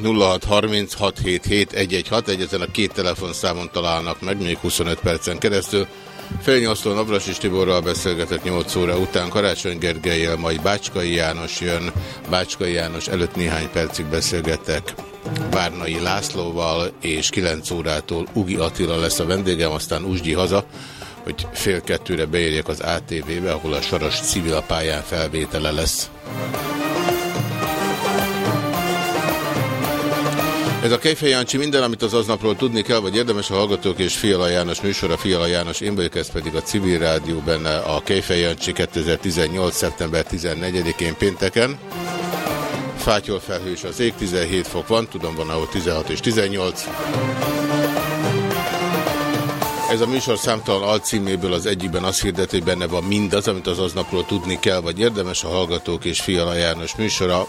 Nulla valamint 0636771161 ezen a két telefonszámon találnak meg, még 25 percen keresztül. Félnyolctól Navras és Tiborral beszélgetett 8 óra után, Karácsony Gergelyel, majd Bácskai János jön. Bácskai János előtt néhány percig beszélgettek Várnai Lászlóval, és 9 órától Ugi Attila lesz a vendégem, aztán Usgyi haza hogy fél kettőre beérjek az ATV-be, ahol a Saras civil pályán felvétele lesz. Ez a Kejfej Jancsi minden, amit az aznapról tudni kell, vagy érdemes a Hallgatók és Fiala János műsora, Fiala János, én vagyok, ez pedig a Civil Rádió benne a Kejfej Jancsi 2018. szeptember 14-én pénteken. Fátyol felhős az ég, 17 fok van, tudom van ahol 16 és 18. Ez a műsor számtalan alcíméből az egyikben azt hirdet, hogy benne van mindaz, amit az aznapról tudni kell, vagy érdemes a Hallgatók és Fiala János műsora.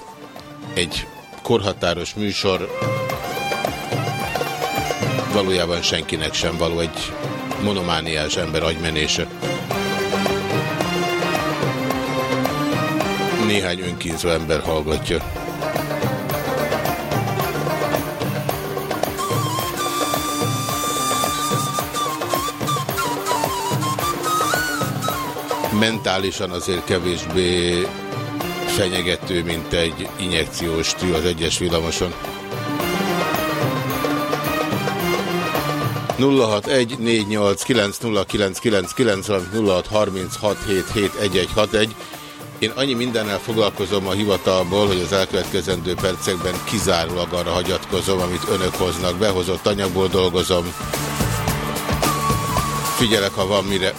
Egy korhatáros műsor, valójában senkinek sem való egy monomániás ember agymenése. Néhány önkínzó ember hallgatja. mentálisan azért kevésbé fenyegető, mint egy injekciós tű az egyes villamoson. 0614890999 Én annyi mindennel foglalkozom a hivatalból, hogy az elkövetkezendő percekben kizárólag arra hagyatkozom, amit önök hoznak. Behozott anyagból dolgozom. Figyelek, ha van mire.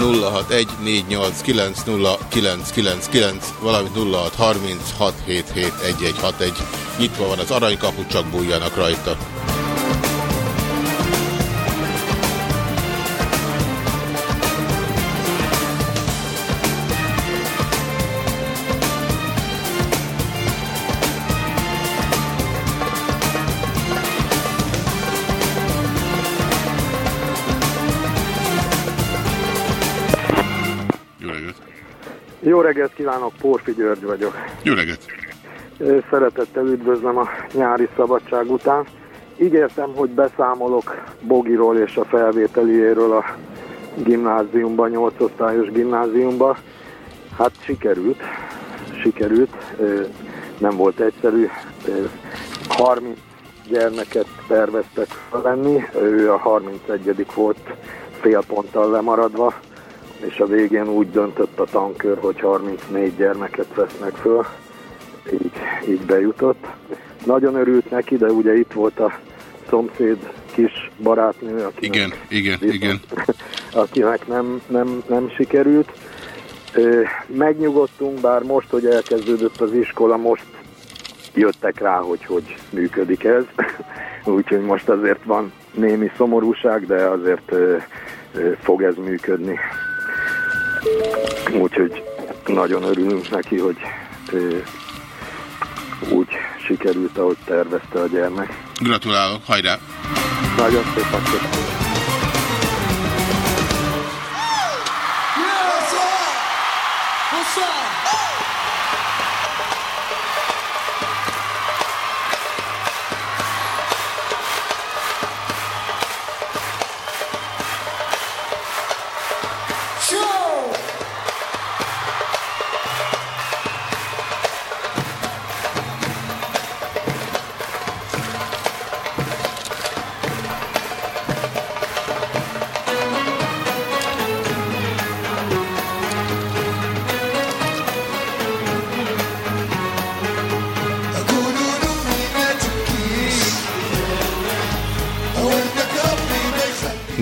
0614890999, valamint 0636771161. Nyitva van az aranykapu, csak bújjanak rajta. Reggelt kívánok, Porfi György vagyok. Jó reggelt! Szeretettel üdvözlöm a nyári szabadság után. Ígértem, hogy beszámolok Bogiról és a felvételiéről a gimnáziumban, 8 osztályos gimnáziumban. Hát sikerült, sikerült, nem volt egyszerű. 30 gyermeket terveztek lenni, ő a 31 volt fél ponttal lemaradva és a végén úgy döntött a tankör, hogy 34 gyermeket vesznek föl. így, így bejutott. Nagyon örült neki, de ugye itt volt a szomszéd kis barátnő, akinek, Igen, igen, viszont, igen. akinek nem, nem, nem sikerült. Megnyugodtunk, bár most, hogy elkezdődött az iskola, most jöttek rá, hogy hogy működik ez. Úgyhogy most azért van némi szomorúság, de azért fog ez működni. Úgyhogy nagyon örülünk neki, hogy úgy sikerült, ahogy tervezte a gyermek. Gratulálok, hajrá! Nagyon szépen köszönöm.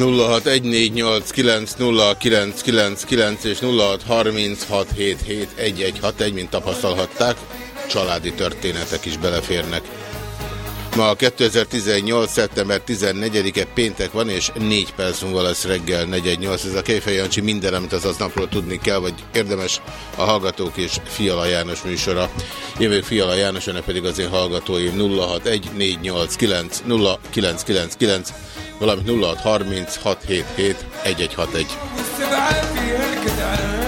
0614890999 és 0636771161, mint tapasztalhatták, családi történetek is beleférnek. Ma a 2018. szeptember 14-e péntek van, és 4 perc múlva lesz reggel 418. Ez a Kejfej Jancsi minden, amit az aznapról tudni kell, vagy érdemes a Hallgatók és Fiala János műsora. Jövő Fiala János, önök pedig az én hallgatóim 061 489 0999 valamint 063677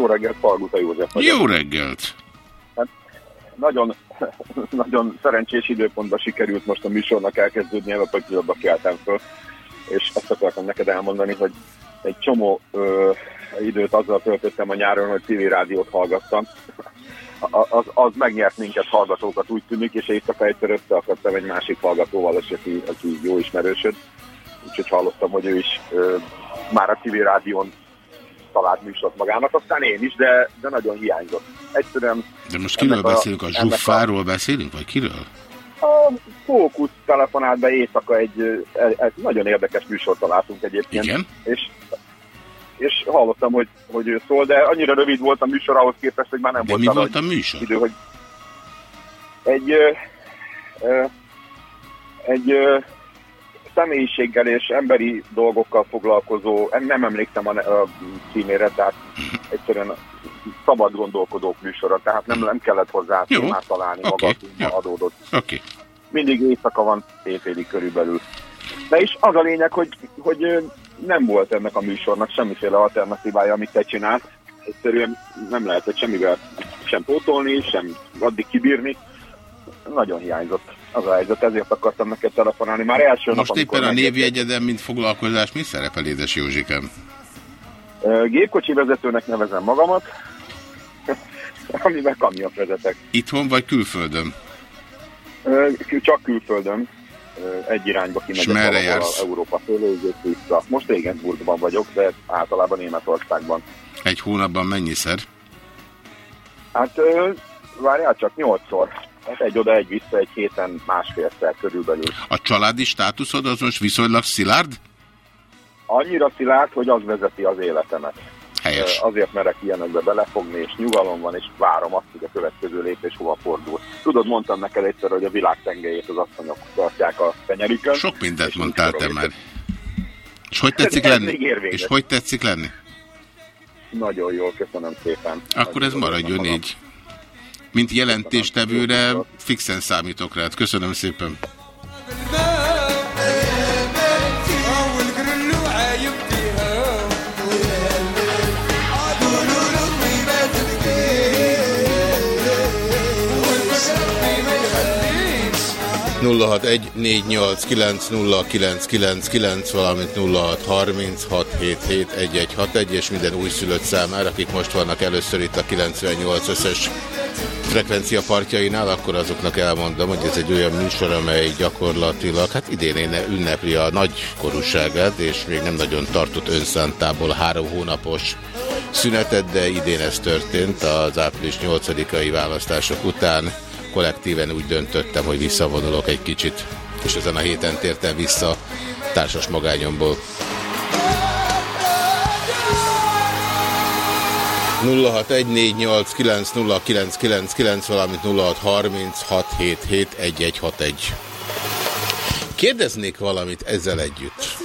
Jó reggelt, Palguta József vagyok. Jó reggelt! Nagyon, nagyon szerencsés időpontban sikerült most a műsornak elkezdődni, ebben a pillanatban keltem föl, és azt akartam neked elmondani, hogy egy csomó ö, időt azzal töltöttem a nyáron, hogy civil rádiót hallgattam. Az, az megnyert minket hallgatókat, úgy tűnik, és éjszaka egyszer össze akartam egy másik hallgatóval, és aki, aki jó ismerősöd. Úgyhogy hallottam, hogy ő is ö, már a civil rádión talált műsort magának, aztán én is, de, de nagyon hiányzott. Egyszerűen De most kiről a- beszélünk? A ennek zsuffáról beszélünk, vagy kiről? a Fókusz telefonált be éjszaka egy, egy, egy nagyon érdekes műsort találtunk egyébként. Igen? És, és hallottam, hogy, hogy ő szól, de annyira rövid volt a műsor ahhoz képest, hogy már nem De volt mi volt a műsor? idő, hogy egy ö, ö, egy ö, személyiséggel és emberi dolgokkal foglalkozó, nem emlékszem a, a címére, tehát egyszerűen szabad gondolkodók műsora, tehát nem, nem kellett hozzá témát találni, Oké, maga adódott. Oké. Mindig éjszaka van éjfélig körülbelül. De is az a lényeg, hogy, hogy nem volt ennek a műsornak semmiféle alternatívája, amit te csinálsz. Egyszerűen nem lehetett semmivel sem pótolni, sem addig kibírni. Nagyon hiányzott az a helyzet, ezért akartam neked telefonálni. Már első nap, Most amikor éppen a megérkeztem. névjegyeden, mint foglalkozás, mi szerepel, édes Józsikám? Gépkocsi vezetőnek nevezem magamat, amivel kamiont vezetek. Itthon vagy külföldön? Csak külföldön, egy irányba És kimegyek merre valahol jársz? Európa fölé, vissza. Most Regensburgban vagyok, de általában Németországban. Egy hónapban mennyiszer? Hát várjál csak nyolcszor. Hát egy oda, egy vissza, egy héten másfélszer körülbelül. A családi státuszod az most viszonylag szilárd? Annyira szilárd, hogy az vezeti az életemet. Helyes. Azért merek ilyenekbe belefogni, és nyugalom van, és várom azt, hogy a következő lépés hova fordul. Tudod, mondtam neked egyszer, hogy a világ tengelyét az asszonyok tartják a tenyerükön. Sok mindent mondtál te már. És hogy tetszik Ez lenni? És hogy tetszik lenni? Nagyon jól, köszönöm szépen. Akkor ez Nagyon maradjon magam. Mint jelentéstevőre fixen számítok rá. Köszönöm szépen. 061 valamint 0636771161 és minden újszülött számára, akik most vannak először itt a 98 összes frekvencia partjainál, akkor azoknak elmondom, hogy ez egy olyan műsor, amely gyakorlatilag, hát idén én ünnepli a nagy korúságát, és még nem nagyon tartott önszántából három hónapos szünetet, de idén ez történt az április 8-ai választások után. Kollektíven úgy döntöttem, hogy visszavonulok egy kicsit, és ezen a héten tértem vissza társas magányomból. 0614890999, valamint 0636771161. Kérdeznék valamit ezzel együtt.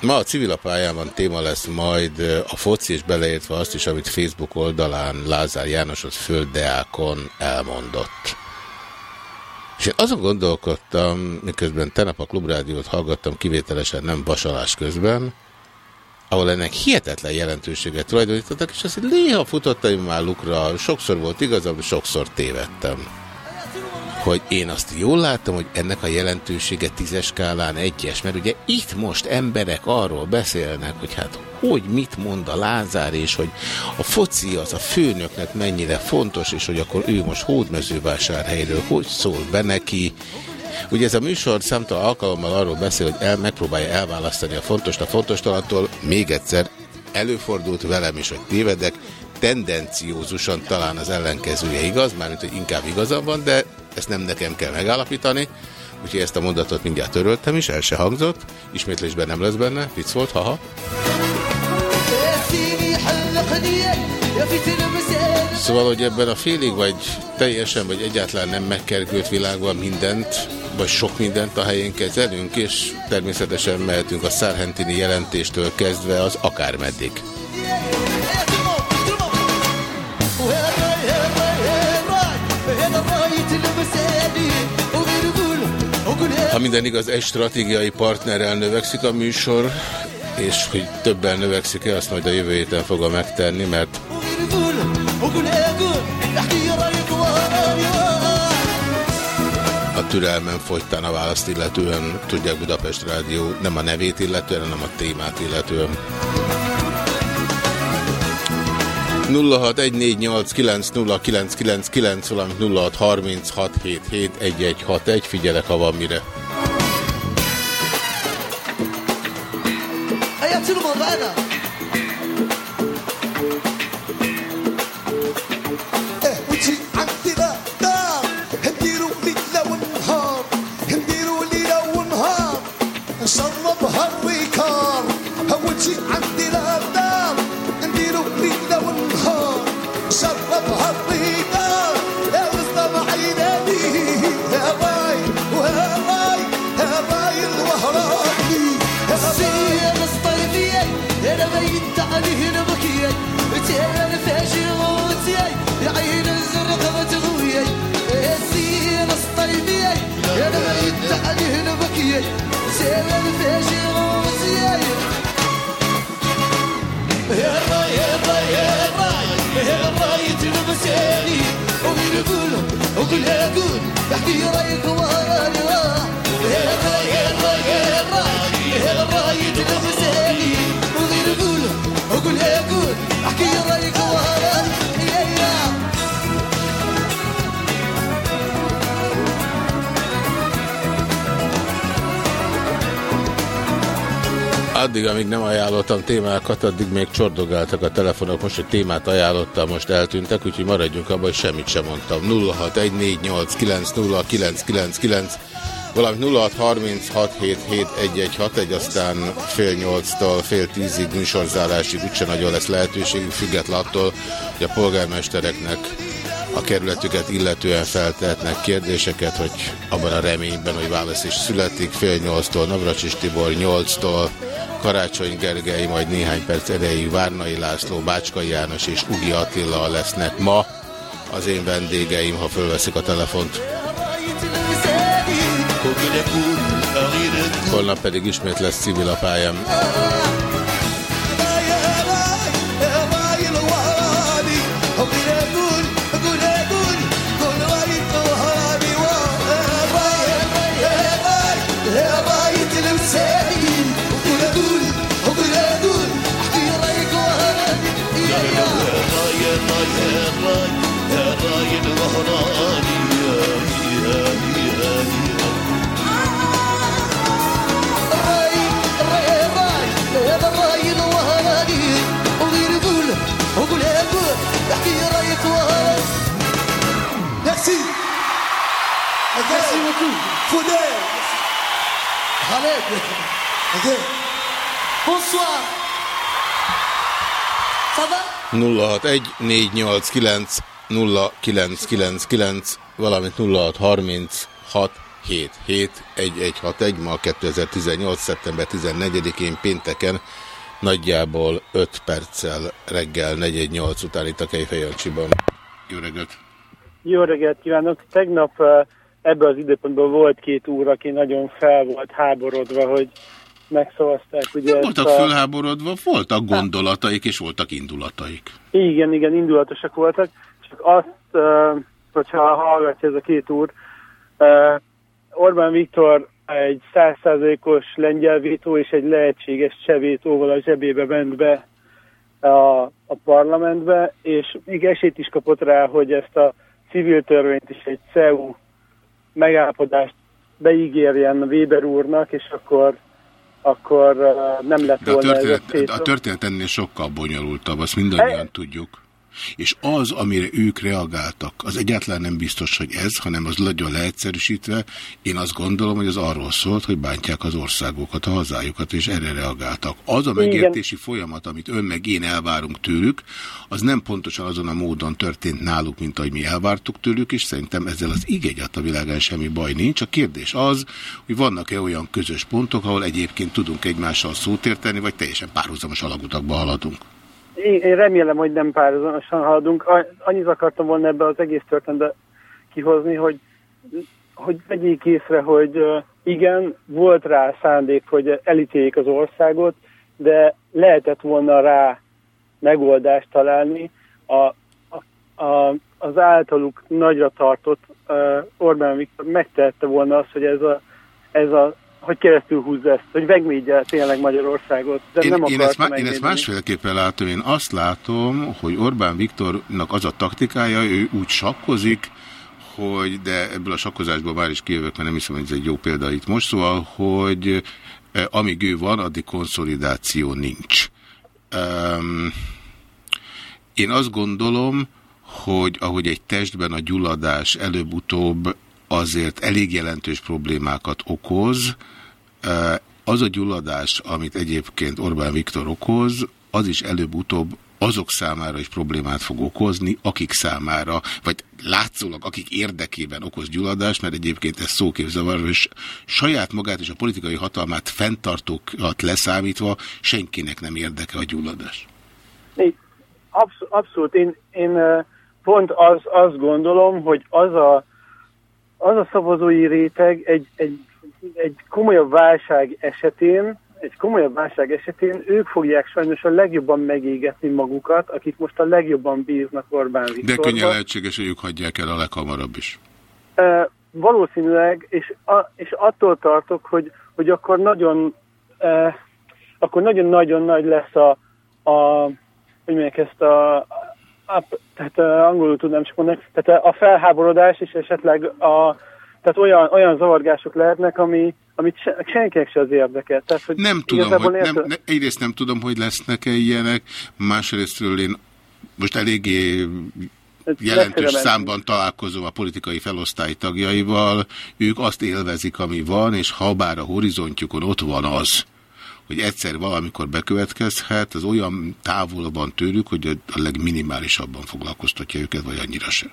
Ma a civilapályában téma lesz majd a foci, és beleértve azt is, amit Facebook oldalán Lázár János az Földdeákon elmondott. És én azon gondolkodtam, miközben tenap a klubrádiót hallgattam, kivételesen nem vasalás közben, ahol ennek hihetetlen jelentőséget tulajdonítottak, és azt néha futottaim már lukra, sokszor volt igazam, sokszor tévedtem. Hogy én azt jól láttam, hogy ennek a jelentősége tízes skálán egyes, mert ugye itt most emberek arról beszélnek, hogy hát hogy mit mond a Lázár, és hogy a foci az a főnöknek mennyire fontos, és hogy akkor ő most hódmezővásárhelyről hogy szól be neki, Ugye ez a műsor számtalan alkalommal arról beszél, hogy el, megpróbálja elválasztani a fontos a fontos talattól. Még egyszer előfordult velem is, hogy tévedek, tendenciózusan talán az ellenkezője igaz, mármint, hogy inkább igazam van, de ezt nem nekem kell megállapítani. Úgyhogy ezt a mondatot mindjárt töröltem is, el se hangzott. Ismétlésben nem lesz benne, vicc volt, haha. Szóval, hogy ebben a félig, vagy teljesen, vagy egyáltalán nem megkergült világban mindent, vagy sok mindent a helyén kezelünk, és természetesen mehetünk a szárhentini jelentéstől kezdve az akármeddig. Ha minden igaz, egy stratégiai partnerrel növekszik a műsor, és hogy többen növekszik-e, azt majd a jövő héten fogom megtenni, mert a türelmem fogytán a választ illetően, tudják Budapest Rádió nem a nevét illetően, hanem a témát illetően. 0614890999, valamint 0636771161, figyelek, ha van mire. Hayatını mı lan? 地雷和。Addig, amíg nem ajánlottam témákat, addig még csordogáltak a telefonok. Most, hogy témát ajánlottam, most eltűntek, úgyhogy maradjunk abban, hogy semmit sem mondtam. 0614890999 valamint 0636771161, aztán fél nyolctól fél tízig műsorzálásig úgyse nagyon lesz lehetőségük, független hogy a polgármestereknek a kerületüket illetően feltehetnek kérdéseket, hogy abban a reményben, hogy válasz is születik, fél nyolctól Navracsis Tibor, nyolctól Karácsony Gergely, majd néhány perc erejéig Várnai László, Bácskai János és Ugi Attila lesznek ma az én vendégeim, ha fölveszik a telefont. Holnap pedig ismét lesz civil a pályám. Ok. Bonsoir. Ça va? 061 0999 valamint 0636 77161 ma 2018. szeptember 14-én pénteken nagyjából 5 perccel reggel 418 után itt a Kejfejancsiban. Jó reggelt! Jó reggelt kívánok! Tegnap ebben az időpontban volt két úr, aki nagyon fel volt háborodva, hogy megszavazták. Ugye Nem voltak a... fölháborodva, voltak gondolataik és voltak indulataik. Igen, igen, indulatosak voltak. Csak azt, hogyha hallgatja ez a két úr, Orbán Viktor egy százszázalékos lengyel vétó és egy lehetséges csevétóval a zsebébe ment be a, a parlamentbe, és még esélyt is kapott rá, hogy ezt a civil törvényt is egy CEU megállapodást beígérjen Weber úrnak, és akkor akkor nem lett volna a történet, ez a, a történet ennél sokkal bonyolultabb, azt mindannyian e tudjuk. És az, amire ők reagáltak, az egyáltalán nem biztos, hogy ez, hanem az nagyon leegyszerűsítve, én azt gondolom, hogy az arról szólt, hogy bántják az országokat, a hazájukat, és erre reagáltak. Az a megértési Igen. folyamat, amit ön meg én elvárunk tőlük, az nem pontosan azon a módon történt náluk, mint ahogy mi elvártuk tőlük, és szerintem ezzel az igényat a világán semmi baj nincs. A kérdés az, hogy vannak-e olyan közös pontok, ahol egyébként tudunk egymással szót érteni, vagy teljesen párhuzamos alagutakba haladunk. Én, remélem, hogy nem párhuzamosan haladunk. Annyit akartam volna ebbe az egész történetbe kihozni, hogy, hogy vegyék észre, hogy igen, volt rá szándék, hogy elítéljék az országot, de lehetett volna rá megoldást találni. A, a, a, az általuk nagyra tartott uh, Orbán Viktor megtehette volna azt, hogy ez a, ez a hogy keresztül húzza ezt, hogy megvédje tényleg Magyarországot. De én, nem én, ezt má, én ezt másféleképpen látom. Én azt látom, hogy Orbán Viktornak az a taktikája, ő úgy sakkozik, hogy, de ebből a sakkozásból már is kijövök, mert nem hiszem, hogy ez egy jó példa itt most, szóval, hogy eh, amíg ő van, addig konszolidáció nincs. Um, én azt gondolom, hogy ahogy egy testben a gyulladás előbb-utóbb azért elég jelentős problémákat okoz. Az a gyulladás, amit egyébként Orbán Viktor okoz, az is előbb-utóbb azok számára is problémát fog okozni, akik számára, vagy látszólag akik érdekében okoz gyulladást, mert egyébként ez szóképzavar, és saját magát és a politikai hatalmát fenntartókat leszámítva senkinek nem érdeke a gyulladás. Abszolút, abszolút. Én, én pont az, azt gondolom, hogy az a az a szavazói réteg egy, egy, egy komolyabb válság esetén, egy komolyabb válság esetén ők fogják sajnos a legjobban megégetni magukat, akik most a legjobban bíznak Orbán Viktorban. De könnyen lehetséges, hogy ők hagyják el a leghamarabb is. E, valószínűleg, és, a, és attól tartok, hogy, hogy akkor nagyon e, akkor nagyon-nagyon nagy lesz a, a hogy mondják ezt a, up, tehát uh, angolul tudnám csak mondani, tehát a felháborodás is esetleg a, tehát olyan, olyan zavargások lehetnek, ami, amit se, senkinek se az érdeke. Tehát, hogy nem tudom, hogy nem, ne, egyrészt nem tudom, hogy lesznek-e ilyenek, másrésztről én most eléggé jelentős számban találkozom a politikai felosztály tagjaival, ők azt élvezik, ami van, és ha bár a horizontjukon ott van az, hogy egyszer valamikor bekövetkezhet, az olyan távol van tőlük, hogy a legminimálisabban foglalkoztatja őket, vagy annyira se.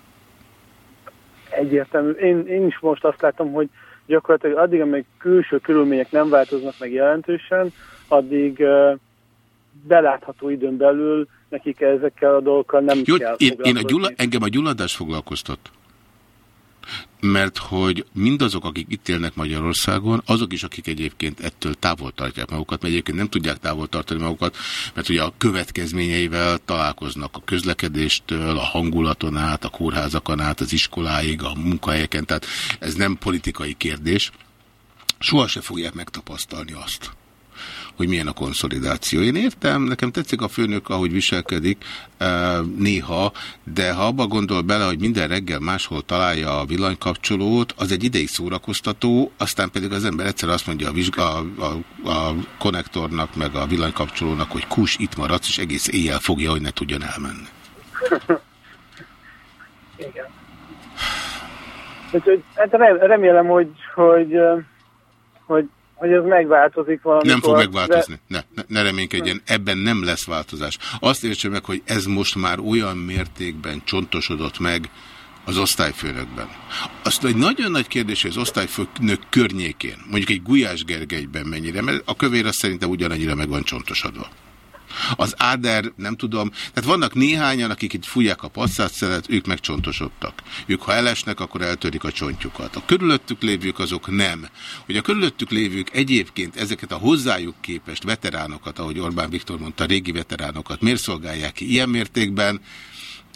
Egyértelmű. Én, én is most azt látom, hogy gyakorlatilag addig, amíg külső körülmények nem változnak meg jelentősen, addig belátható időn belül nekik ezekkel a dolgokkal nem Jó, kell én, én a gyulla, engem a gyulladás foglalkoztat. Mert hogy mindazok, akik itt élnek Magyarországon, azok is, akik egyébként ettől távol tartják magukat, mert egyébként nem tudják távol tartani magukat, mert ugye a következményeivel találkoznak a közlekedéstől, a hangulaton át, a kórházakon át, az iskoláig, a munkahelyeken, tehát ez nem politikai kérdés. Soha se fogják megtapasztalni azt, hogy milyen a konszolidáció. Én értem, nekem tetszik a főnök, ahogy viselkedik eh, néha, de ha abba gondol bele, hogy minden reggel máshol találja a villanykapcsolót, az egy ideig szórakoztató, aztán pedig az ember egyszer azt mondja a, vizsga, a, a, a konnektornak, meg a villanykapcsolónak, hogy kus, itt maradsz, és egész éjjel fogja, hogy ne tudjon elmenni. Igen. Hát rem- remélem, hogy, hogy, ö, hogy, hogy ez megváltozik valamikor. Nem fog megváltozni. Ne, ne, ne reménykedjen, ebben nem lesz változás. Azt értse meg, hogy ez most már olyan mértékben csontosodott meg az osztályfőnökben. Azt egy nagyon nagy kérdés, hogy az osztályfőnök környékén, mondjuk egy Gulyás Gergelyben mennyire, mert a kövér az szerintem ugyanannyira meg van csontosodva. Az Áder, nem tudom, tehát vannak néhányan, akik itt fújják a passzát ők megcsontosodtak. Ők ha elesnek, akkor eltörik a csontjukat. A körülöttük lévők azok nem. Hogy a körülöttük lévők egyébként ezeket a hozzájuk képest veteránokat, ahogy Orbán Viktor mondta, régi veteránokat miért szolgálják ki ilyen mértékben,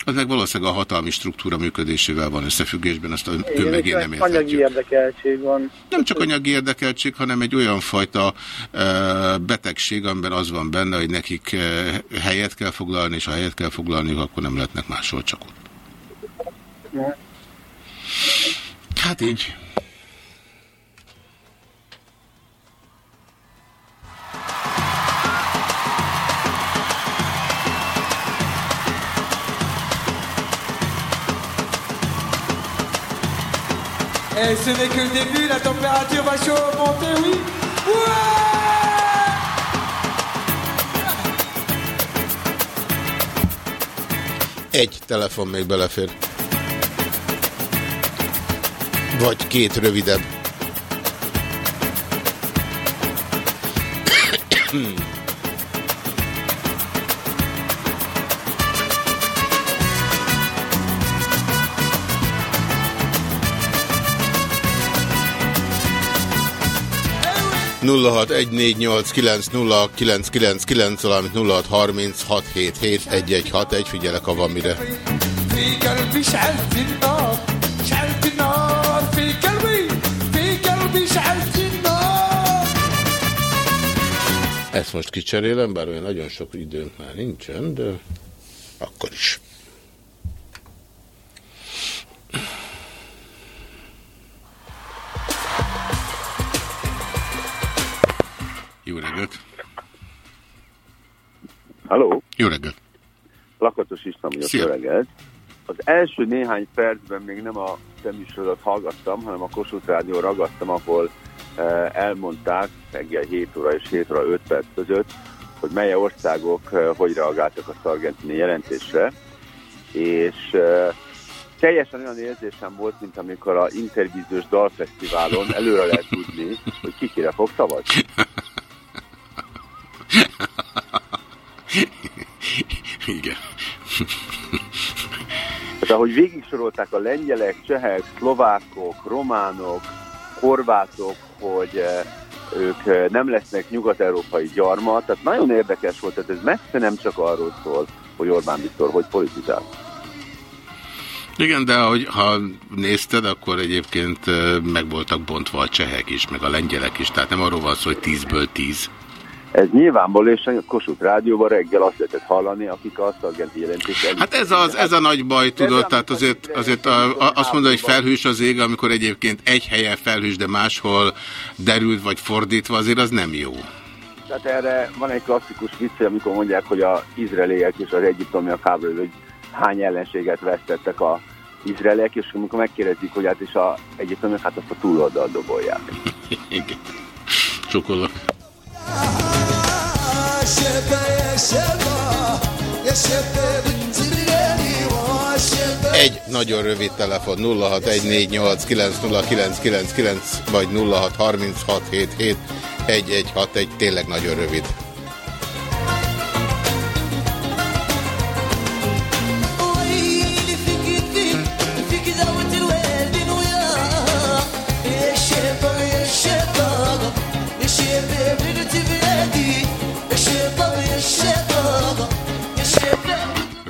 az meg valószínűleg a hatalmi struktúra működésével van összefüggésben, azt ő Igen, meg én nem Anyagi érthetjük. érdekeltség van. Nem csak anyagi érdekeltség, hanem egy olyan fajta ö, betegség, amiben az van benne, hogy nekik ö, helyet kell foglalni, és ha helyet kell foglalni, akkor nem lehetnek máshol csak ott. Hát így. Et ce n'est que le début, la température va chaud monter, oui. Ouais Egy telefon még belefér. Vagy két rövidebb. 0614890999, valamint 0636771161, figyelek, ha van mire. Ezt most kicserélem, bár olyan nagyon sok időnk már nincsen, de akkor is. Halló, Jó reggelt! Lakatos István vagyok, jó reggelt. Az első néhány percben még nem a teműsorodat hallgattam, hanem a Kossuth Rádió ragadtam, ahol eh, elmondták reggel 7 óra és 7 óra 5 perc között, hogy mely országok eh, hogy reagáltak a szargentini jelentésre, és eh, teljesen olyan érzésem volt, mint amikor a intervíziós dalfesztiválon előre lehet tudni, hogy ki kire fog szavazni. Igen. Tehát ahogy végig sorolták a lengyelek, csehek, szlovákok, románok, horvátok, hogy eh, ők eh, nem lesznek nyugat-európai gyarma, tehát nagyon érdekes volt, tehát ez messze nem csak arról szól, hogy Orbán Viktor hogy politizál. Igen, de ahogy, ha nézted, akkor egyébként eh, meg voltak bontva a csehek is, meg a lengyelek is, tehát nem arról van szó, hogy 10-ből 10. Ez nyilvánvaló, és a Kossuth Rádióban reggel azt lehetett hallani, akik a szargenti jelentést el... Hát ez, az, ez a nagy baj, tudod, tehát azért, azért a, a, azt mondani, hogy felhős az ég, amikor egyébként egy helyen felhős, de máshol derült vagy fordítva, azért az nem jó. Tehát erre van egy klasszikus vicc, amikor mondják, hogy az izraeliek és az egyiptomiak háború, hogy hány ellenséget vesztettek a izraeliek, és amikor megkérdezik, hogy hát is a egyiptomiak, hát azt a túloldal dobolják. Igen. Csokollak. Egy nagyon rövid telefon 0614890999 vagy 0636771161 tényleg nagyon rövid.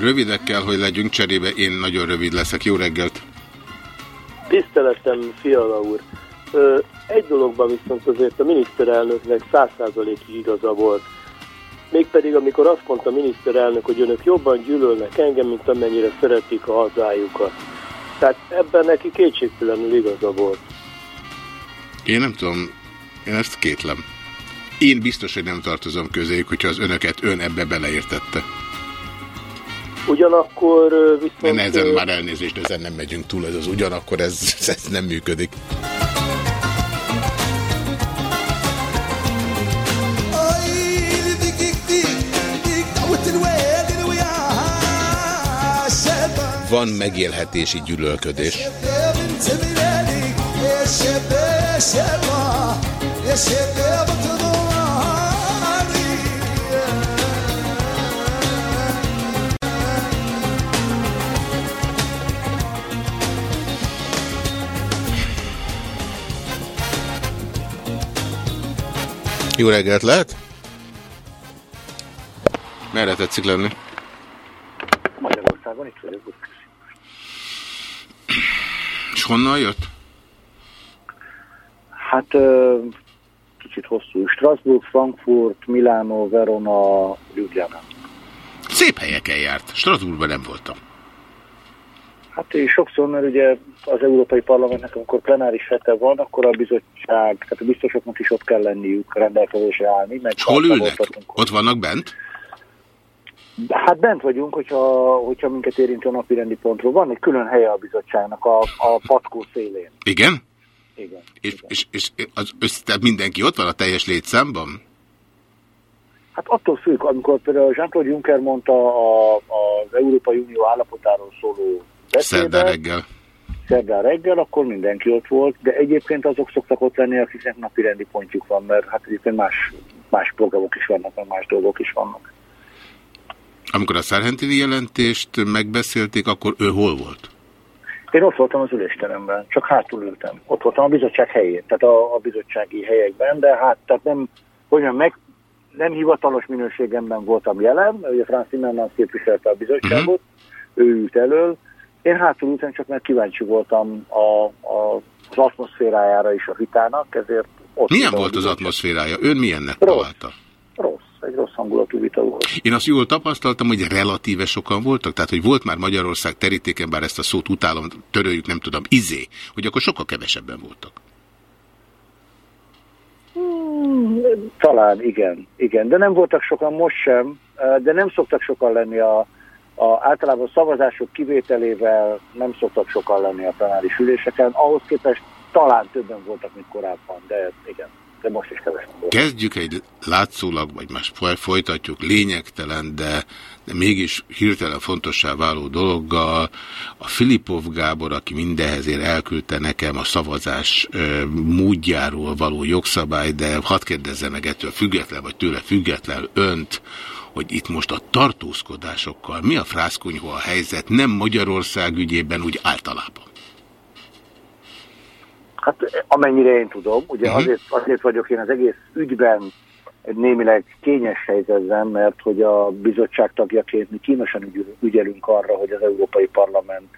Rövidek kell, hogy legyünk cserébe, én nagyon rövid leszek. Jó reggelt! Tiszteletem, Fiala úr. Ö, egy dologban viszont azért a miniszterelnöknek száz százalékig igaza volt. Mégpedig, amikor azt mondta a miniszterelnök, hogy önök jobban gyűlölnek engem, mint amennyire szeretik a hazájukat. Tehát ebben neki kétségtelenül igaza volt. Én nem tudom, én ezt kétlem. Én biztos, hogy nem tartozom közéjük, hogyha az önöket ön ebbe beleértette. Ugyanakkor viszont... Ne, ezen már elnézést, ezen nem megyünk túl, ez az ugyanakkor, ez, ez nem működik. Van megélhetési gyűlölködés. Jó reggelt lehet? Merre tetszik lenni? Magyarországon itt vagyok. És honnan jött? Hát kicsit hosszú. Strasbourg, Frankfurt, Milánó, Verona, Ljubljana. Szép helyeken járt. Strasbourgban nem voltam. Hát sokszor, mert ugye az Európai Parlamentnek, amikor plenáris hete van, akkor a bizottság, tehát a biztosoknak is ott kell lenniük rendelkezésre állni. Meg És hol ülnek? Ott vannak bent? Hát bent vagyunk, hogyha, hogyha minket érint a napi rendi pontról. Van egy külön helye a bizottságnak a, a patkó szélén. Igen? Igen. És, és, és az össze, tehát mindenki ott van a teljes létszámban? Hát attól függ, amikor például Jean-Claude Juncker mondta a, az Európai Unió állapotáról szóló Szerdán beszédet, reggel. szerdán reggel, akkor mindenki ott volt, de egyébként azok szoktak ott lenni, akiknek napi rendi pontjuk van, mert hát egyébként más, más programok is vannak, meg más dolgok is vannak. Amikor a Szárhentini jelentést megbeszélték, akkor ő hol volt? Én ott voltam az ülésteremben, csak hátul ültem. Ott voltam a bizottság helyén, tehát a, a bizottsági helyekben, de hát tehát nem, hogyan meg, nem hivatalos minőségemben voltam jelen, ugye Franz Timmermans képviselte a bizottságot, ő ült elől. Én hátul ültem, csak mert kíváncsi voltam a, a, az atmoszférájára is a vitának, ezért ott Milyen volt az atmoszférája? Ön milyennek Rossz. találta? Rossz, egy rossz hangulatú vita volt. Én azt jól tapasztaltam, hogy relatíve sokan voltak, tehát hogy volt már Magyarország terítéken, bár ezt a szót utálom, töröljük, nem tudom, izé, hogy akkor sokkal kevesebben voltak. Hmm, Talán igen, igen, de nem voltak sokan most sem, de nem szoktak sokan lenni a, a általában szavazások kivételével nem szoktak sokan lenni a plenáris üléseken, ahhoz képest talán többen voltak, mint korábban, de igen, de most is kevesen voltak. Kezdjük egy látszólag, vagy más foly- folytatjuk lényegtelen, de, de mégis hirtelen fontossá váló dologgal. A Filipov Gábor, aki mindenhezért elküldte nekem a szavazás ö, módjáról való jogszabály, de hadd kérdezze meg ettől független, vagy tőle független önt, hogy itt most a tartózkodásokkal mi a frászkonyhó a helyzet, nem Magyarország ügyében, úgy általában. Hát amennyire én tudom, ugye Mhm. azért, azért vagyok én az egész ügyben némileg kényes helyzetben, mert hogy a bizottság tagjaként mi kínosan ügy, ügyelünk arra, hogy az Európai Parlament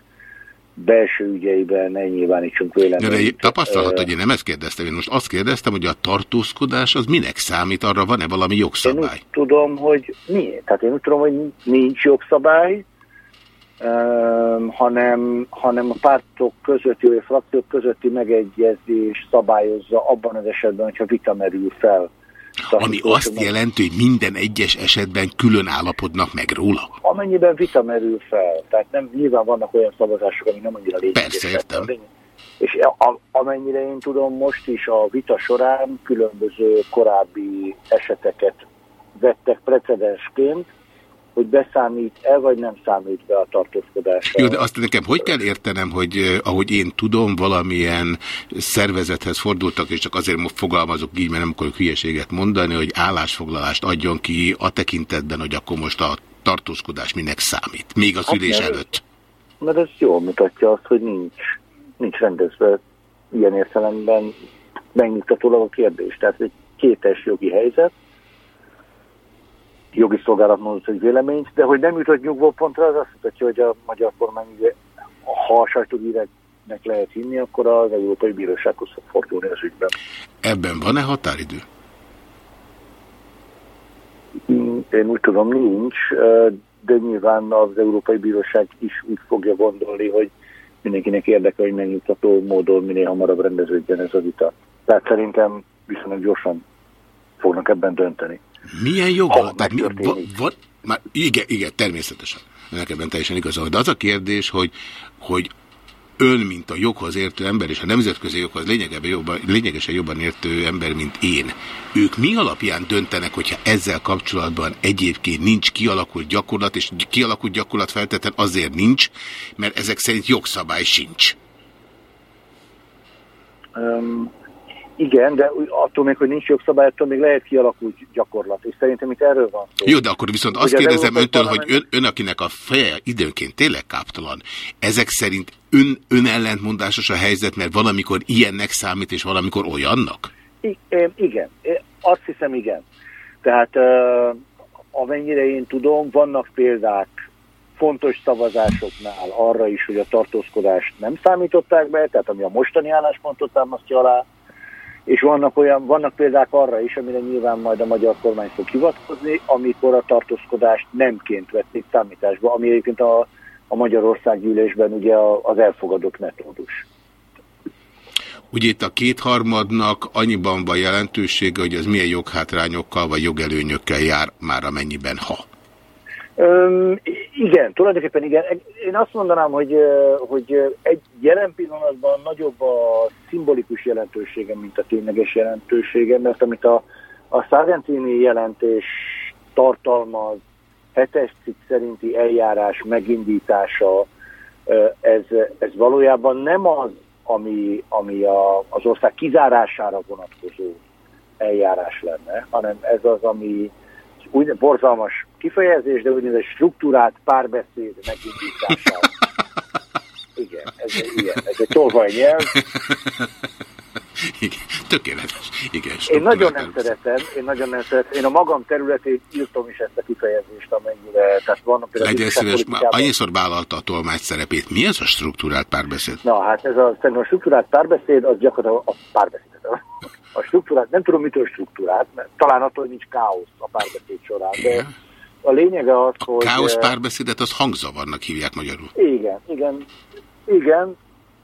belső ügyeiben ne nyilvánítsunk De, de véleményt. tapasztalhat, hogy én nem ezt kérdeztem, én most azt kérdeztem, hogy a tartózkodás az minek számít, arra van-e valami Én jogszabály? úgy tudom, hogy miért. Tehát én úgy tudom, hogy nincs jogszabály, hanem, hanem a pártok közötti, vagy a frakciók közötti megegyezés szabályozza abban az esetben, hogyha vita merül fel. Ami azt jelenti, hogy minden egyes esetben külön állapodnak meg róla. Amennyiben vita merül fel, tehát nem nyilván vannak olyan szavazások, ami nem annyira lényegesek. Persze, értem. És a, amennyire én tudom, most is a vita során különböző korábbi eseteket vettek precedensként, hogy beszámít-e, vagy nem számít be a tartózkodásra. Jó, de azt nekem hogy kell értenem, hogy eh, ahogy én tudom, valamilyen szervezethez fordultak, és csak azért fogalmazok így, mert nem akarok hülyeséget mondani, hogy állásfoglalást adjon ki a tekintetben, hogy akkor most a tartózkodás minek számít, még az Hát ülés mert- előtt. Mert ez jól mutatja azt, hogy nincs, nincs rendezve ilyen értelemben megnyugtatólag a kérdés. Tehát egy kétes jogi helyzet, jogi szolgálat mondott egy véleményt, de hogy nem jutott nyugvópontra, az azt mutatja, hogy a magyar kormány, ugye, ha a sajtóhíreknek lehet hinni, akkor az Európai Bírósághoz fog fordulni az ügyben. Ebben van-e határidő? Mm, Én úgy tudom, nincs, de nyilván az Európai Bíróság is úgy fogja gondolni, hogy mindenkinek érdeke, hogy megnyugtató módon minél hamarabb rendeződjön ez a vita. Tehát szerintem viszonylag gyorsan fognak ebben dönteni. Milyen joga? Tehát mi, va, va, már, igen, igen, természetesen. Ennek ebben teljesen igaza. De az a kérdés, hogy, hogy ön, mint a joghoz értő ember, és a nemzetközi joghoz lényegében jobban, lényegesen jobban értő ember, mint én, ők mi alapján döntenek, hogyha ezzel kapcsolatban egyébként nincs kialakult gyakorlat, és kialakult gyakorlat feltétlen azért nincs, mert ezek szerint jogszabály sincs. Um, igen, de attól még, hogy nincs jogszabály, attól még lehet kialakult gyakorlat, és szerintem itt erről van szó. Jó, de akkor viszont azt Ugye kérdezem öntől, hogy ön, ön, akinek a feje időnként tényleg káptalan, ezek szerint ön, ön ellentmondásos a helyzet, mert valamikor ilyennek számít, és valamikor olyannak? I- igen, azt hiszem igen. Tehát uh, amennyire én tudom, vannak példák fontos szavazásoknál arra is, hogy a tartózkodást nem számították be, tehát ami a mostani álláspontot támasztja alá, és vannak, olyan, vannak példák arra is, amire nyilván majd a magyar kormány fog hivatkozni, amikor a tartózkodást nemként vették számításba, ami egyébként a, a Magyarországgyűlésben ugye a- az elfogadott metódus. Ugye itt a kétharmadnak annyiban van jelentősége, hogy az milyen joghátrányokkal vagy jogelőnyökkel jár már amennyiben ha. Öm, igen, tulajdonképpen igen. Én azt mondanám, hogy, hogy egy jelen pillanatban nagyobb a szimbolikus jelentősége, mint a tényleges jelentősége, mert amit a, a Sargentini jelentés tartalmaz, hetes cikk szerinti eljárás megindítása, ez, ez valójában nem az, ami, ami a, az ország kizárására vonatkozó eljárás lenne, hanem ez az, ami úgy borzalmas kifejezés, de úgynevezett struktúrált párbeszéd megindítására. Igen, ez, egy- igen, ez egy tolvaj nyelv. Igen, tökéletes. Igen, Én nagyon nem szeretem, én nagyon nem szeretem. Én a magam területén írtam is ezt a kifejezést, amennyire, tehát vannak például Legyen szíves, annyiszor vállalta a tolmács szerepét. Mi ez a struktúrált párbeszéd? Na, hát ez a, a struktúrált párbeszéd, az gyakorlatilag a párbeszéd. A struktúrát, nem tudom mitől struktúrát, mert talán attól, nincs káosz a párbeszéd során, de a lényege az, hogy... Káosz eh, párbeszédet, az hangzavarnak hívják magyarul. Igen, igen, igen,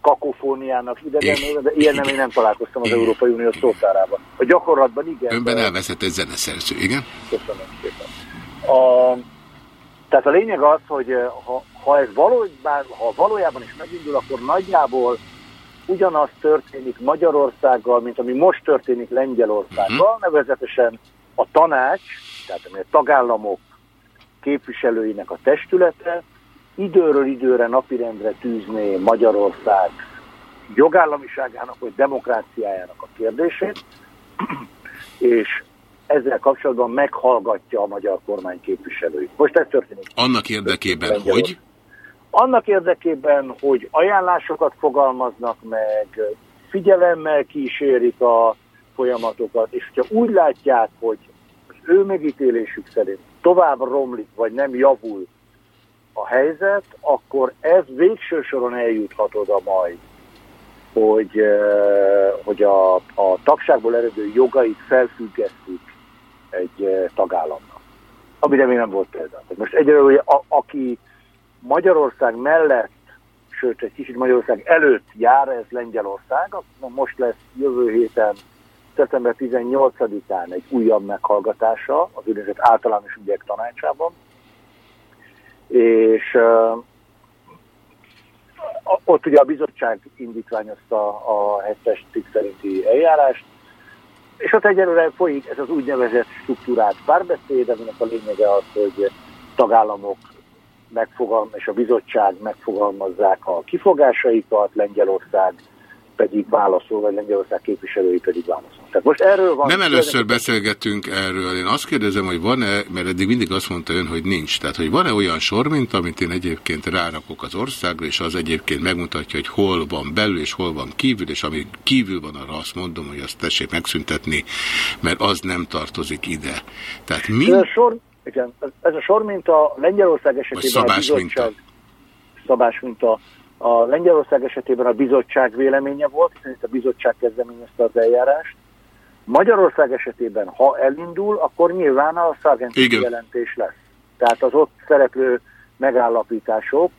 kakofóniának idegen de ilyen nem, én nem találkoztam az Európai Unió szótárában. A gyakorlatban igen. Önben de- elveszett egy zeneszerző, igen? Köszönöm szépen. A, tehát a lényeg az, hogy eh, ha, ha ez valójában, ha valójában is megindul, akkor nagyjából ugyanaz történik Magyarországgal, mint ami most történik Lengyelországgal, nevezetesen a tanács, tehát ami a tagállamok képviselőinek a testülete, időről időre napirendre tűzné Magyarország jogállamiságának vagy demokráciájának a kérdését, és ezzel kapcsolatban meghallgatja a magyar kormány képviselőit. Most ez történik. Annak érdekében, hogy Annak érdekében, hogy ajánlásokat fogalmaznak meg, figyelemmel kísérik a folyamatokat, és hogyha úgy látják, hogy ő megítélésük szerint tovább romlik, vagy nem javul a helyzet, akkor ez végső soron eljuthat oda majd, hogy, hogy a, a tagságból eredő jogait felfüggesztik egy tagállamnak. Amire még nem volt példa. Most egyelőre, hogy a, aki Magyarország mellett, sőt egy kicsit Magyarország előtt jár ez Lengyelország, most lesz jövő héten, szeptember 18-án egy újabb meghallgatása az úgynevezett általános ügyek tanácsában, és ott ugye a bizottság indítványozta a hetes cikk szerinti eljárást, és ott egyelőre folyik ez az úgynevezett struktúrált párbeszéd, aminek a lényege az, hogy tagállamok megfogalm, és a bizottság megfogalmazzák a kifogásaikat, Lengyelország pedig válaszol, vagy Lengyelország képviselői pedig válaszol. Tehát most erről van... nem először beszélgetünk erről. Én azt kérdezem, hogy van-e, mert eddig mindig azt mondta ön, hogy nincs. Tehát, hogy van-e olyan sor, mint amit én egyébként rárakok az országra, és az egyébként megmutatja, hogy hol van belül, és hol van kívül, és ami kívül van, arra azt mondom, hogy azt tessék megszüntetni, mert az nem tartozik ide. Tehát mi... A sor, Igen, ez a sor minta Lengyelország Vagy esetében a szabás minta. bizottság, szabás minta. A Lengyelország esetében a bizottság véleménye volt, hiszen itt a bizottság kezdeményezte az eljárást. Magyarország esetében, ha elindul, akkor nyilván a Sargentini Igen. jelentés lesz. Tehát az ott szereplő megállapítások,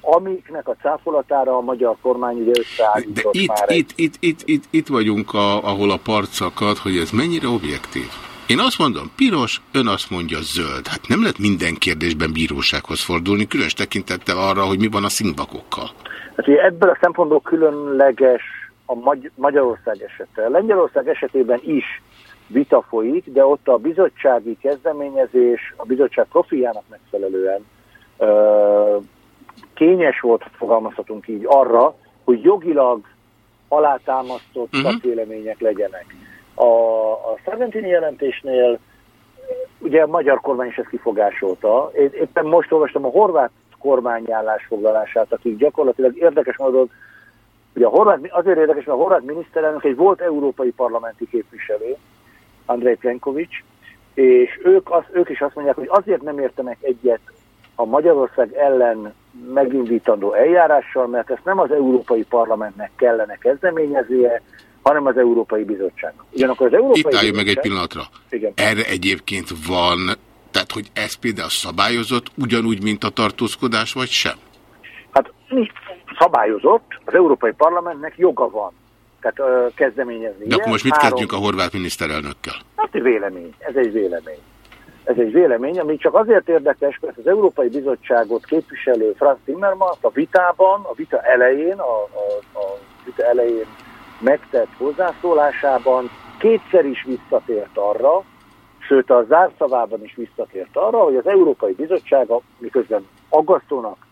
amiknek a cáfolatára a magyar kormány ugye De összeállított itt, már itt, itt, itt, itt, itt vagyunk, a, ahol a part szakad, hogy ez mennyire objektív. Én azt mondom, piros, ön azt mondja zöld. Hát nem lehet minden kérdésben bírósághoz fordulni, különös tekintettel arra, hogy mi van a színbakokkal. Hát ugye ebből a szempontból különleges a Magy- Magyarország esete. Lengyelország esetében is vita folyik, de ott a bizottsági kezdeményezés a bizottság profiának megfelelően ö, kényes volt, fogalmazhatunk így, arra, hogy jogilag alátámasztott Mhm. uh-huh. szakvélemények legyenek. A, a Sargentini jelentésnél ugye a magyar kormány is ezt kifogásolta. Én éppen most olvastam a horvát kormány állásfoglalását, akik gyakorlatilag érdekes módon, ugye a horvát, azért érdekes, mert a horvát miniszterelnök egy volt európai parlamenti képviselő, Andrei Plenkovics, és ők, az, ők is azt mondják, hogy azért nem értenek egyet a Magyarország ellen megindítandó eljárással, mert ezt nem az Európai Parlamentnek kellene kezdeményeznie, hanem az Európai Bizottság. Ugyanakkor az Európai Itt álljon meg egy pillanatra. Igen. Erre egyébként van, tehát hogy ez például szabályozott, ugyanúgy, mint a tartózkodás, vagy sem? Hát szabályozott, az Európai Parlamentnek joga van tehát ö, kezdeményezni. De akkor most mit Három- kezdjünk a horvát miniszterelnökkel? Hát egy vélemény, ez egy vélemény. Ez egy vélemény, ami csak azért érdekes, mert az Európai Bizottságot képviselő Franz Timmermans a vitában, a vita elején, a, a, a vita elején megtett hozzászólásában kétszer is visszatért arra, sőt a zárszavában is visszatért arra, hogy az Európai Bizottság, a- miközben aggasztónak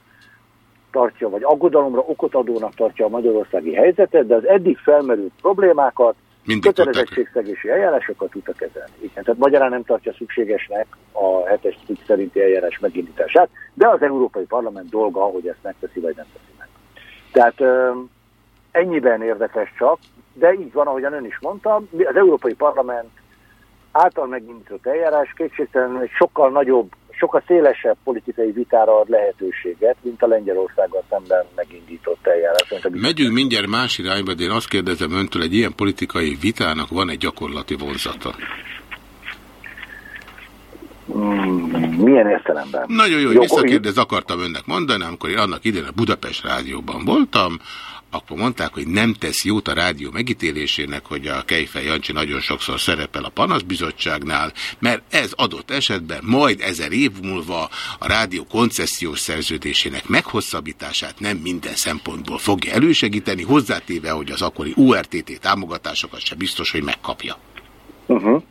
tartja, vagy aggodalomra okot adónak tartja a magyarországi helyzetet, de az eddig felmerült problémákat, Mindig kötelezettségszegési eljárásokat tudta kezelni. Igen, tehát magyarán nem tartja szükségesnek a hetes cikk szerinti eljárás megindítását, de az Európai Parlament dolga, hogy ezt megteszi, vagy nem teszi meg. Tehát ennyiben érdekes csak, de így van, ahogyan ön is mondta, az Európai Parlament által megindított eljárás kétségtelenül egy sokkal nagyobb, sokkal szélesebb politikai vitára ad lehetőséget, mint a Lengyelországgal szemben megindított eljárás. Megyünk mindjárt más irányba, de én azt kérdezem öntől, egy ilyen politikai vitának van egy gyakorlati vonzata. Mm, milyen értelemben? Nagyon jó, Jó, visszakérdez, akartam önnek mondani, amikor én annak idején a Budapest rádióban voltam, akkor mondták, hogy nem tesz jót a rádió megítélésének, hogy a Kejfej Jancsi nagyon sokszor szerepel a panaszbizottságnál, mert ez adott esetben majd ezer év múlva a rádió koncesziós szerződésének meghosszabbítását nem minden szempontból fogja elősegíteni, hozzátéve, hogy az akkori URTT támogatásokat se biztos, hogy megkapja. Uh-huh.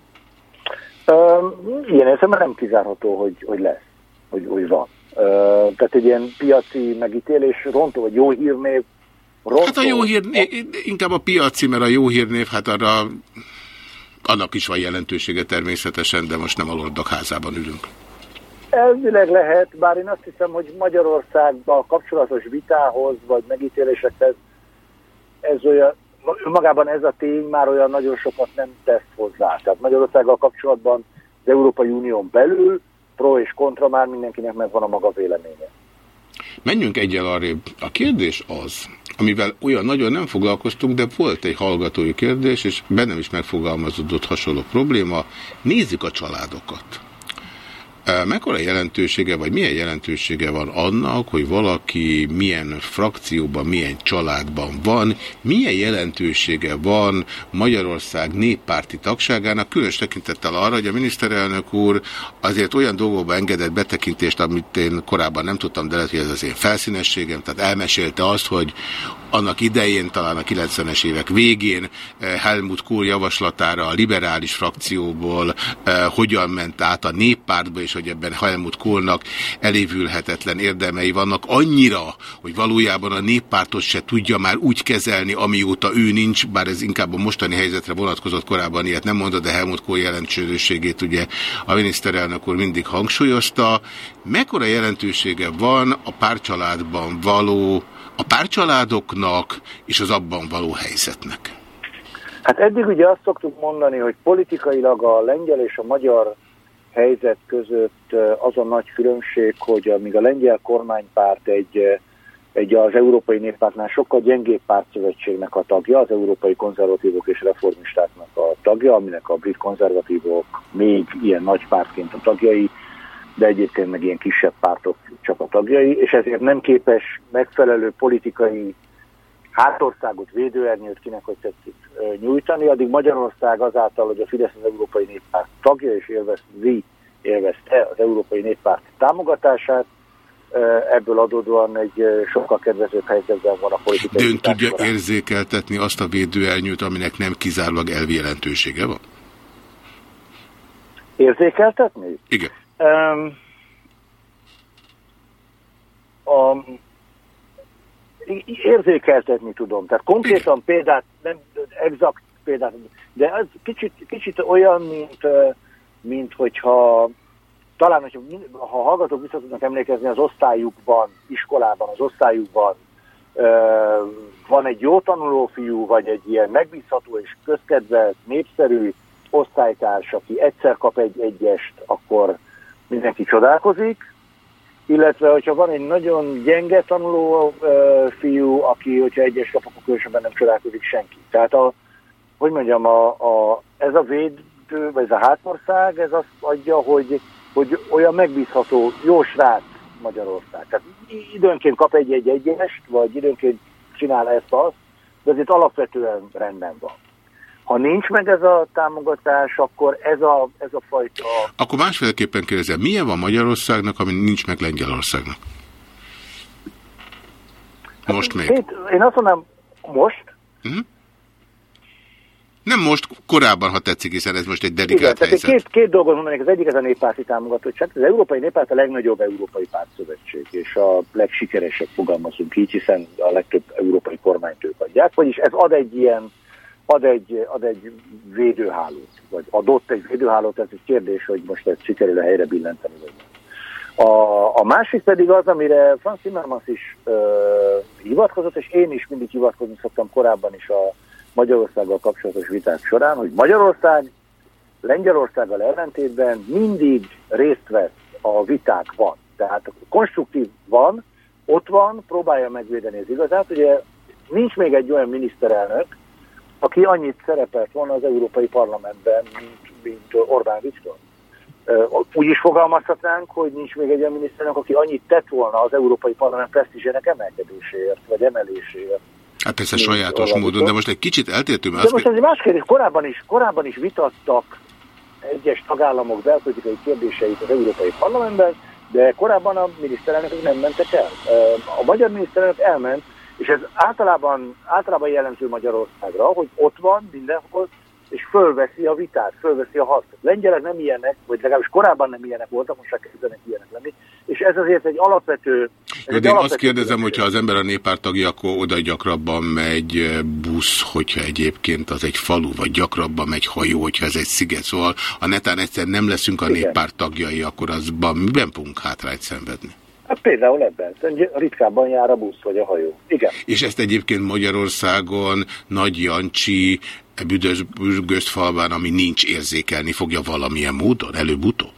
Uh, ilyen nem kizárható, hogy, hogy lesz, hogy, hogy van. Uh, tehát egy ilyen piaci megítélés rontó, vagy jó hírnév rontó. Hát a jó hír, inkább a piaci, mert a jó hírnév, hát arra annak is van jelentősége természetesen, de most nem a lordok házában ülünk. Elvileg lehet, bár én azt hiszem, hogy Magyarországgal kapcsolatos vitához, vagy megítélésekhez ez olyan, önmagában ez a tény már olyan nagyon sokat nem tesz hozzá. Tehát Magyarországgal kapcsolatban az Európai Unión belül pro és kontra már mindenkinek megvan a maga véleménye. Menjünk egyel arrébb. A kérdés az, amivel olyan nagyon nem foglalkoztunk, de volt egy hallgatói kérdés, és bennem is megfogalmazódott hasonló probléma. Nézzük a családokat. Mekkora jelentősége, vagy milyen jelentősége van annak, hogy valaki milyen frakcióban, milyen családban van, milyen jelentősége van Magyarország néppárti tagságának, különös tekintettel arra, hogy a miniszterelnök úr azért olyan dolgokba engedett betekintést, amit én korábban nem tudtam, de lehet, hogy ez az én felszínességem, tehát elmesélte azt, hogy annak idején, talán a 90-es évek végén Helmut Kohl javaslatára a liberális frakcióból hogyan ment át a néppártba, és hogy ebben Helmut Kohlnak elévülhetetlen érdemei vannak annyira, hogy valójában a néppártot se tudja már úgy kezelni, amióta ő nincs, bár ez inkább a mostani helyzetre vonatkozott korábban, ilyet nem mondta, de Helmut Kohl jelentőségét ugye a miniszterelnök úr mindig hangsúlyozta. Mekkora jelentősége van a párcsaládban való a párcsaládoknak és az abban való helyzetnek? Hát eddig ugye azt szoktuk mondani, hogy politikailag a lengyel és a magyar helyzet között az a nagy különbség, hogy amíg a lengyel kormánypárt egy, egy az Európai Néppártnál sokkal gyengébb pártszövetségnek a tagja, az Európai Konzervatívok és Reformistáknak a tagja, aminek a brit konzervatívok még ilyen nagy pártként a tagjai, de egyébként meg ilyen kisebb pártok csak a tagjai, és ezért nem képes megfelelő politikai hátországot, védőernyőt, kinek hogy tetszik nyújtani, addig Magyarország azáltal, hogy a Fidesz az Európai Néppárt tagja és élvezi, élvezte az Európai Néppárt támogatását, ebből adódóan egy sokkal kedvezőbb helyzetben van a politikai De ön tudja során. érzékeltetni azt a védőelnyőt, aminek nem kizárólag elvi jelentősége van? Érzékeltetni? Igen. Um, a, érzékeltetni tudom. Tehát konkrétan példát, nem exakt példát, de ez kicsit, kicsit olyan, mint, mint hogyha talán, hogyha, ha hallgatók vissza tudnak emlékezni az osztályukban, iskolában, az osztályukban van egy jó tanuló fiú, vagy egy ilyen megbízható és közkedvelt, népszerű osztálytárs, aki egyszer kap egy egyest, akkor mindenki csodálkozik, illetve hogyha van egy nagyon gyenge tanuló ö, fiú, aki, hogyha egyes kap, akkor különösebben nem csodálkozik senki. Tehát a, hogy mondjam, a, a, ez a védő, vagy ez a hátország, ez azt adja, hogy, hogy olyan megbízható, jó srác Magyarország. Tehát időnként kap egy-egy egyest, vagy időnként csinál ezt azt, de azért alapvetően rendben van. Ha nincs meg ez a támogatás, akkor ez a, ez a fajta... Akkor másféleképpen kérdezem, milyen van Magyarországnak, ami nincs meg Lengyelországnak? Most még. Két, én azt mondanám, most, Hm? Nem most, korábban, ha tetszik, hiszen ez most egy Igen, dedikált én helyzet. két, két dolgot mondanék. Az egyik ez a néppárti támogatottság. Az Európai Néppárt a legnagyobb európai pártszövetség, és a legsikeresebb fogalmazunk így, hiszen a legtöbb európai kormányt ők adják. Vagyis ez ad egy ilyen, ad egy, ad egy védőhálót, vagy adott egy védőhálót, ez egy kérdés, hogy most ezt sikerül a helyre billenteni, vagy. A, a másik pedig az, amire Franz Timmermans is ö, hivatkozott, és én is mindig hivatkozni szoktam korábban is a Magyarországgal kapcsolatos viták során, hogy Magyarország Lengyelországgal ellentétben mindig részt vesz a vitákban. Tehát konstruktív van, ott van, próbálja megvédeni az igazát. Ugye nincs még egy olyan miniszterelnök, aki annyit szerepelt volna az Európai Parlamentben, mint, mint Orbán Viktor. Úgy is fogalmazhatnánk, hogy nincs még egy olyan miniszterelnök, aki annyit tett volna az Európai Parlament presztízsének emelkedéséért, vagy emeléséért. Hát persze sajátos módon, Viktor. de most egy kicsit eltértünk, De azt most ez egy más kérdés. Korábban is, korábban is vitattak egyes tagállamok belpolitikai kérdéseit az Európai Parlamentben, de korábban a miniszterelnökök nem mentek el. A magyar miniszterelnök elment, és ez általában, általában jellemző Magyarországra, hogy ott van mindenhol, és fölveszi a vitát, fölveszi a harcot. Lengyelek nem ilyenek, vagy legalábbis korábban nem ilyenek voltak, most már kezdenek ilyenek lenni, és ez azért egy alapvető... ez Jó, de én azt kérdezem, hogyha az ember a néppárt tagja, akkor oda gyakrabban megy eh, busz, hogyha egyébként az egy falu, vagy gyakrabban megy hajó, hogyha ez egy sziget. Szóval, ha netán egyszer nem leszünk a Igen. néppárt tagjai, akkor azban miben fogunk hátrányt szenvedni? Hát például ebben, ritkábban jár a busz vagy a hajó. Igen. És ezt egyébként Magyarországon Nagy Jancsi büdös bürgözfalván, ami nincs érzékelni fogja valamilyen módon, előbb-utóbb?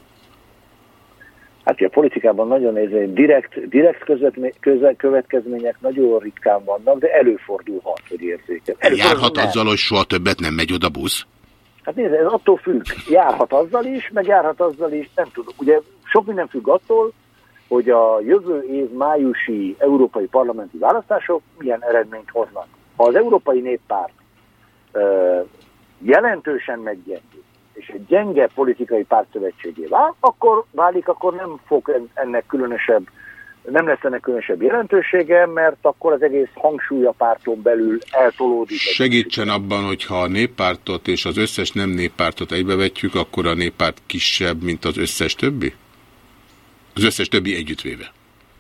Hát a politikában nagyon érzékeny, direkt, direkt közvetme, köze, következmények nagyon ritkán vannak, de előfordulhat, hogy érzékel. Járhat nem. azzal, hogy soha többet nem megy oda busz? Hát nézd, ez attól függ. Járhat azzal is, meg járhat azzal is, nem tudom. Ugye sok minden függ attól, hogy a jövő év májusi európai parlamenti választások milyen eredményt hoznak. Ha az Európai Néppárt ö, jelentősen meggyengül, és egy gyenge politikai pártszövetségé vál, akkor válik, akkor nem fog en- ennek különösebb, nem lesz ennek különösebb jelentősége, mert akkor az egész hangsúly a párton belül eltolódik. Segítsen abban, hogyha a néppártot és az összes nem néppártot egybevetjük, akkor a néppárt kisebb, mint az összes többi? Az összes többi együttvéve.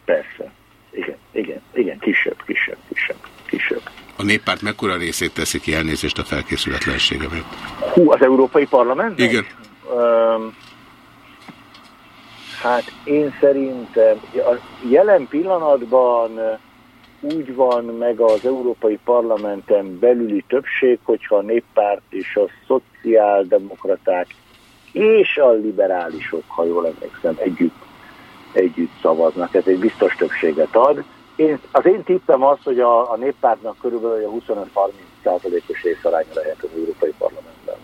Persze. Igen, igen, igen, kisebb, kisebb, kisebb, kisebb. A néppárt mekkora részét teszi ki elnézést a felkészületlensége miatt? Hú, az Európai Parlament? Igen. Um, hát én szerintem a jelen pillanatban úgy van meg az Európai Parlamenten belüli többség, hogyha a néppárt és a szociáldemokraták és a liberálisok, ha jól emlékszem, együtt, együtt szavaznak. Ez egy biztos többséget ad. Én, az én tippem az, hogy a, a néppártnak körülbelül a 25-30 százalékos részaránya lehet az Európai Parlamentben.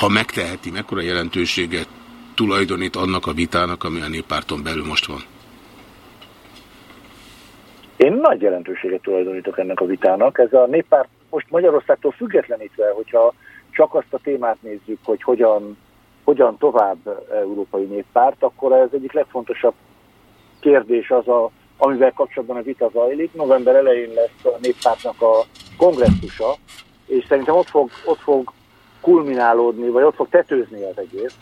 Ha megteheti, mekkora jelentőséget tulajdonít annak a vitának, ami a néppárton belül most van? Én nagy jelentőséget tulajdonítok ennek a vitának. Ez a néppárt most Magyarországtól függetlenítve, hogyha csak azt a témát nézzük, hogy hogyan, hogyan tovább Európai Néppárt, akkor ez egyik legfontosabb kérdés az, a, amivel kapcsolatban a vita zajlik. November elején lesz a néppártnak a kongresszusa, és szerintem ott fog, ott fog kulminálódni, vagy ott fog tetőzni az egész,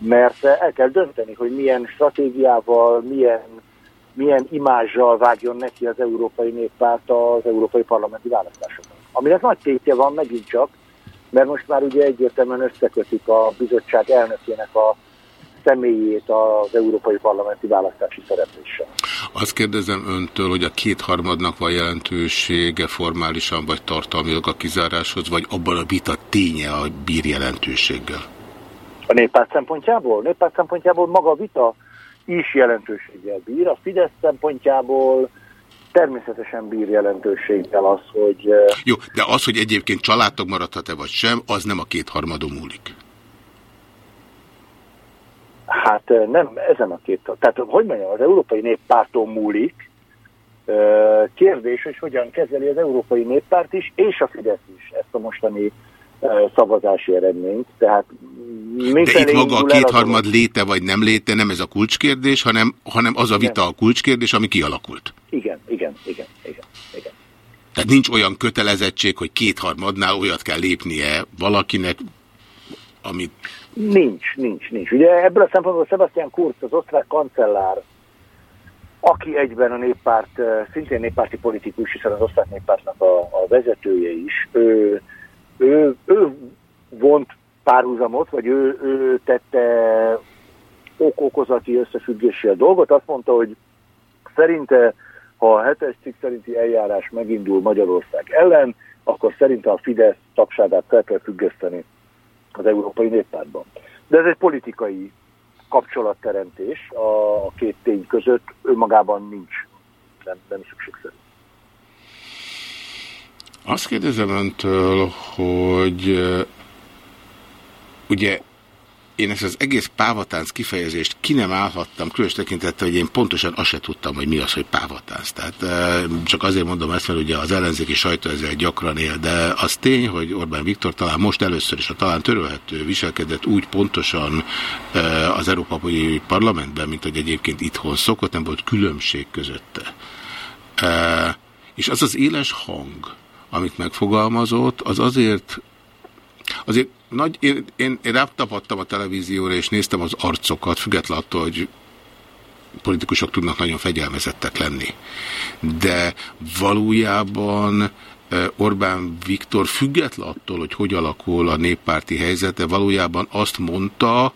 mert el kell dönteni, hogy milyen stratégiával, milyen milyen imázsal vágjon neki az Európai Néppárt az Európai Parlamenti választásokon. Aminek nagy tétje van megint csak, mert most már ugye egyértelműen összekötik a bizottság elnökének a személyét az Európai Parlamenti választási szerepléssel. Azt kérdezem öntől, hogy a kétharmadnak van jelentősége formálisan vagy tartalmilag a kizáráshoz, vagy abban a vita ténye a bír jelentőséggel? A néppárt szempontjából? Néppárt szempontjából maga a vita is jelentőséggel bír. A Fidesz szempontjából természetesen bír jelentőséggel az, hogy... Jó, de az, hogy egyébként családtag maradhat-e vagy sem, az nem a kétharmadon múlik. Hát nem ezen a két... Tehát, hogy mondjam, az Európai Néppárton múlik. Kérdés, hogy hogyan kezeli az Európai Néppárt is, és a Fidesz is ezt a mostani szavazási eredményt. Tehát De itt maga a kétharmad léte vagy nem léte, nem ez a kulcskérdés, hanem, hanem az a vita a kulcskérdés, ami kialakult. Igen, igen, igen, igen, igen. Tehát nincs olyan kötelezettség, hogy kétharmadnál olyat kell lépnie valakinek, amit... Nincs, nincs, nincs. Ugye ebből a szempontból Sebastian Kurz, az osztrák kancellár, aki egyben a néppárt, szintén néppárti politikus, hiszen az osztrák néppártnak a, a vezetője is, ő ő, ő vont párhuzamot, vagy ő, ő tette ok-okozati összefüggési a dolgot. Azt mondta, hogy szerinte, ha a hetes cikk szerinti eljárás megindul Magyarország ellen, akkor szerinte a Fidesz tagságát fel kell függeszteni az Európai Néppártban. De ez egy politikai kapcsolatteremtés a két tény között, önmagában nincs, nem, nem szükségszerű. Azt kérdezem öntől, hogy ugye én ezt az egész pávatánc kifejezést ki nem állhattam, különös tekintettel, hogy én pontosan azt se tudtam, hogy mi az, hogy pávatánc. Tehát csak azért mondom ezt, mert ugye az ellenzéki sajtó ezzel gyakran él, de az tény, hogy Orbán Viktor talán most először is a talán törölhető viselkedett úgy pontosan az Európai Parlamentben, mint hogy egyébként itthon szokott, nem volt különbség közötte. És az az éles hang, amit megfogalmazott, az azért, azért nagy, én, én, én rátapadtam a televízióra, és néztem az arcokat, függetlenül attól, hogy politikusok tudnak nagyon fegyelmezettek lenni. De valójában Orbán Viktor független attól, hogy hogy alakul a néppárti helyzete, valójában azt mondta,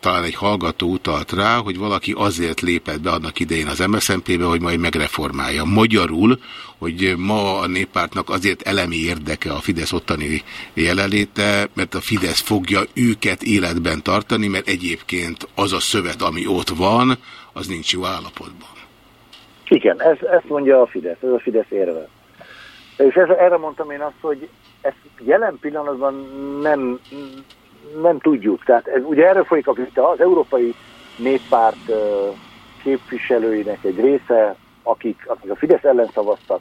talán egy hallgató utalt rá, hogy valaki azért lépett be annak idején az MSZNP-be, hogy majd megreformálja. Magyarul, hogy ma a néppártnak azért elemi érdeke a Fidesz ottani jelenléte, mert a Fidesz fogja őket életben tartani, mert egyébként az a szövet, ami ott van, az nincs jó állapotban. Igen, ez, ezt mondja a Fidesz, ez a Fidesz érve. És ez, erre mondtam én azt, hogy ezt jelen pillanatban nem, nem tudjuk. Tehát ez, ugye erről folyik a vita, az Európai Néppárt képviselőinek egy része, akik, akik a Fidesz ellen szavaztak,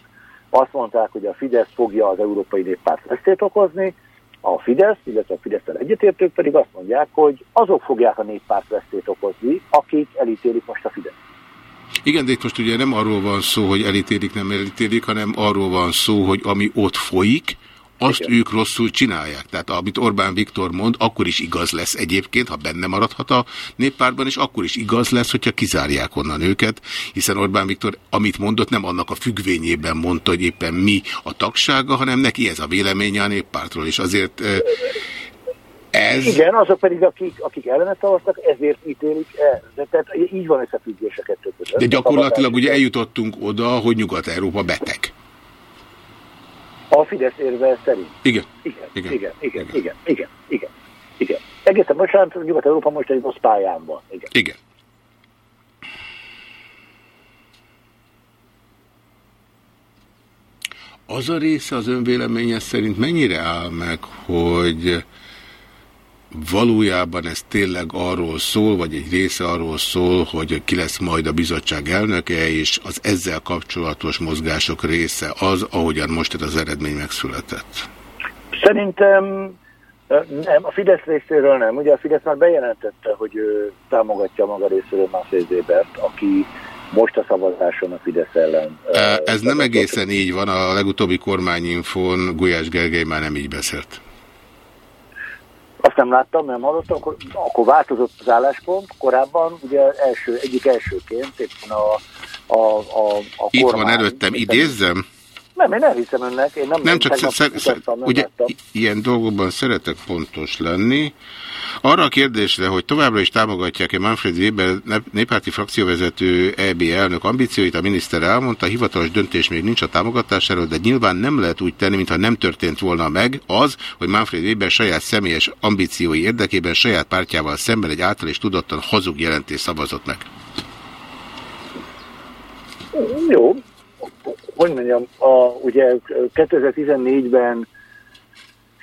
azt mondták, hogy a Fidesz fogja az Európai Néppárt veszélyt okozni, a Fidesz, illetve a fidesz egyetértők pedig azt mondják, hogy azok fogják a néppárt veszélyt okozni, akik elítélik most a Fidesz. Igen, de itt most ugye nem arról van szó, hogy elítélik, nem elítélik, hanem arról van szó, hogy ami ott folyik, azt Igen. ők rosszul csinálják. Tehát amit Orbán Viktor mond, akkor is igaz lesz egyébként, ha benne maradhat a néppártban, és akkor is igaz lesz, hogyha kizárják onnan őket, hiszen Orbán Viktor, amit mondott, nem annak a függvényében mondta, hogy éppen mi a tagsága, hanem neki ez a véleménye a néppártról, és azért ez... Igen, azok pedig, akik, akik ellene szavaztak, ezért ítélik el. De tehát így van összefüggés a kettő között. De gyakorlatilag ugye eljutottunk oda, hogy Nyugat-Európa beteg. Az Fidesz érve szerint. Igen. Igen, igen, igen, igen, igen, igen, igen, igen. Egészen bocsánat, Nyugat-Európa most egy rossz pályán van. Igen. Igen. Az a része az önvéleménye szerint mennyire áll meg, hogy valójában ez tényleg arról szól, vagy egy része arról szól, hogy ki lesz majd a bizottság elnöke, és az ezzel kapcsolatos mozgások része az, ahogyan most ez az eredmény megszületett? Szerintem nem, a Fidesz részéről nem. Ugye a Fidesz már bejelentette, hogy ő támogatja maga részéről Mászé Zébert, aki most a szavazáson a Fidesz ellen. Ez nem egészen így van, a legutóbbi kormányinfon Gulyás Gergely már nem így beszélt. Azt nem láttam, nem hallottam, akkor, akkor változott az álláspont. Korábban ugye első, egyik elsőként éppen a, a, a, a Itt kormány, van előttem, idézzem? Nem, én hiszem önnek. Én nem, nem csak szer nem ugye láttam. ilyen dolgokban szeretek pontos lenni. Arra a kérdésre, hogy továbbra is támogatják-e Manfred Weber néppárti frakcióvezető EB elnök ambícióit, a miniszter elmondta, a hivatalos döntés még nincs a támogatásáról, de nyilván nem lehet úgy tenni, mintha nem történt volna meg az, hogy Manfred Weber saját személyes ambíciói érdekében saját pártjával szemben egy által és tudottan hazug jelentés szavazott meg. Jó, hogy mondjam, a, ugye 2014-ben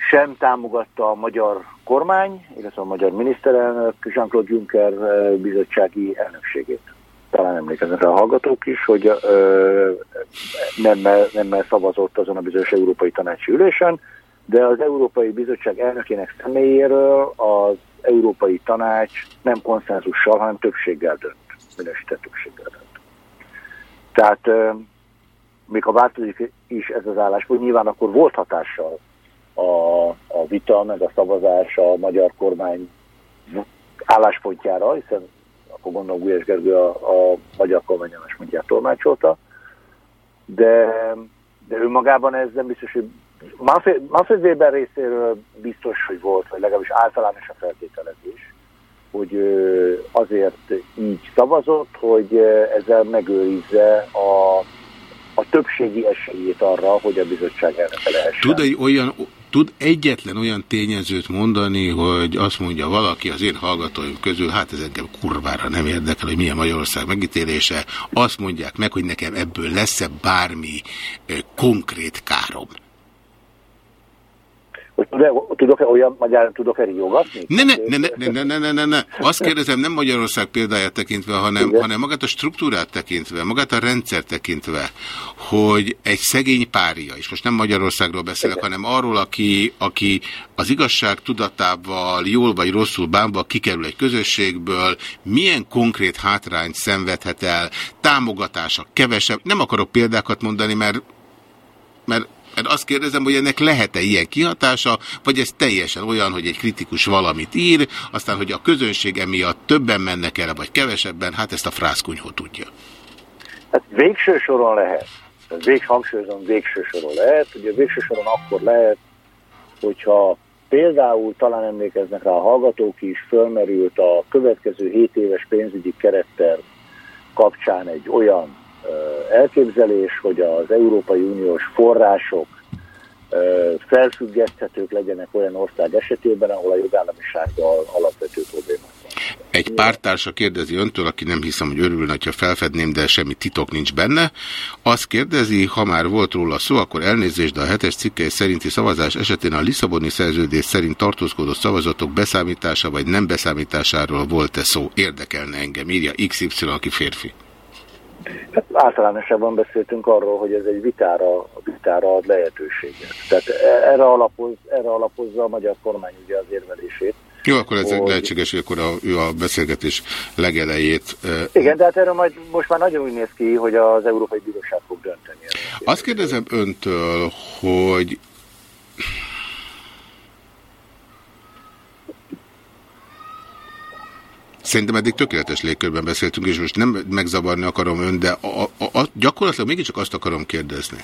sem támogatta a magyar kormány, illetve a magyar miniszterelnök Jean-Claude Juncker bizottsági elnökségét. Talán emlékeznek a hallgatók is, hogy nemmel, nemmel szavazott azon a bizonyos Európai Tanácsi ülésen, de az Európai Bizottság elnökének személyéről az Európai Tanács nem konszenzussal, hanem többséggel dönt, minősített többséggel dönt. Tehát még ha változik is ez az álláspont, nyilván akkor volt hatással a, a vita, meg a szavazás a magyar kormány álláspontjára, hiszen akkor gondolom Gulyás Gergő a, a magyar kormány álláspontját tolmácsolta, de, de önmagában ez nem biztos, hogy Manfred, Weber részéről biztos, hogy volt, vagy legalábbis általános a feltételezés, hogy azért így szavazott, hogy ezzel megőrizze a a többségi esélyét arra, hogy a bizottság elnöke lehessen. Tud egy olyan, tud egyetlen olyan tényezőt mondani, hogy azt mondja valaki az én hallgatóim közül, hát ez engem kurvára nem érdekel, hogy milyen Magyarország megítélése, azt mondják meg, hogy nekem ebből lesz-e bármi konkrét károm hogy tudok-e olyan magyarán tudok-e riogatni? Ne ne ne, ne, ne, ne, ne, ne, ne. Azt kérdezem, nem Magyarország példáját tekintve, hanem, hanem magát a struktúrát tekintve, magát a rendszer tekintve, hogy egy szegény párja, és most nem Magyarországról beszélek, Igen. hanem arról, aki, aki az igazság tudatával jól vagy rosszul bánva kikerül egy közösségből, milyen konkrét hátrányt szenvedhet el, támogatása kevesebb, nem akarok példákat mondani, mert mert mert azt kérdezem, hogy ennek lehet-e ilyen kihatása, vagy ez teljesen olyan, hogy egy kritikus valamit ír, aztán, hogy a közönség emiatt többen mennek el, vagy kevesebben, hát ezt a frászkunyhó tudja. Hát végső soron lehet. Vég, hangsúlyozom, végső soron lehet. Ugye végső soron akkor lehet, hogyha például talán emlékeznek rá a hallgatók is, fölmerült a következő 7 éves pénzügyi keretterv kapcsán egy olyan elképzelés, hogy az Európai Uniós források felfüggeszthetők legyenek olyan ország esetében, ahol a jogállamisággal alapvető problémák egy pártársa kérdezi öntől, aki nem hiszem, hogy örülne, ha felfedném, de semmi titok nincs benne. Azt kérdezi, ha már volt róla szó, akkor elnézést, de a hetes cikkei szerinti szavazás esetén a Lisszaboni szerződés szerint tartózkodó szavazatok beszámítása vagy nem beszámításáról volt-e szó? Érdekelne engem, írja XY, aki férfi. Hát általánosabban beszéltünk arról, hogy ez egy vitára, vitára ad lehetőséget. Tehát erre, alapoz, erre alapozza a magyar kormány ugye az érvelését. Jó, akkor ez hogy... lehetséges, hogy akkor a, ő a beszélgetés legelejét... Igen, de hát erről majd most már nagyon úgy néz ki, hogy az Európai Bíróság fog dönteni. Azt kérdezem öntől, hogy Szerintem eddig tökéletes légkörben beszéltünk, és most nem megzavarni akarom ön, de a, a, a, gyakorlatilag mégiscsak azt akarom kérdezni,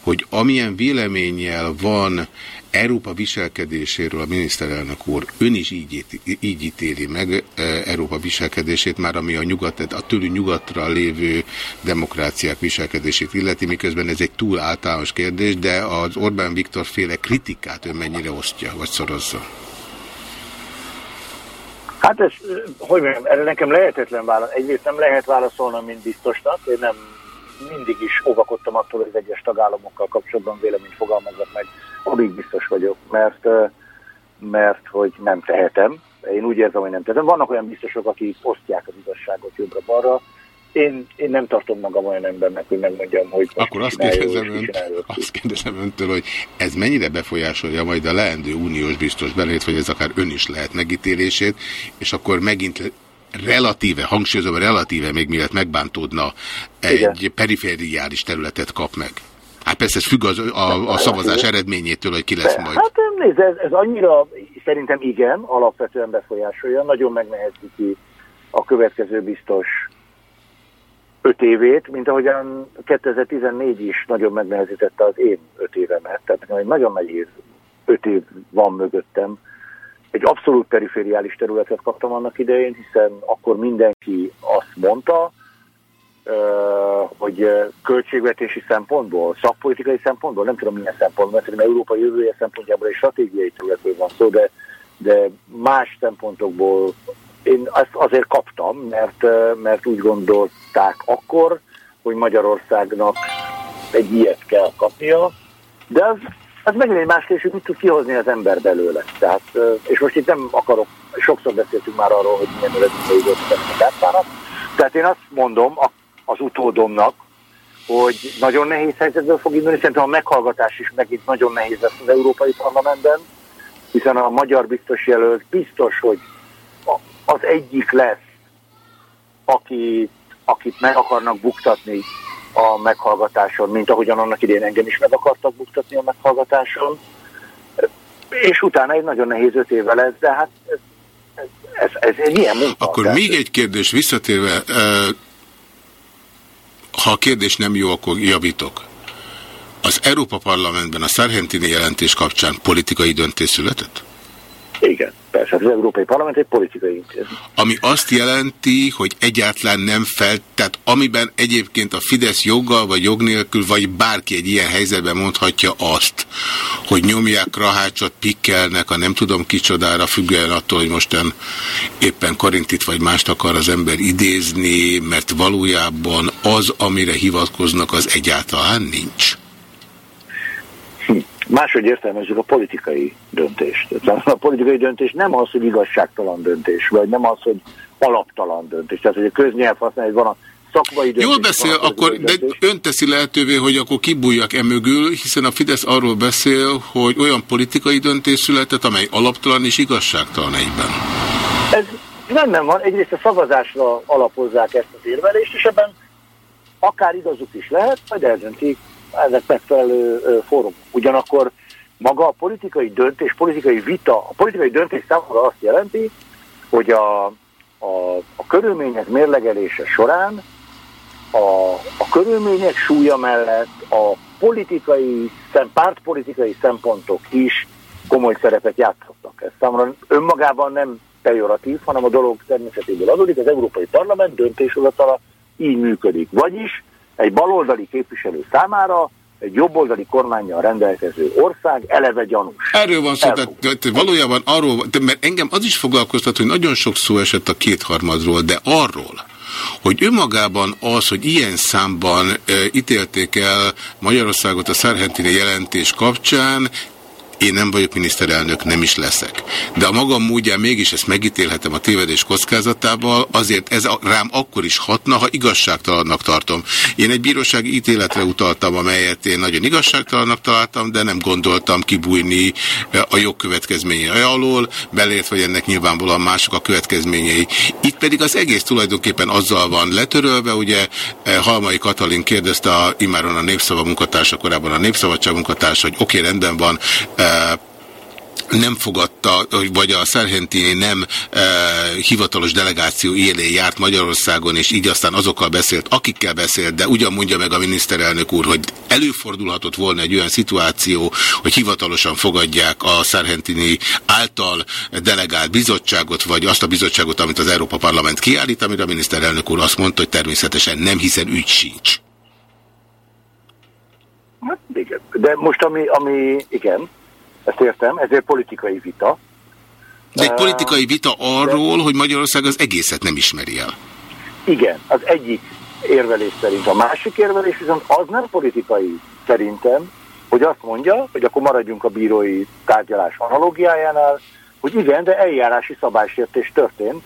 hogy amilyen véleménnyel van Európa viselkedéséről a miniszterelnök úr, ön is így, így ítéli meg e, Európa viselkedését, már ami a, nyugat, a tőlünk nyugatra lévő demokráciák viselkedését illeti, miközben ez egy túl általános kérdés, de az Orbán Viktor féle kritikát ön mennyire osztja, vagy szorozza? Hát ez, hogy mondjam, erre nekem lehetetlen válasz. Egyrészt nem lehet válaszolnom, mint biztosnak. Én nem mindig is óvakodtam attól, hogy az egyes tagállamokkal kapcsolatban véleményt fogalmazok meg, amíg biztos vagyok, mert, mert hogy nem tehetem. Én úgy érzem, hogy nem tehetem. Vannak olyan biztosok, akik osztják az igazságot jobbra-balra, én, én nem tartom magam olyan embernek, hogy megmondjam, hogy Akkor azt kérdezem, önt, azt kérdezem öntől, hogy ez mennyire befolyásolja majd a leendő uniós biztos belét, hogy ez akár ön is lehet megítélését, és akkor megint relatíve, hangsúlyozom, relatíve még mielőtt megbántódna, egy Igen. perifériális területet kap meg. Hát persze ez függ az, a, a szavazás eredményétől, hogy ki lesz majd. Hát nézd, ez, ez annyira szerintem igen, alapvetően befolyásolja, nagyon megnehezíti a következő biztos öt évét, mint ahogyan 2014 is nagyon megnehezítette az én öt évemet. Tehát egy nagyon nehéz öt év van mögöttem. Egy abszolút perifériális területet kaptam annak idején, hiszen akkor mindenki azt mondta, hogy költségvetési szempontból, szakpolitikai szempontból, nem tudom milyen szempontból, mert európai jövője szempontjából egy stratégiai területről van szó, de, de más szempontokból én azt azért kaptam, mert, mert úgy gondolták akkor, hogy Magyarországnak egy ilyet kell kapnia, de az, az megint egy más kérdés, hogy mit tud kihozni az ember belőle. Tehát, és most itt nem akarok, sokszor beszéltünk már arról, hogy milyen eredményei voltak a tárcának. Tehát én azt mondom az utódomnak, hogy nagyon nehéz helyzetből fog indulni, szerintem a meghallgatás is megint nagyon nehéz lesz az Európai Parlamentben, hiszen a magyar biztos jelölt biztos, hogy az egyik lesz, aki, akit meg akarnak buktatni a meghallgatáson, mint ahogyan annak idén engem is meg akartak buktatni a meghallgatáson. És utána egy nagyon nehéz öt éve lesz, de hát ez, ez, ez, ez ilyen munka. Akkor tehát, még egy kérdés visszatérve, ha a kérdés nem jó, akkor javítok. Az Európa Parlamentben a Szerhentini jelentés kapcsán politikai döntés született? Igen. Persze, az Európai Parlament egy politikai intézmény. Ami azt jelenti, hogy egyáltalán nem fel, tehát amiben egyébként a Fidesz joggal vagy jog nélkül, vagy bárki egy ilyen helyzetben mondhatja azt, hogy nyomják rahácsot, pikkelnek, a nem tudom kicsodára, függően attól, hogy mostan éppen Korintit vagy mást akar az ember idézni, mert valójában az, amire hivatkoznak, az egyáltalán nincs. Máshogy értelmezzük a politikai döntést. A politikai döntés nem az, hogy igazságtalan döntés, vagy nem az, hogy alaptalan döntés. Tehát, hogy a köznyelv használ, hogy van a szakmai döntés. Jól beszél, akkor, de ön teszi lehetővé, hogy akkor kibújjak emögül, hiszen a Fidesz arról beszél, hogy olyan politikai döntés született, amely alaptalan és igazságtalan egyben. Ez nem, nem van. Egyrészt a szavazásra alapozzák ezt az érvelést, és ebben akár igazuk is lehet, vagy eldöntik ezek megfelelő fórum. Ugyanakkor maga a politikai döntés, politikai vita, a politikai döntés számomra azt jelenti, hogy a, a, a körülmények mérlegelése során a, a körülmények súlya mellett a politikai, szem, pártpolitikai szempontok is komoly szerepet játszottak. Ez számomra önmagában nem pejoratív, hanem a dolog természetéből adódik. Az Európai Parlament döntéshozatala így működik. Vagyis egy baloldali képviselő számára egy jobboldali kormányjal rendelkező ország eleve gyanús. Erről van szó, tehát, tehát valójában arról, mert engem az is foglalkoztat, hogy nagyon sok szó esett a kétharmadról, de arról, hogy önmagában az, hogy ilyen számban e, ítélték el Magyarországot a Szerhentini jelentés kapcsán, én nem vagyok miniszterelnök, nem is leszek. De a magam módján mégis ezt megítélhetem a tévedés kockázatával, azért ez rám akkor is hatna, ha igazságtalannak tartom. Én egy bírósági ítéletre utaltam, amelyet én nagyon igazságtalannak találtam, de nem gondoltam kibújni a jogkövetkezményei alól, belért, hogy ennek nyilvánvalóan mások a következményei. Itt pedig az egész tulajdonképpen azzal van letörölve, ugye eh, Halmai Katalin kérdezte a, imáron a Népszava munkatársa, korábban a Népszabadság munkatársa, hogy oké, okay, rendben van, eh, nem fogadta, vagy a Szerhentini nem e, hivatalos delegáció élén járt Magyarországon, és így aztán azokkal beszélt, akikkel beszélt, de ugyan mondja meg a miniszterelnök úr, hogy előfordulhatott volna egy olyan szituáció, hogy hivatalosan fogadják a Szerhentini által delegált bizottságot, vagy azt a bizottságot, amit az Európa Parlament kiállít, amire a miniszterelnök úr azt mondta, hogy természetesen nem, hiszen ügy sincs. Hát. De most ami, ami igen, ezt értem, ezért politikai vita. De egy politikai vita arról, hogy Magyarország az egészet nem ismeri el. Igen, az egyik érvelés szerint. A másik érvelés viszont az nem politikai szerintem, hogy azt mondja, hogy akkor maradjunk a bírói tárgyalás analógiájánál, hogy igen, de eljárási szabálysértés történt,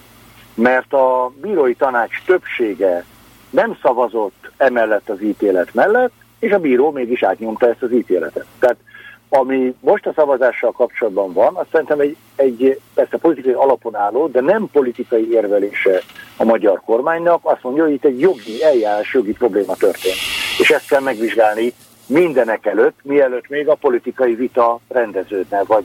mert a bírói tanács többsége nem szavazott emellett az ítélet mellett, és a bíró mégis átnyomta ezt az ítéletet. Tehát ami most a szavazással kapcsolatban van, azt szerintem egy, egy persze politikai alapon álló, de nem politikai érvelése a magyar kormánynak. Azt mondja, hogy itt egy jogi, eljárás jogi probléma történt. És ezt kell megvizsgálni mindenek előtt, mielőtt még a politikai vita rendeződne, vagy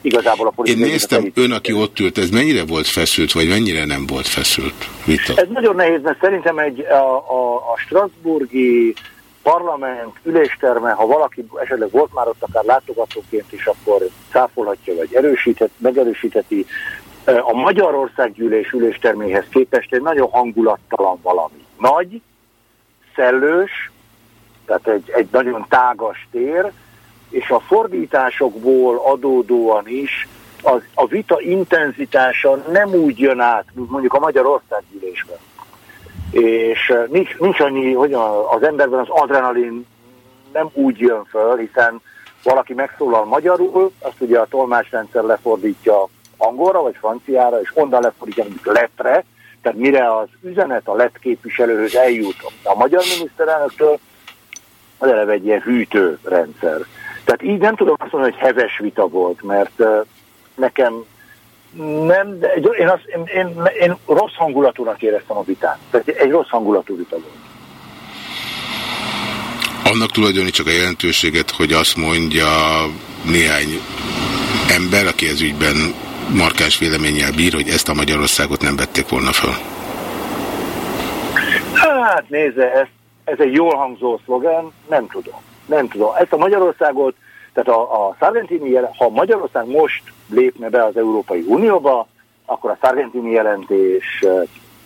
igazából a politikai Én néztem, ön, aki ott ült, ez mennyire volt feszült, vagy mennyire nem volt feszült vita? Ez nagyon nehéz, mert szerintem egy, a, a, a Strasburgi parlament ülésterme, ha valaki esetleg volt már ott akár látogatóként is, akkor cáfolhatja, vagy erősíthet, megerősítheti. A Magyarország gyűlés ülésterméhez képest egy nagyon hangulattalan valami. Nagy, szellős, tehát egy, egy nagyon tágas tér, és a fordításokból adódóan is az, a vita intenzitása nem úgy jön át, mint mondjuk a Magyarország gyűlésben és nincs, nincs annyi, hogy az emberben az adrenalin nem úgy jön föl, hiszen valaki megszólal magyarul, azt ugye a tolmácsrendszer lefordítja angolra vagy franciára, és onnan lefordítja mondjuk letre, tehát mire az üzenet a lett képviselőhöz eljut a magyar miniszterelnöktől, az eleve egy ilyen hűtő rendszer. Tehát így nem tudom azt mondani, hogy heves vita volt, mert nekem nem, de én, azt, én, én, én rossz hangulatúnak éreztem a vitát. Tehát egy rossz hangulatú vita volt. Annak csak a jelentőséget, hogy azt mondja néhány ember, aki ez ügyben markás véleménnyel bír, hogy ezt a Magyarországot nem vették volna fel. Hát nézze, ez, ez egy jól hangzó szlogen, nem tudom. Nem tudom. Ezt a Magyarországot, tehát a, a Szargentini, ha Magyarország most lépne be az Európai Unióba, akkor a Sargentini jelentés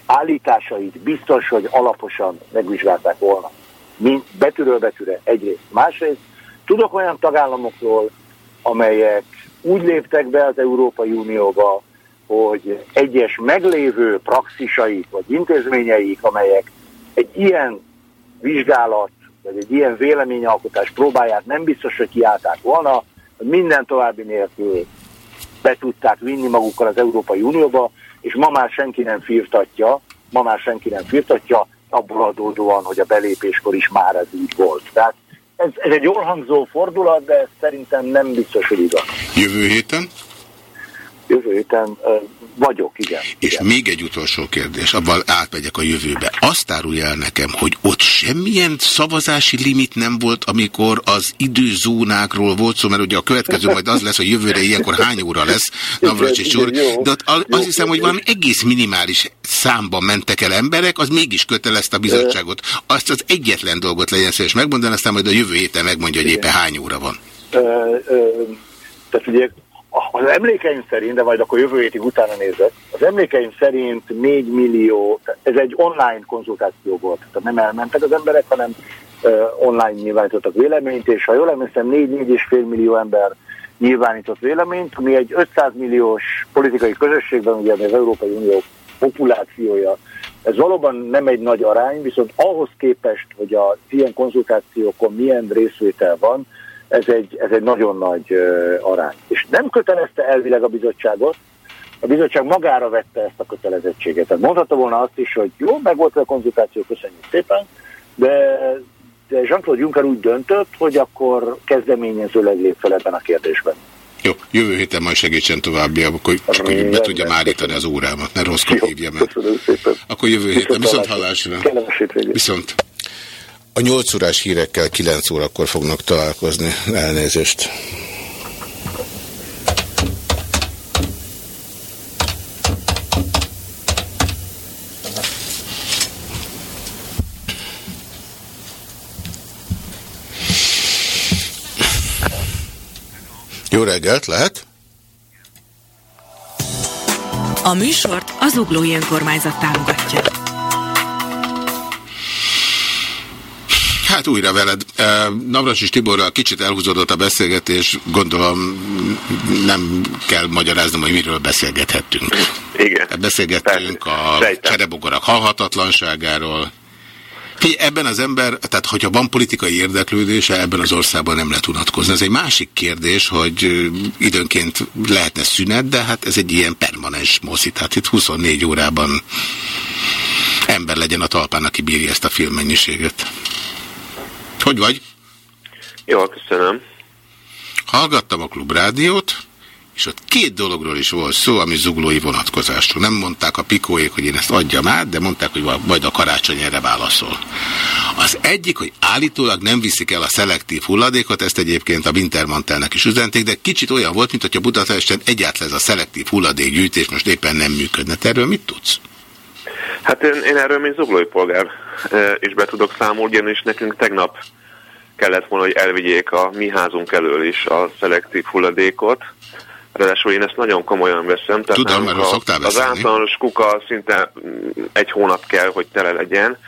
állításait biztos, hogy alaposan megvizsgálták volna. Mint betűről betűre egyrészt. Másrészt tudok olyan tagállamokról, amelyek úgy léptek be az Európai Unióba, hogy egyes meglévő praxisaik vagy intézményeik, amelyek egy ilyen vizsgálat vagy egy ilyen véleményalkotás próbáját nem biztos, hogy kiállták volna, minden további nélkül be tudták vinni magukkal az Európai Unióba, és ma már senki nem firtatja, ma már senki nem firtatja, abból adódóan, hogy a belépéskor is már ez így volt. Tehát ez, ez egy jól hangzó fordulat, de ez szerintem nem biztos, hogy igaz. Jövő héten? Jövő héten vagyok, igen. És igen. még egy utolsó kérdés, abban átmegyek a jövőbe. Azt árulja el nekem, hogy ott semmilyen szavazási limit nem volt, amikor az időzónákról volt szó, mert ugye a következő majd az lesz, hogy jövőre ilyenkor hány óra lesz, Navracsics úr, de ott azt hiszem, hogy valami egész minimális számban mentek el emberek, az mégis kötelezte a bizottságot. Azt az egyetlen dolgot legyen szíves megmondani, aztán majd a jövő héten megmondja, hogy éppen hány óra van. Ö, ö, tehát ugye az emlékeim szerint, de majd akkor jövő hétig utána nézek, az emlékeim szerint 4 millió, ez egy online konzultáció volt, tehát nem elmentek az emberek, hanem uh, online nyilvánítottak véleményt, és ha jól emlékszem, 4-4,5 millió ember nyilvánított véleményt, ami egy 500 milliós politikai közösségben, ugye az Európai Unió populációja, ez valóban nem egy nagy arány, viszont ahhoz képest, hogy a ilyen konzultációkon milyen részvétel van, ez egy, ez egy nagyon nagy arány. És nem kötelezte elvileg a bizottságot, a bizottság magára vette ezt a kötelezettséget. Tehát mondhatta volna azt is, hogy jó, meg volt a konzultáció, köszönjük szépen, de, de Jean-Claude Juncker úgy döntött, hogy akkor kezdeményezőleg lép fel ebben a kérdésben. Jó, jövő héten majd segítsen további, akkor csak hogy be tudjam állítani az órámat, ne rosszkot hívja meg. Akkor jövő héten, viszont hallásra. Viszont. A 8 órás hírekkel 9 órakor fognak találkozni. Elnézést. Jó reggelt, lehet? A műsort az Uglói Önkormányzat támogatja. Hát újra veled. Navrasis Tiborral kicsit elhúzódott a beszélgetés, gondolom nem kell magyaráznom, hogy miről beszélgethettünk. Igen. Beszélgettünk a cserebogarak halhatatlanságáról. Figyelj, ebben az ember, tehát hogyha van politikai érdeklődése, ebben az országban nem lehet unatkozni. Ez egy másik kérdés, hogy időnként lehetne szünet, de hát ez egy ilyen permanens moszi. Tehát itt 24 órában ember legyen a talpán, aki bírja ezt a filmmennyiséget. Hogy vagy? Jó, köszönöm. Hallgattam a klubrádiót, és ott két dologról is volt szó, ami zuglói vonatkozásról. Nem mondták a pikóék, hogy én ezt adjam át, de mondták, hogy majd a karácsony erre válaszol. Az egyik, hogy állítólag nem viszik el a szelektív hulladékot, ezt egyébként a Wintermantelnek is üzenték, de kicsit olyan volt, mint hogyha Budapesten egyáltalán ez a szelektív hulladékgyűjtés most éppen nem működne. Te erről mit tudsz? Hát én, én erről, mint zuglói polgár is be tudok számolni, ugyanis nekünk tegnap kellett volna, hogy elvigyék a mi házunk elől is a szelektív hulladékot. Ráadásul én ezt nagyon komolyan veszem. Tehát Tudom, mert a, Az általános kuka szinte egy hónap kell, hogy tele legyen,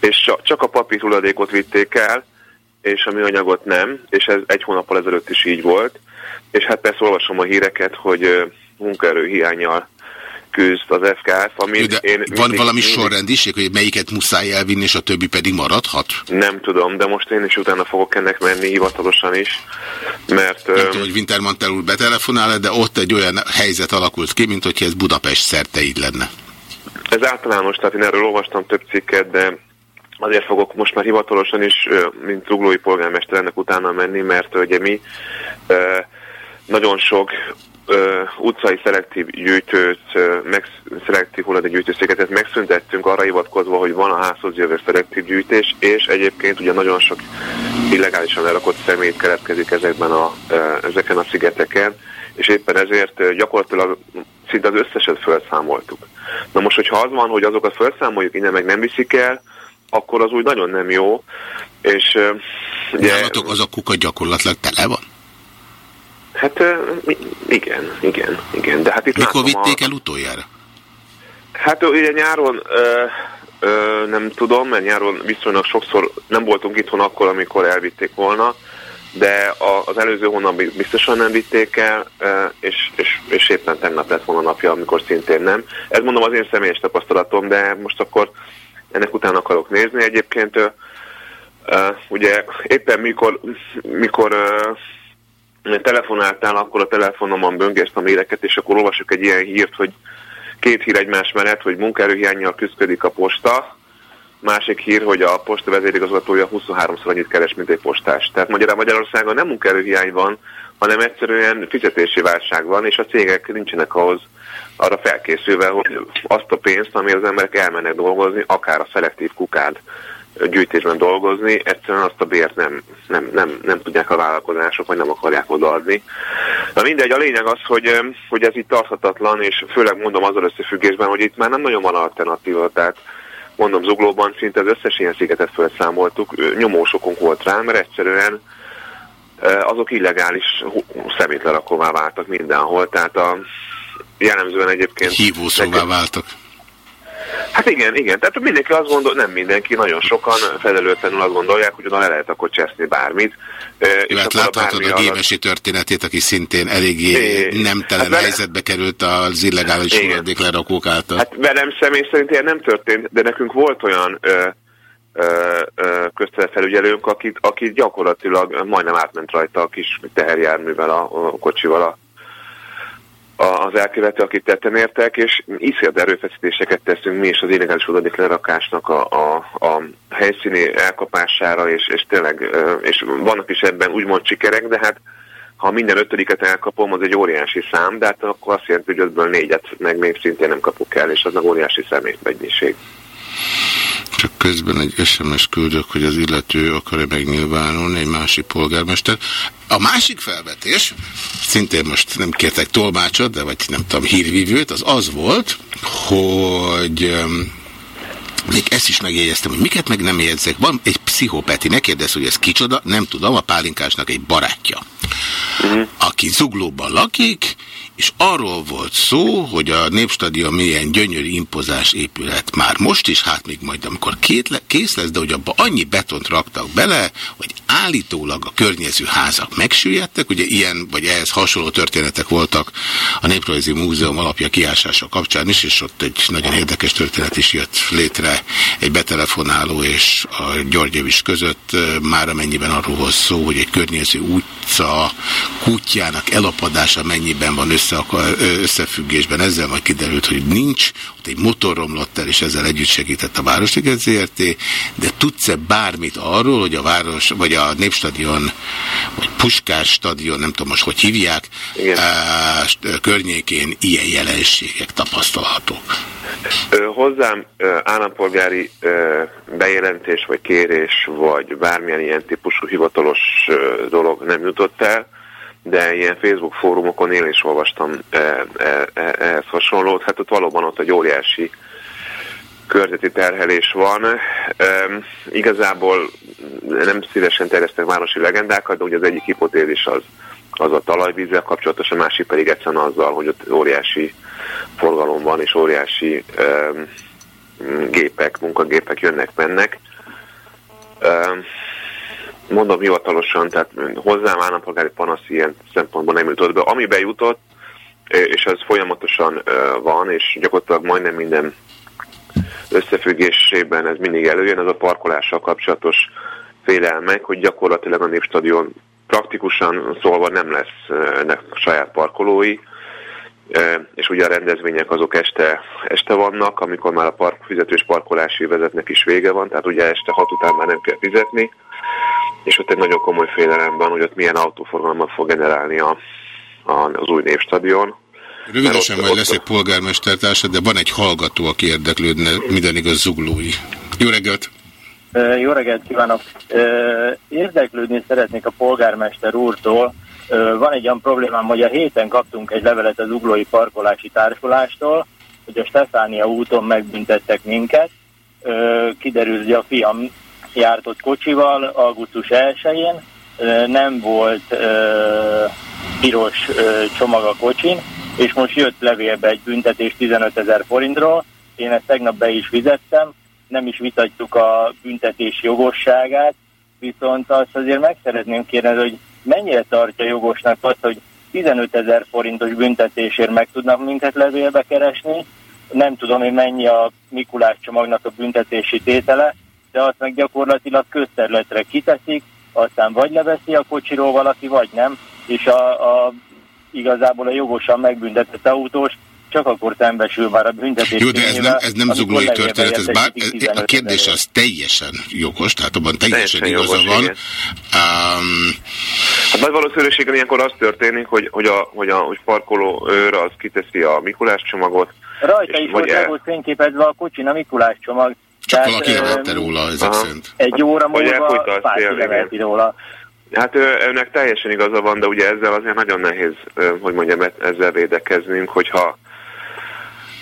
és csak a papír hulladékot vitték el, és a műanyagot nem, és ez egy hónappal ezelőtt is így volt. És hát persze olvasom a híreket, hogy munkaerő hiányjal küzd az FKF, ami De én van mindig, valami mindig... sorrendiség, hogy melyiket muszáj elvinni, és a többi pedig maradhat? Nem tudom, de most én is utána fogok ennek menni hivatalosan is, mert... Nem tudom, hogy Wintermantel úr betelefonál -e, de ott egy olyan helyzet alakult ki, mint hogyha ez Budapest szerte így lenne. Ez általános, tehát én erről olvastam több cikket, de azért fogok most már hivatalosan is, mint zuglói polgármester ennek utána menni, mert ugye mi nagyon sok ö, utcai szelektív gyűjtőt, meg, szelektív hulladékgyűjtőszéket megszüntettünk arra hivatkozva, hogy van a házhoz jövő szelektív gyűjtés, és egyébként ugye nagyon sok illegálisan elrakott szemét keletkezik ezekben a, ezeken a szigeteken, és éppen ezért gyakorlatilag szinte az összeset felszámoltuk. Na most, hogyha az van, hogy azokat felszámoljuk, innen meg nem viszik el, akkor az úgy nagyon nem jó, és ugye... az a kuka gyakorlatilag tele van? Hát igen, igen, igen. De hát itt Mikor vitték a... el utoljára? Hát ugye nyáron ö, ö, nem tudom, mert nyáron viszonylag sokszor nem voltunk itthon akkor, amikor elvitték volna, de a, az előző hónapban biztosan nem vitték el, és, és, és éppen tegnap lett volna napja, amikor szintén nem. Ez mondom az én személyes tapasztalatom, de most akkor ennek után akarok nézni. Egyébként ugye éppen mikor, mikor telefonáltál, akkor a telefonomon böngésztem éreket, és akkor olvasok egy ilyen hírt, hogy két hír egymás mellett, hogy munkaerőhiányjal küzdik a posta, másik hír, hogy a posta vezérigazgatója 23-szor annyit keres, mint egy postás. Tehát magyarán Magyarországon nem munkaerőhiány van, hanem egyszerűen fizetési válság van, és a cégek nincsenek ahhoz arra felkészülve, hogy azt a pénzt, ami az emberek elmennek dolgozni, akár a szelektív kukád gyűjtésben dolgozni, egyszerűen azt a bért nem, nem, nem, nem tudják a vállalkozások, vagy nem akarják odaadni. Na mindegy, a lényeg az, hogy, hogy ez itt tarthatatlan, és főleg mondom azzal összefüggésben, hogy itt már nem nagyon van alternatíva, tehát mondom Zuglóban szinte az összes ilyen szigetet felszámoltuk, nyomósokunk volt rá, mert egyszerűen azok illegális szemétlerakóvá váltak mindenhol, tehát a jellemzően egyébként... Hívószóvá váltak. Hát igen, igen. Tehát mindenki azt gondol, nem mindenki, nagyon sokan felelőtlenül azt gondolják, hogy oda le lehet akkor cseszni bármit. Jó, hát láthatod a, a gémesi történetét, aki szintén eléggé nemtelen hát helyzetbe került az illegális hulladék lerakók által. Hát velem személy szerint ilyen nem történt, de nekünk volt olyan ö, közteletfelügyelőnk, akit, akit gyakorlatilag majdnem átment rajta a kis teherjárművel, a, a kocsival a az elkövető, akit tetten értek, és iszonyat erőfeszítéseket teszünk mi is az illegális hulladék lerakásnak a, a, a helyszíni elkapására, és, és tényleg, és vannak is ebben úgymond sikerek, de hát ha minden ötödiket elkapom, az egy óriási szám, de hát akkor azt jelenti, hogy ötből négyet meg még szintén nem kapok el, és az meg óriási szemétmennyiség. Csak közben egy SMS küldök, hogy az illető akar-e megnyilvánulni, egy másik polgármester. A másik felvetés, szintén most nem kértek tolmácsot, de vagy nem tudom, hírvívőt, az az volt, hogy még ezt is megjegyeztem, hogy miket meg nem jegyzek. Van egy pszichopeti, ne kérdezz, hogy ez kicsoda, nem tudom, a pálinkásnak egy barátja. aki Zuglóban lakik, és arról volt szó, hogy a Népstadion milyen gyönyörű impozás épület már most is, hát még majd amikor két le, kész lesz, de hogy abba annyi betont raktak bele, hogy állítólag a környező házak megsüllyedtek, ugye ilyen vagy ehhez hasonló történetek voltak a Néprajzi Múzeum alapja kiásása kapcsán is, és ott egy nagyon érdekes történet is jött létre. Egy betelefonáló és a Györgyevis között, már amennyiben arról volt szó, hogy egy környező utca kutyának elapadása mennyiben van össze, összefüggésben, ezzel majd kiderült, hogy nincs, ott egy motor romlott el, és ezzel együtt segített a Városliget ZRT, de tudsz-e bármit arról, hogy a város, vagy a Népstadion, vagy Puskás stadion, nem tudom most, hogy hívják, á, környékén ilyen jelenségek tapasztalhatók? Hozzám állampolgári bejelentés, vagy kérés, vagy bármilyen ilyen típusú hivatalos dolog nem jutott el, de ilyen Facebook fórumokon én is olvastam ehhez hasonlót. Hát ott valóban ott egy óriási körzeti terhelés van. Igazából nem szívesen terjesztek városi legendákat, de ugye az egyik hipotézis az, az a talajvízzel kapcsolatos, a másik pedig egyszerűen azzal, hogy ott óriási forgalom van, és óriási um, gépek, munkagépek jönnek-mennek. Mondom hivatalosan, tehát hozzám állampolgári panasz ilyen szempontból nem jutott be. Ami bejutott, és ez folyamatosan van, és gyakorlatilag majdnem minden összefüggésében ez mindig előjön, ez a parkolással kapcsolatos félelmek, hogy gyakorlatilag a Népstadion praktikusan szólva nem lesz ennek saját parkolói, és ugye a rendezvények azok este, este vannak, amikor már a park, fizetős parkolási vezetnek is vége van, tehát ugye este hat után már nem kell fizetni, és ott egy nagyon komoly félelem van, hogy ott milyen autóforgalmat fog generálni a, a, az új névstadion. Rövidesen majd lesz egy polgármestertársa, de van egy hallgató, aki érdeklődne, minden igaz zuglói. Jó reggelt! Jó reggelt kívánok! Érdeklődni szeretnék a polgármester úrtól. Van egy olyan problémám, hogy a héten kaptunk egy levelet az Uglói Parkolási Társulástól, hogy a Stefánia úton megbüntettek minket. Kiderült, hogy a fiam járt ott kocsival augusztus 1-én, nem volt piros csomag a kocsin, és most jött levélbe egy büntetés 15 ezer forintról, én ezt tegnap be is fizettem, nem is vitatjuk a büntetés jogosságát, viszont azt azért meg szeretném kérdezni, hogy mennyire tartja jogosnak azt, hogy 15 ezer forintos büntetésért meg tudnak minket levélbe keresni, nem tudom, hogy mennyi a Mikulás csomagnak a büntetési tétele, de azt meg gyakorlatilag közterületre kiteszik, aztán vagy leveszi a kocsiról valaki, vagy nem, és a, a igazából a jogosan megbüntetett autós csak akkor szembesül már a büntetés. Jó, de ez nem, ez nem zuglói történet, ez bár, a kérdés az teljesen jogos, tehát abban teljesen, teljesen igaza jogos, van. Um, hát nagy valószínűséggel ilyenkor az történik, hogy, hogy, a, hogy a hogy parkoló őr az kiteszi a Mikulás csomagot. Rajta is volt el... fényképezve a kocsin a Mikulás csomag, csak Tehát, valaki levette róla ezek szerint. Egy óra múlva párti róla. Hát önnek teljesen igaza van, de ugye ezzel azért nagyon nehéz, hogy mondjam, ezzel védekeznünk, hogyha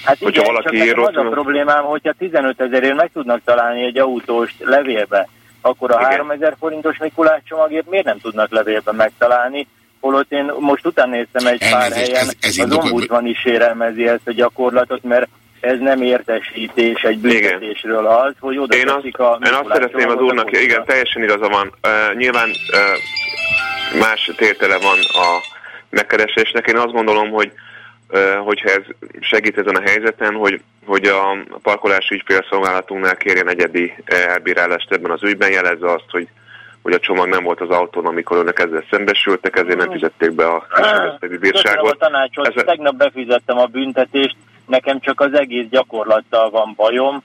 Hát hogyha igen, valaki csak rossz... az a problémám, hogyha 15 ezerért meg tudnak találni egy autóst levélbe, akkor a igen. 3000 forintos Mikulás csomagért miért nem tudnak levélbe megtalálni? Holott én most után néztem egy Elnézést, pár helyen, ez, ez az ombudsman is érelmezi ezt a gyakorlatot, mert ez nem értesítés egy büntetésről az, hogy oda én azt, a Én azt szeretném az úrnak, igen, teljesen igaza van. Uh, nyilván uh, más tétele van a megkeresésnek. Én azt gondolom, hogy uh, hogyha ez segít ezen a helyzeten, hogy, hogy a parkolási ügyfélszolgálatunknál kérjen egyedi elbírálást ebben az ügyben, jelezze azt, hogy hogy a csomag nem volt az autón, amikor önök ezzel szembesültek, ezért nem fizették be a kísérletbeli bírságot. a tanácsot, Ez... tegnap befizettem a büntetést, nekem csak az egész gyakorlattal van bajom,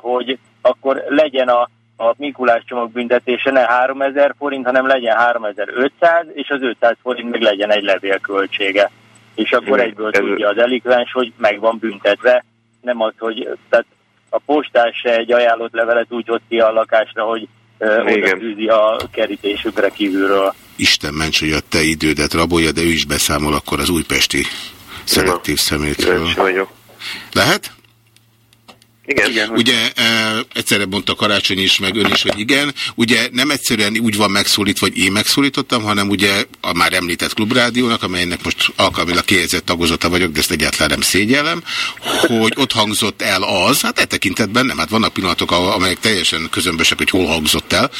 hogy akkor legyen a, a Mikulás csomag büntetése ne 3000 forint, hanem legyen 3500, és az 500 forint meg legyen egy levélköltsége. És akkor egyből ez... tudja a delikvens, hogy meg van büntetve, nem az, hogy tehát a postás se egy ajánlott levelet úgy ott ki a lakásra, hogy oda tűzi a kerítésükre kívülről. Isten ments, hogy a te idődet rabolja, de ő is beszámol akkor az újpesti szelektív szemétről. Lehet? Igen. igen ugye e, egyszerre mondta Karácsony is, meg ön is, hogy igen. Ugye nem egyszerűen úgy van megszólítva, vagy én megszólítottam, hanem ugye a már említett klubrádiónak, amelynek most alkalmilag kijelzett tagozata vagyok, de ezt egyáltalán nem szégyellem, hogy ott hangzott el az, hát e tekintetben nem, hát vannak pillanatok, amelyek teljesen közömbösek, hogy hol hangzott el.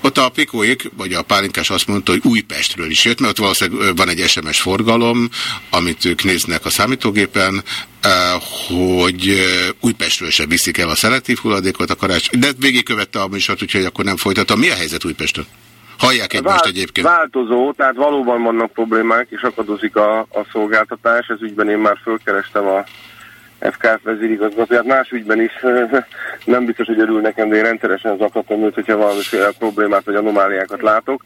Ott a Pikóék, vagy a Pálinkás azt mondta, hogy Újpestről is jött, mert ott valószínűleg van egy SMS forgalom, amit ők néznek a számítógépen, hogy Újpestről se viszik el a szelektív hulladékot a karácsony. De végigkövette a műsort, úgyhogy akkor nem folytatom. Mi a helyzet Újpesten? Hallják egymást Vált, egyébként. Változó, tehát valóban vannak problémák, és akadozik a, a szolgáltatás. Ez ügyben én már fölkerestem a FKF vezérigazgatóját. Más ügyben is nem biztos, hogy örül nekem, de én rendszeresen zakatom őt, hogyha valamiféle problémát vagy anomáliákat látok.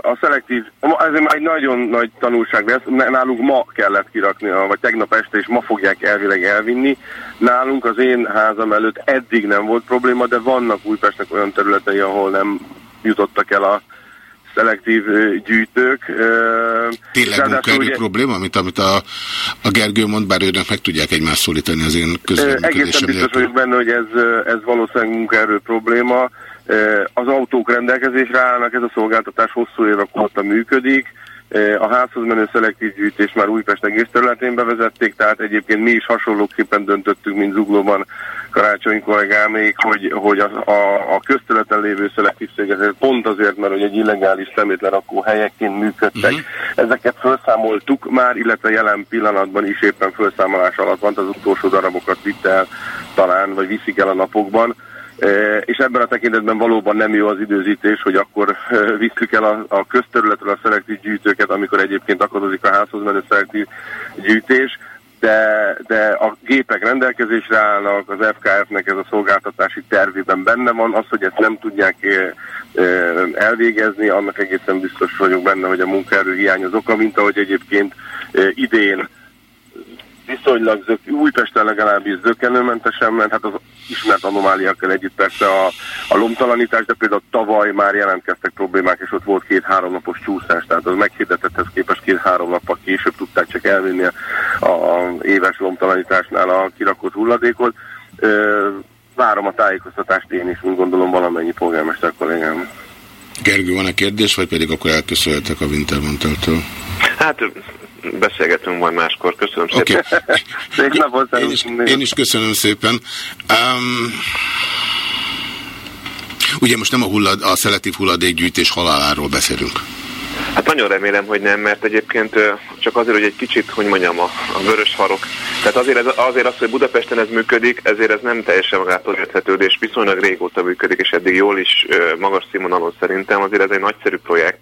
A szelektív, ez már egy nagyon nagy tanulság lesz, nálunk ma kellett kirakni, vagy tegnap este, és ma fogják elvileg elvinni. Nálunk az én házam előtt eddig nem volt probléma, de vannak Újpestnek olyan területei, ahol nem jutottak el a szelektív gyűjtők. Tényleg munkaerő ugye... probléma, mint amit a, a Gergő mond, bár őnek meg tudják egymást szólítani az én közreműködésem Egészen biztos vagyok benne, hogy ez, ez valószínűleg munkaerő probléma. Az autók rendelkezésre állnak, ez a szolgáltatás hosszú évek óta működik. A házhoz menő szelektív gyűjtés már Újpest egész területén bevezették, tehát egyébként mi is hasonlóképpen döntöttük, mint Zuglóban Karácsony kollégámék, hogy, hogy a, a, a közterületen lévő szelektív széget pont azért, mert hogy egy illegális szemétlerakó helyekként működtek. Uh-huh. Ezeket felszámoltuk már, illetve jelen pillanatban is éppen felszámolás alatt van, az utolsó darabokat vitt el talán, vagy viszik el a napokban. E, és ebben a tekintetben valóban nem jó az időzítés, hogy akkor e, visszük el a, a közterületről a szelektív gyűjtőket, amikor egyébként akadozik a házhoz menő szelektív gyűjtés de, de a gépek rendelkezésre állnak, az FKF-nek ez a szolgáltatási tervében benne van, az, hogy ezt nem tudják elvégezni, annak egészen biztos vagyok benne, hogy a munkaerő hiány az oka, mint ahogy egyébként idén viszonylag zök, Újpesten legalábbis zökenőmentesen ment, hát az ismert anomáliákkal együtt persze a, a lomtalanítás, de például tavaly már jelentkeztek problémák, és ott volt két-három napos csúszás, tehát az meghirdetetthez képest két-három nappal később tudták csak elvinni a, a éves lomtalanításnál a kirakott hulladékot. Ö, várom a tájékoztatást én is, úgy gondolom valamennyi polgármester kollégám. Gergő, van-e kérdés, vagy pedig akkor elköszönhetek a Wintermanteltől? Hát beszélgetünk majd máskor. Köszönöm okay. szépen. én, is, én is köszönöm szépen. Um, ugye most nem a, hullad, a szelektív hulladékgyűjtés haláláról beszélünk. Hát nagyon remélem, hogy nem, mert egyébként csak azért, hogy egy kicsit, hogy mondjam, a, a vörös farok. Tehát azért, ez, azért az, hogy Budapesten ez működik, ezért ez nem teljesen magától érthető, és viszonylag régóta működik, és eddig jól is magas színvonalon szerintem, azért ez egy nagyszerű projekt.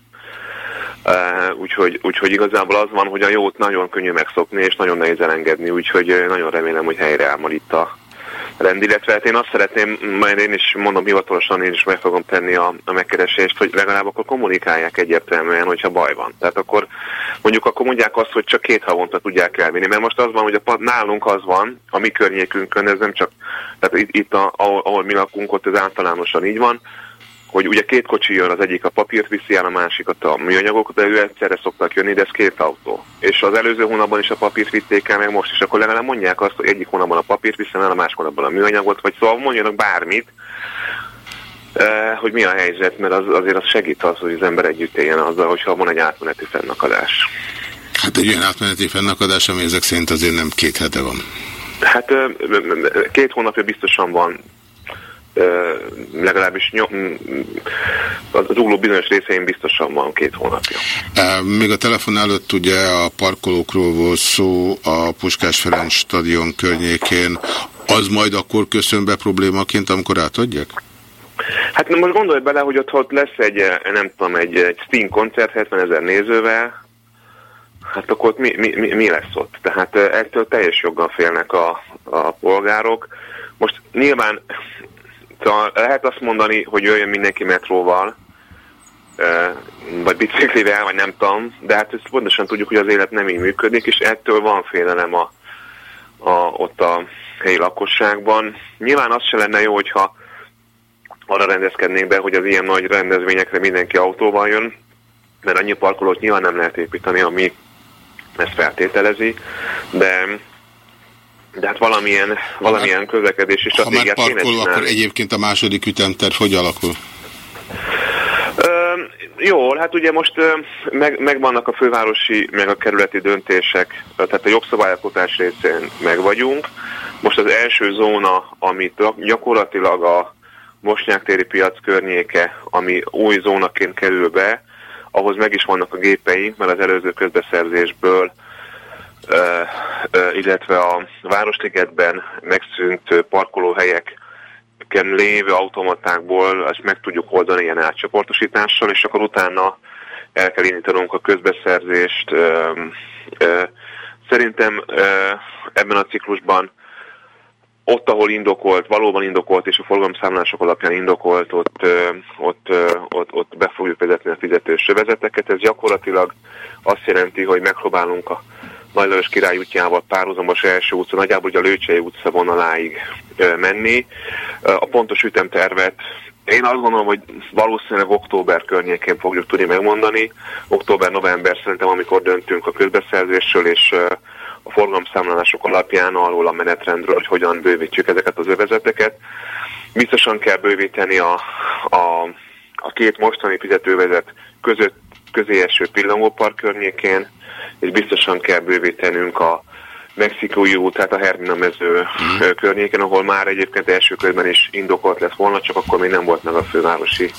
Úgyhogy, úgyhogy igazából az van, hogy a jót nagyon könnyű megszokni, és nagyon nehéz elengedni, úgyhogy nagyon remélem, hogy helyre áll itt a rend, illetve hát én azt szeretném, majd én is mondom hivatalosan, én is meg fogom tenni a, a megkeresést, hogy legalább akkor kommunikálják egyértelműen, hogyha baj van. Tehát akkor mondjuk akkor mondják azt, hogy csak két havonta tudják elvinni, mert most az van, hogy a, nálunk az van, a mi környékünkön, ez nem csak, tehát itt, itt a, ahol, ahol mi lakunk, ott ez általánosan így van, hogy ugye két kocsi jön, az egyik a papírt viszi el, a másikat a műanyagokat, de ő egyszerre szoktak jönni, de ez két autó. És az előző hónapban is a papírt vitték el, meg most is, akkor legalább mondják azt, hogy egyik hónapban a papírt viszem el, a másik hónapban a műanyagot, vagy szóval mondjanak bármit, eh, hogy mi a helyzet, mert az, azért az segít az, hogy az ember együtt éljen azzal, hogyha van egy átmeneti fennakadás. Hát egy olyan átmeneti fennakadás, ami ezek szerint azért nem két hete van. Hát két hónapja biztosan van, legalábbis nyom, az ugló bizonyos részein biztosan van két hónapja. Még a telefon előtt ugye a parkolókról volt szó a Puskás Ferenc stadion környékén. Az majd akkor köszön be problémaként, amikor átadják? Hát most gondolj bele, hogy ott, ott lesz egy, nem tudom, egy, egy Sting koncert 70 ezer nézővel, hát akkor ott mi, mi, mi lesz ott? Tehát ettől teljes joggal félnek a, a polgárok. Most nyilván Szóval lehet azt mondani, hogy jöjjön mindenki metróval, vagy biciklivel, vagy nem tudom, de hát ezt pontosan tudjuk, hogy az élet nem így működik, és ettől van félelem a, a, ott a helyi lakosságban. Nyilván az se lenne jó, hogyha arra rendezkednénk be, hogy az ilyen nagy rendezvényekre mindenki autóval jön, mert annyi parkolót nyilván nem lehet építeni, ami ezt feltételezi, de de hát valamilyen, valamilyen közlekedési Ha stratégiát kéne megparkol, akkor csinálni. egyébként a második ütemterv hogy alakul? Ö, Jó, hát ugye most ö, meg, megvannak a fővárosi, meg a kerületi döntések, tehát a jogszabályalkotás részén meg vagyunk. Most az első zóna, amit gyakorlatilag a Mosnyák-téri piac környéke, ami új zónaként kerül be, ahhoz meg is vannak a gépeink, mert az előző közbeszerzésből illetve a Városligetben megszűnt parkolóhelyek lévő automatákból ezt meg tudjuk oldani ilyen átcsoportosítással, és akkor utána el kell indítanunk a közbeszerzést. Szerintem ebben a ciklusban ott, ahol indokolt, valóban indokolt, és a forgalomszámlások alapján indokolt, ott, ott, ott, ott be fogjuk vezetni a fizetős övezeteket. Ez gyakorlatilag azt jelenti, hogy megpróbálunk a Nagy Lajos király útjával párhuzamos első utca, nagyjából ugye a Lőcsei utca vonaláig menni. A pontos ütemtervet én azt gondolom, hogy valószínűleg október környékén fogjuk tudni megmondani. Október-november szerintem, amikor döntünk a közbeszerzésről, és a forgalomszámlálások alapján arról a menetrendről, hogy hogyan bővítjük ezeket az övezeteket. Biztosan kell bővíteni a, a, a két mostani fizetővezet között közé eső pillangópark környékén, és biztosan kell bővítenünk a Mexikói út, tehát a Hermina mező mm. környéken, ahol már egyébként első körben is indokolt lett volna, csak akkor még nem volt meg a fővárosi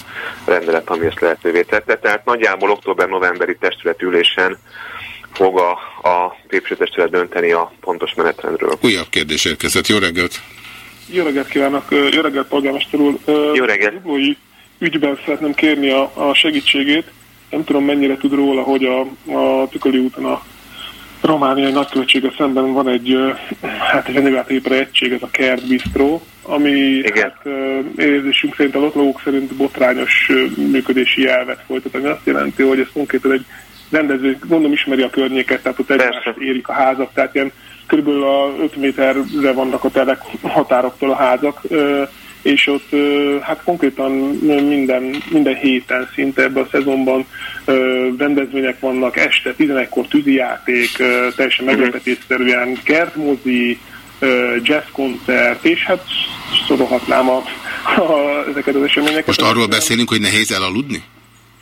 rendelet, ami ezt lehetővé tette. Tehát nagyjából október-novemberi testületülésen fog a, a képviselőtestület dönteni a pontos menetrendről. Újabb kérdés érkezett. Jó reggelt! Jó reggelt kívánok, jó reggelt polgármester úr. Jó reggelt. Az uglói ügyben szeretném kérni a, a segítségét. Nem tudom mennyire tud róla, hogy a, a Tüköli úton a romániai nagykövetsége szemben van egy, hát egy renovált egység, ez a Kert Bistro, ami Igen. hát, érzésünk szerint a lotlók szerint botrányos működési elvet folytat, ami azt jelenti, hogy ez konkrétan egy rendező, gondolom ismeri a környéket, tehát ott egymást érik a házak, tehát ilyen körülbelül a 5 méterre vannak a telek határoktól a házak, és ott hát konkrétan minden, minden héten szinte ebben a szezonban rendezvények vannak, este 11-kor tűzijáték, teljesen meglepetésszerűen kertmozi, jazzkoncert, és hát sorolhatnám a, a, ezeket az eseményeket. Most arról beszélünk, hogy nehéz elaludni?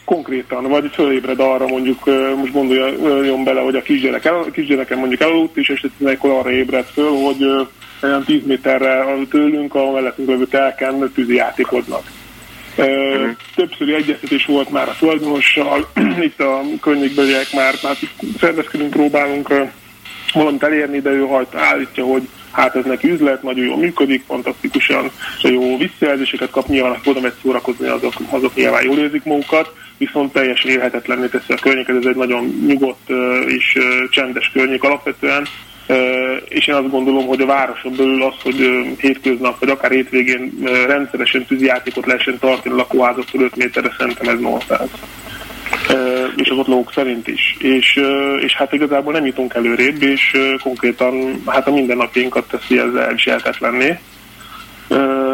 Konkrétan, vagy fölébred arra mondjuk, most gondoljon bele, hogy a kisgyerek el, a kisgyereken mondjuk elaludt, és este 11-kor arra ébred föl, hogy olyan 10 méterre tőlünk, a mellettünk levő telken tűzi játékodnak. Ö, Többszöri egyeztetés volt már a tulajdonossal, itt a környékbeliek már, már szervezkedünk, próbálunk valamit elérni, de ő állítja, hogy hát ez neki üzlet, nagyon jól működik, fantasztikusan jó visszajelzéseket kap, nyilván akik oda megy szórakozni, azok, azok nyilván jól érzik magukat, viszont teljesen élhetetlenné teszi a környéket, ez egy nagyon nyugodt és csendes környék alapvetően, és én azt gondolom, hogy a városon belül az, hogy hétköznap vagy akár hétvégén rendszeresen tűzijátékot lehessen tartani a lakóházaktól 5 méterre, szerintem ez nonsens. És az ott szerint is. És, és hát igazából nem jutunk előrébb, és konkrétan hát a mindennapjainkat teszi ez elviselhetetlenné.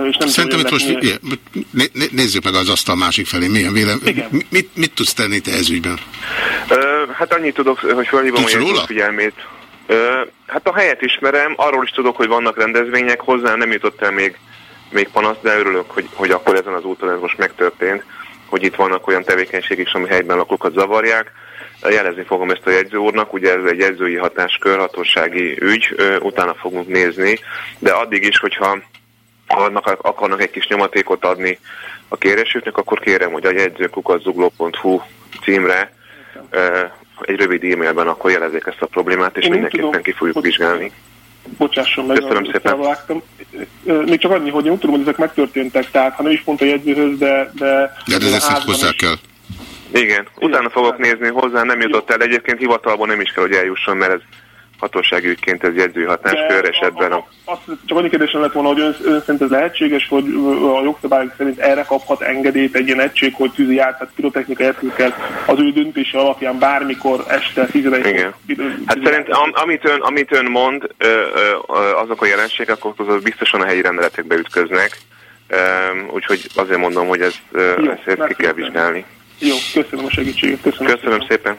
És nem Szerintem itt most né- né- nézzük meg az asztal másik felé. Milyen vélem... Mit, mit tudsz tenni te ez ügyben? Hát annyit tudok, hogy felhívom a figyelmét. Hát a helyet ismerem, arról is tudok, hogy vannak rendezvények, hozzá nem jutott el még, még panasz, de örülök, hogy, hogy akkor ezen az úton ez most megtörtént, hogy itt vannak olyan tevékenységek is, ami helyben lakókat zavarják. Jelezni fogom ezt a jegyző úrnak, ugye ez egy jegyzői hatáskör, hatósági ügy, utána fogunk nézni, de addig is, hogyha annak akarnak egy kis nyomatékot adni a kéresőknek, akkor kérem, hogy a jegyzőkukazugló.hu címre egy rövid e-mailben akkor jelezzék ezt a problémát, és Én mindenképpen tudom, ki fogjuk vizsgálni. bocsásson meg, Köszönöm hogy szépen. felvágtam. Ö, Még csak annyi, hogy én úgy tudom, hogy ezek megtörténtek, tehát ha nem is pont a jegyzőhöz, de... De, De hát a ezt hozzá is. kell. Igen, utána fogok nézni hozzá, nem jutott el. Egyébként hivatalban nem is kell, hogy eljusson, mert ez hatósági ügyként ez jegyzői hatáskör De esetben. A, Azt, csak annyi kérdésem lett volna, hogy ön, ön szerint ez lehetséges, hogy a jogszabályok szerint erre kaphat engedélyt egy ilyen egység, hogy tűzi jár, tehát pirotechnikai eszközkel az ő döntése alapján bármikor este 11 Igen. Hát szerint, am, amit, ön, amit ön mond, ö, ö, azok a jelenségek, akkor azok biztosan a helyi rendeletekbe ütköznek. Ö, úgyhogy azért mondom, hogy ez, ö, Jó, ezt, ezt ki kell vizsgálni. Jó, köszönöm a segítséget. Köszönöm, Köszönöm szépen.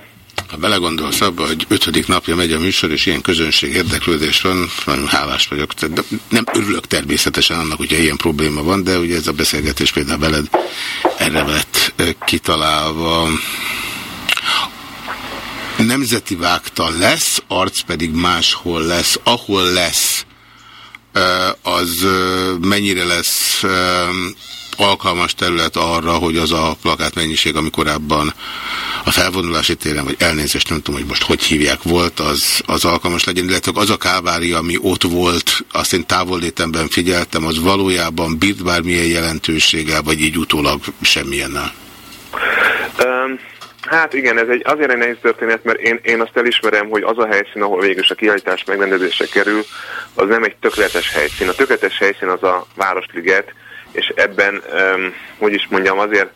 Ha belegondolsz abba, hogy ötödik napja megy a műsor, és ilyen közönség érdeklődés van, nagyon hálás vagyok. De nem örülök természetesen annak, hogyha ilyen probléma van, de ugye ez a beszélgetés például veled erre lett kitalálva. Nemzeti vágta lesz, arc pedig máshol lesz. Ahol lesz, az mennyire lesz alkalmas terület arra, hogy az a plakát mennyiség, ami korábban a felvonulási téren, vagy elnézést nem tudom, hogy most hogy hívják volt, az, az alkalmas legyen, illetve az a kávária, ami ott volt, azt én távollétemben figyeltem, az valójában bírt bármilyen jelentőséggel, vagy így utólag semmilyennel? Um, hát igen, ez egy azért egy nehéz történet, mert én, én azt elismerem, hogy az a helyszín, ahol végül a kiállítás megrendezésre kerül, az nem egy tökéletes helyszín. A tökéletes helyszín az a Városliget, és ebben, hogy is mondjam, azért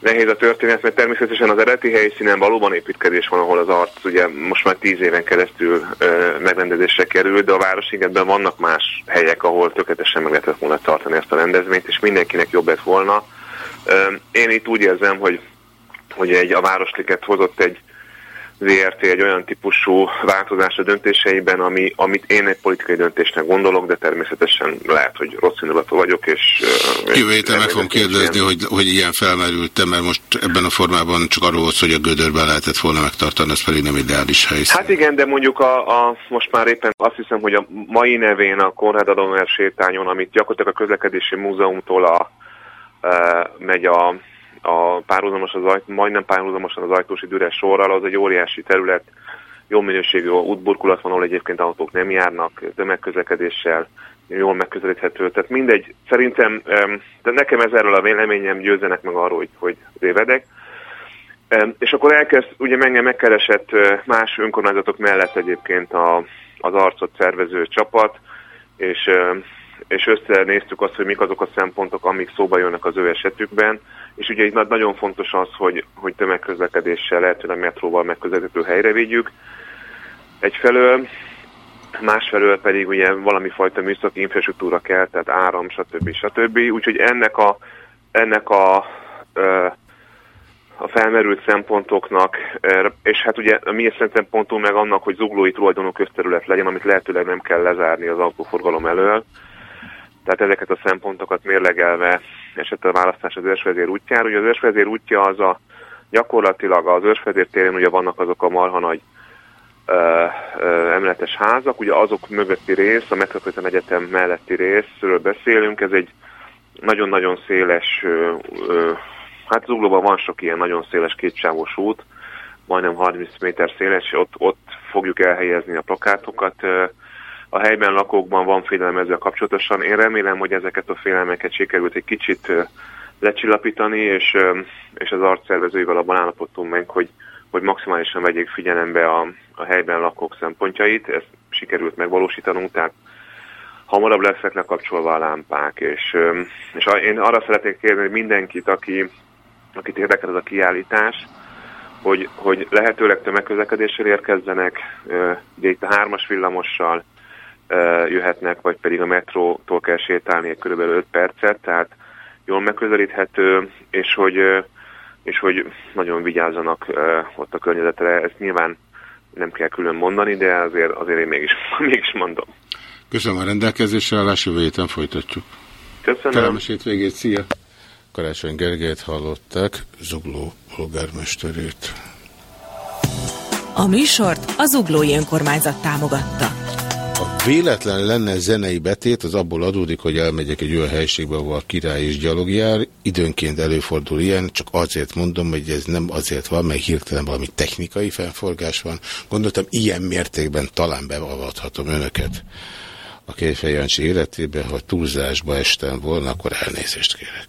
nehéz a történet, mert természetesen az eredeti helyszínen valóban építkezés van, ahol az arc ugye most már tíz éven keresztül uh, megrendezésre kerül, de a Városligetben vannak más helyek, ahol tökéletesen meg lehetett volna tartani ezt a rendezvényt, és mindenkinek jobb lett volna. Én itt úgy érzem, hogy, hogy egy, a Városliget hozott egy ZRT egy olyan típusú változás a döntéseiben, ami, amit én egy politikai döntésnek gondolok, de természetesen lehet, hogy rossz indulatú vagyok, és... Jövő héten meg fogom kérdezni, hogy, hogy ilyen felmerült mert most ebben a formában csak arról volt, hogy a gödörben lehetett volna megtartani, ez pedig nem ideális helyszín. Hát igen, de mondjuk a, a, most már éppen azt hiszem, hogy a mai nevén a Konrad Adomár sétányon, amit gyakorlatilag a közlekedési múzeumtól a, a, megy a a párhuzamos az ajt, majdnem párhuzamosan az ajtósi düres sorral, az egy óriási terület, jó minőségű útburkulat van, ahol egyébként autók nem járnak, tömegközlekedéssel, jól megközelíthető. Tehát mindegy, szerintem, de nekem ez erről a véleményem győzzenek meg arról, hogy, hogy révedek. És akkor elkezd, ugye engem megkeresett más önkormányzatok mellett egyébként a, az arcot szervező csapat, és, és összenéztük azt, hogy mik azok a szempontok, amik szóba jönnek az ő esetükben, és ugye itt nagyon fontos az, hogy, hogy tömegközlekedéssel, lehetőleg metróval megközelítő helyre vigyük. Egyfelől, másfelől pedig ugye valami fajta műszaki infrastruktúra kell, tehát áram, stb. stb. Úgyhogy ennek a, ennek a, a felmerült szempontoknak, és hát ugye a mi szempontunk meg annak, hogy zuglói tulajdonú közterület legyen, amit lehetőleg nem kell lezárni az autóforgalom elől. Tehát ezeket a szempontokat mérlegelve esett a választás az őrsvezér útjára. Ugye az őrsvezér útja az a gyakorlatilag az őrsvezér térén ugye vannak azok a marha nagy ö, ö, emeletes házak, ugye azok mögötti rész, a Metropolitan Egyetem melletti részről beszélünk, ez egy nagyon-nagyon széles, ö, ö, hát Zuglóban van sok ilyen nagyon széles kétsávos út, majdnem 30 méter széles, ott, ott fogjuk elhelyezni a plakátokat, a helyben lakókban van félelem ezzel kapcsolatosan. Én remélem, hogy ezeket a félelmeket sikerült egy kicsit lecsillapítani, és, és az arcszervezőivel abban állapodtunk meg, hogy, hogy maximálisan vegyék figyelembe a, a helyben lakók szempontjait. Ezt sikerült megvalósítanunk, tehát hamarabb lesznek lekapcsolva a lámpák, és, és én arra szeretnék kérni, hogy mindenkit, aki, akit érdekel ez a kiállítás, hogy, hogy lehetőleg tömegközlekedéssel érkezzenek, ugye itt a hármas villamossal, jöhetnek, vagy pedig a metrótól kell sétálni kb. 5 percet, tehát jól megközelíthető, és hogy, és hogy nagyon vigyázzanak ott a környezetre. Ezt nyilván nem kell külön mondani, de azért, azért én mégis, mégis mondom. Köszönöm a rendelkezésre, állás jövő héten folytatjuk. Köszönöm. Kellemes hétvégét, szia! Karácsony Gergelyt hallották, Zugló polgármesterét. A műsort az Zuglói Önkormányzat támogatta. Véletlen lenne zenei betét, az abból adódik, hogy elmegyek egy olyan helységbe, ahol a király is gyalogjár. Időnként előfordul ilyen, csak azért mondom, hogy ez nem azért van, mert hirtelen valami technikai felforgás van. Gondoltam, ilyen mértékben talán bevallathatom önöket a Jancsi életében, ha túlzásba estem volna, akkor elnézést kérek.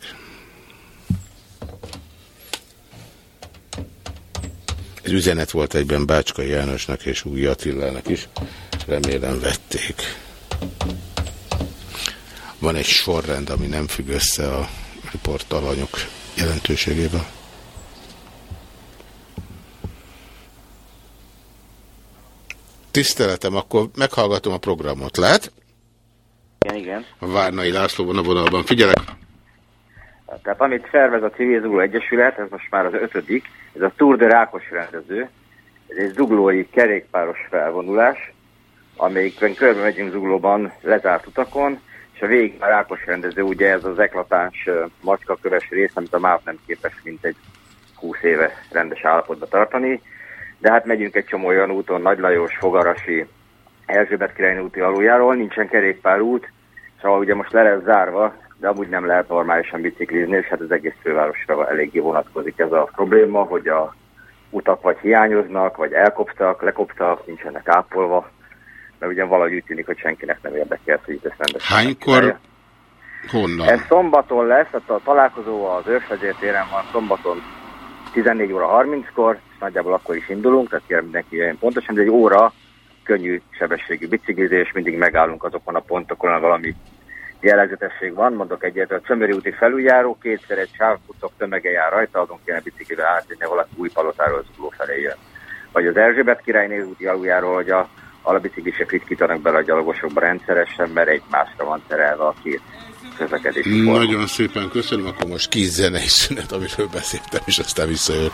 Ez üzenet volt egyben Bácska Jánosnak és Új Attilának is. Remélem vették. Van egy sorrend, ami nem függ össze a riportalanyok jelentőségével. Tiszteletem, akkor meghallgatom a programot. Lehet? Igen, igen. Várnai László van a vonalban. Figyelek! Tehát amit szervez a Civil Zugló Egyesület, ez most már az ötödik, ez a Tour de Rákos rendező, ez egy zuglói kerékpáros felvonulás, amelyikben körbe megyünk Zuglóban lezárt utakon, és a végig a Rákos rendező, ugye ez az eklatáns macskaköves rész, amit a MÁV nem képes mint egy 20 éve rendes állapotba tartani, de hát megyünk egy csomó olyan úton, Nagy Lajos, Fogarasi, Erzsébet királynő úti aluljáról, nincsen kerékpárút, szóval ugye most le lesz zárva, de amúgy nem lehet normálisan biciklizni, és hát az egész fővárosra eléggé vonatkozik ez a probléma, hogy a utak vagy hiányoznak, vagy elkoptak, lekoptak, nincsenek ápolva, mert ugye valahogy úgy tűnik, hogy senkinek nem érdekel, hogy itt ezt rendesen Hánykor? Honnan? ez szombaton lesz, tehát a találkozó az őrsvezértéren van szombaton 14 óra 30-kor, és nagyjából akkor is indulunk, tehát kérem mindenki jöjjön pontosan, de egy óra könnyű sebességű biciklizés, mindig megállunk azokon a pontokon, ahol valami jellegzetesség van. Mondok egyet, a Csömöri úti felüljáró, kétszer egy sávfutok tömege jár rajta, azon kéne biciklivel átjönni, valaki új palotáról zugló felé jön. Vagy az Erzsébet királyné úti aluljáról, hogy a alapiciklisek ritkítanak bele a gyalogosokba rendszeresen, mert egymásra van terelve a két közlekedési. Nagyon szépen köszönöm, akkor most kis zenei szünet, amiről beszéltem, és aztán visszajövök.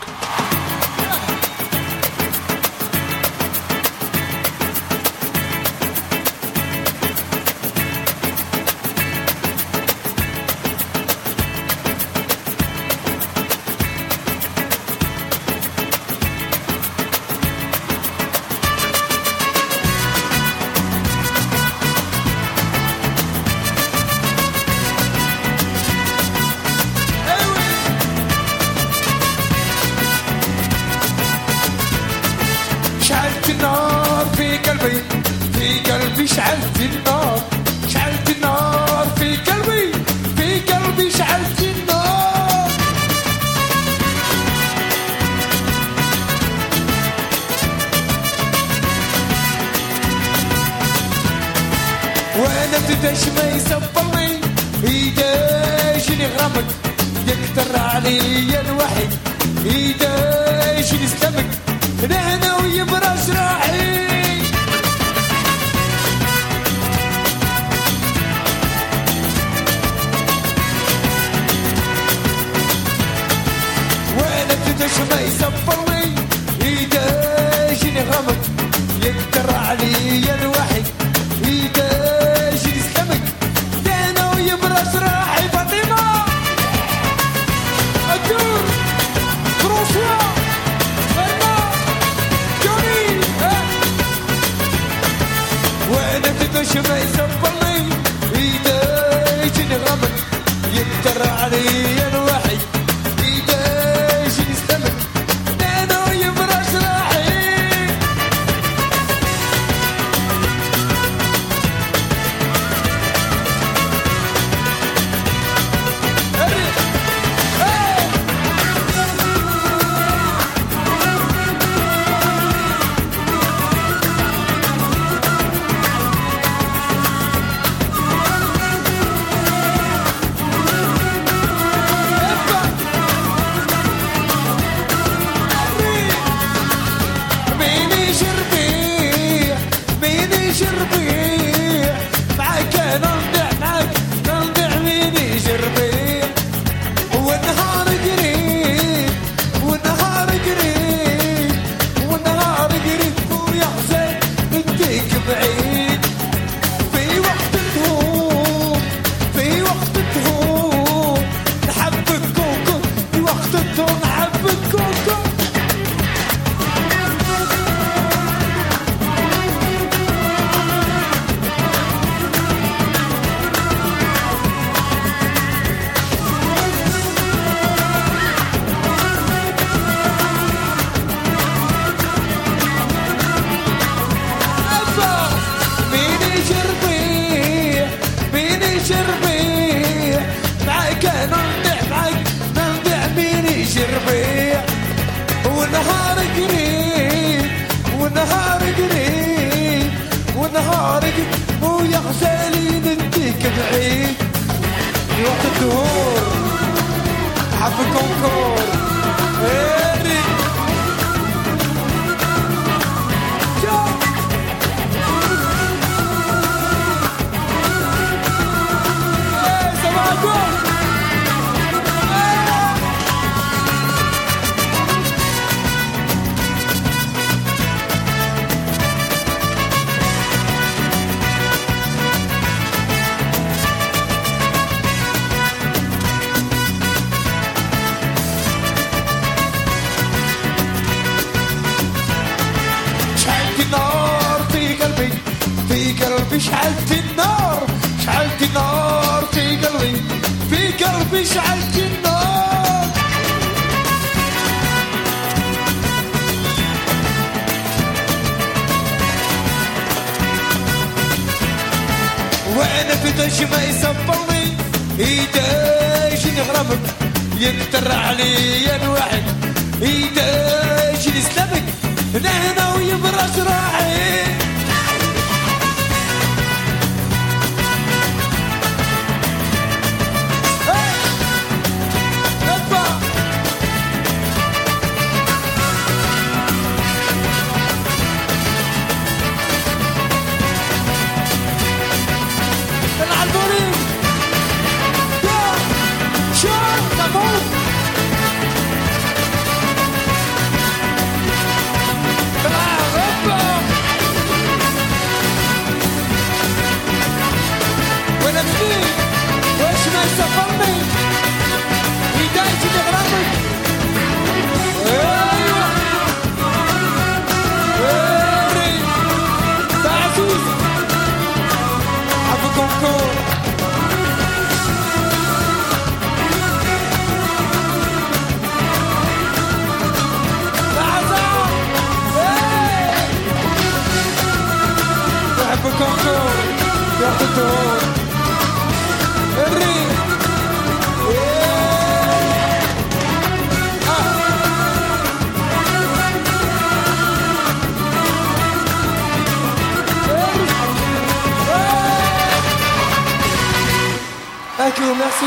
You, merci.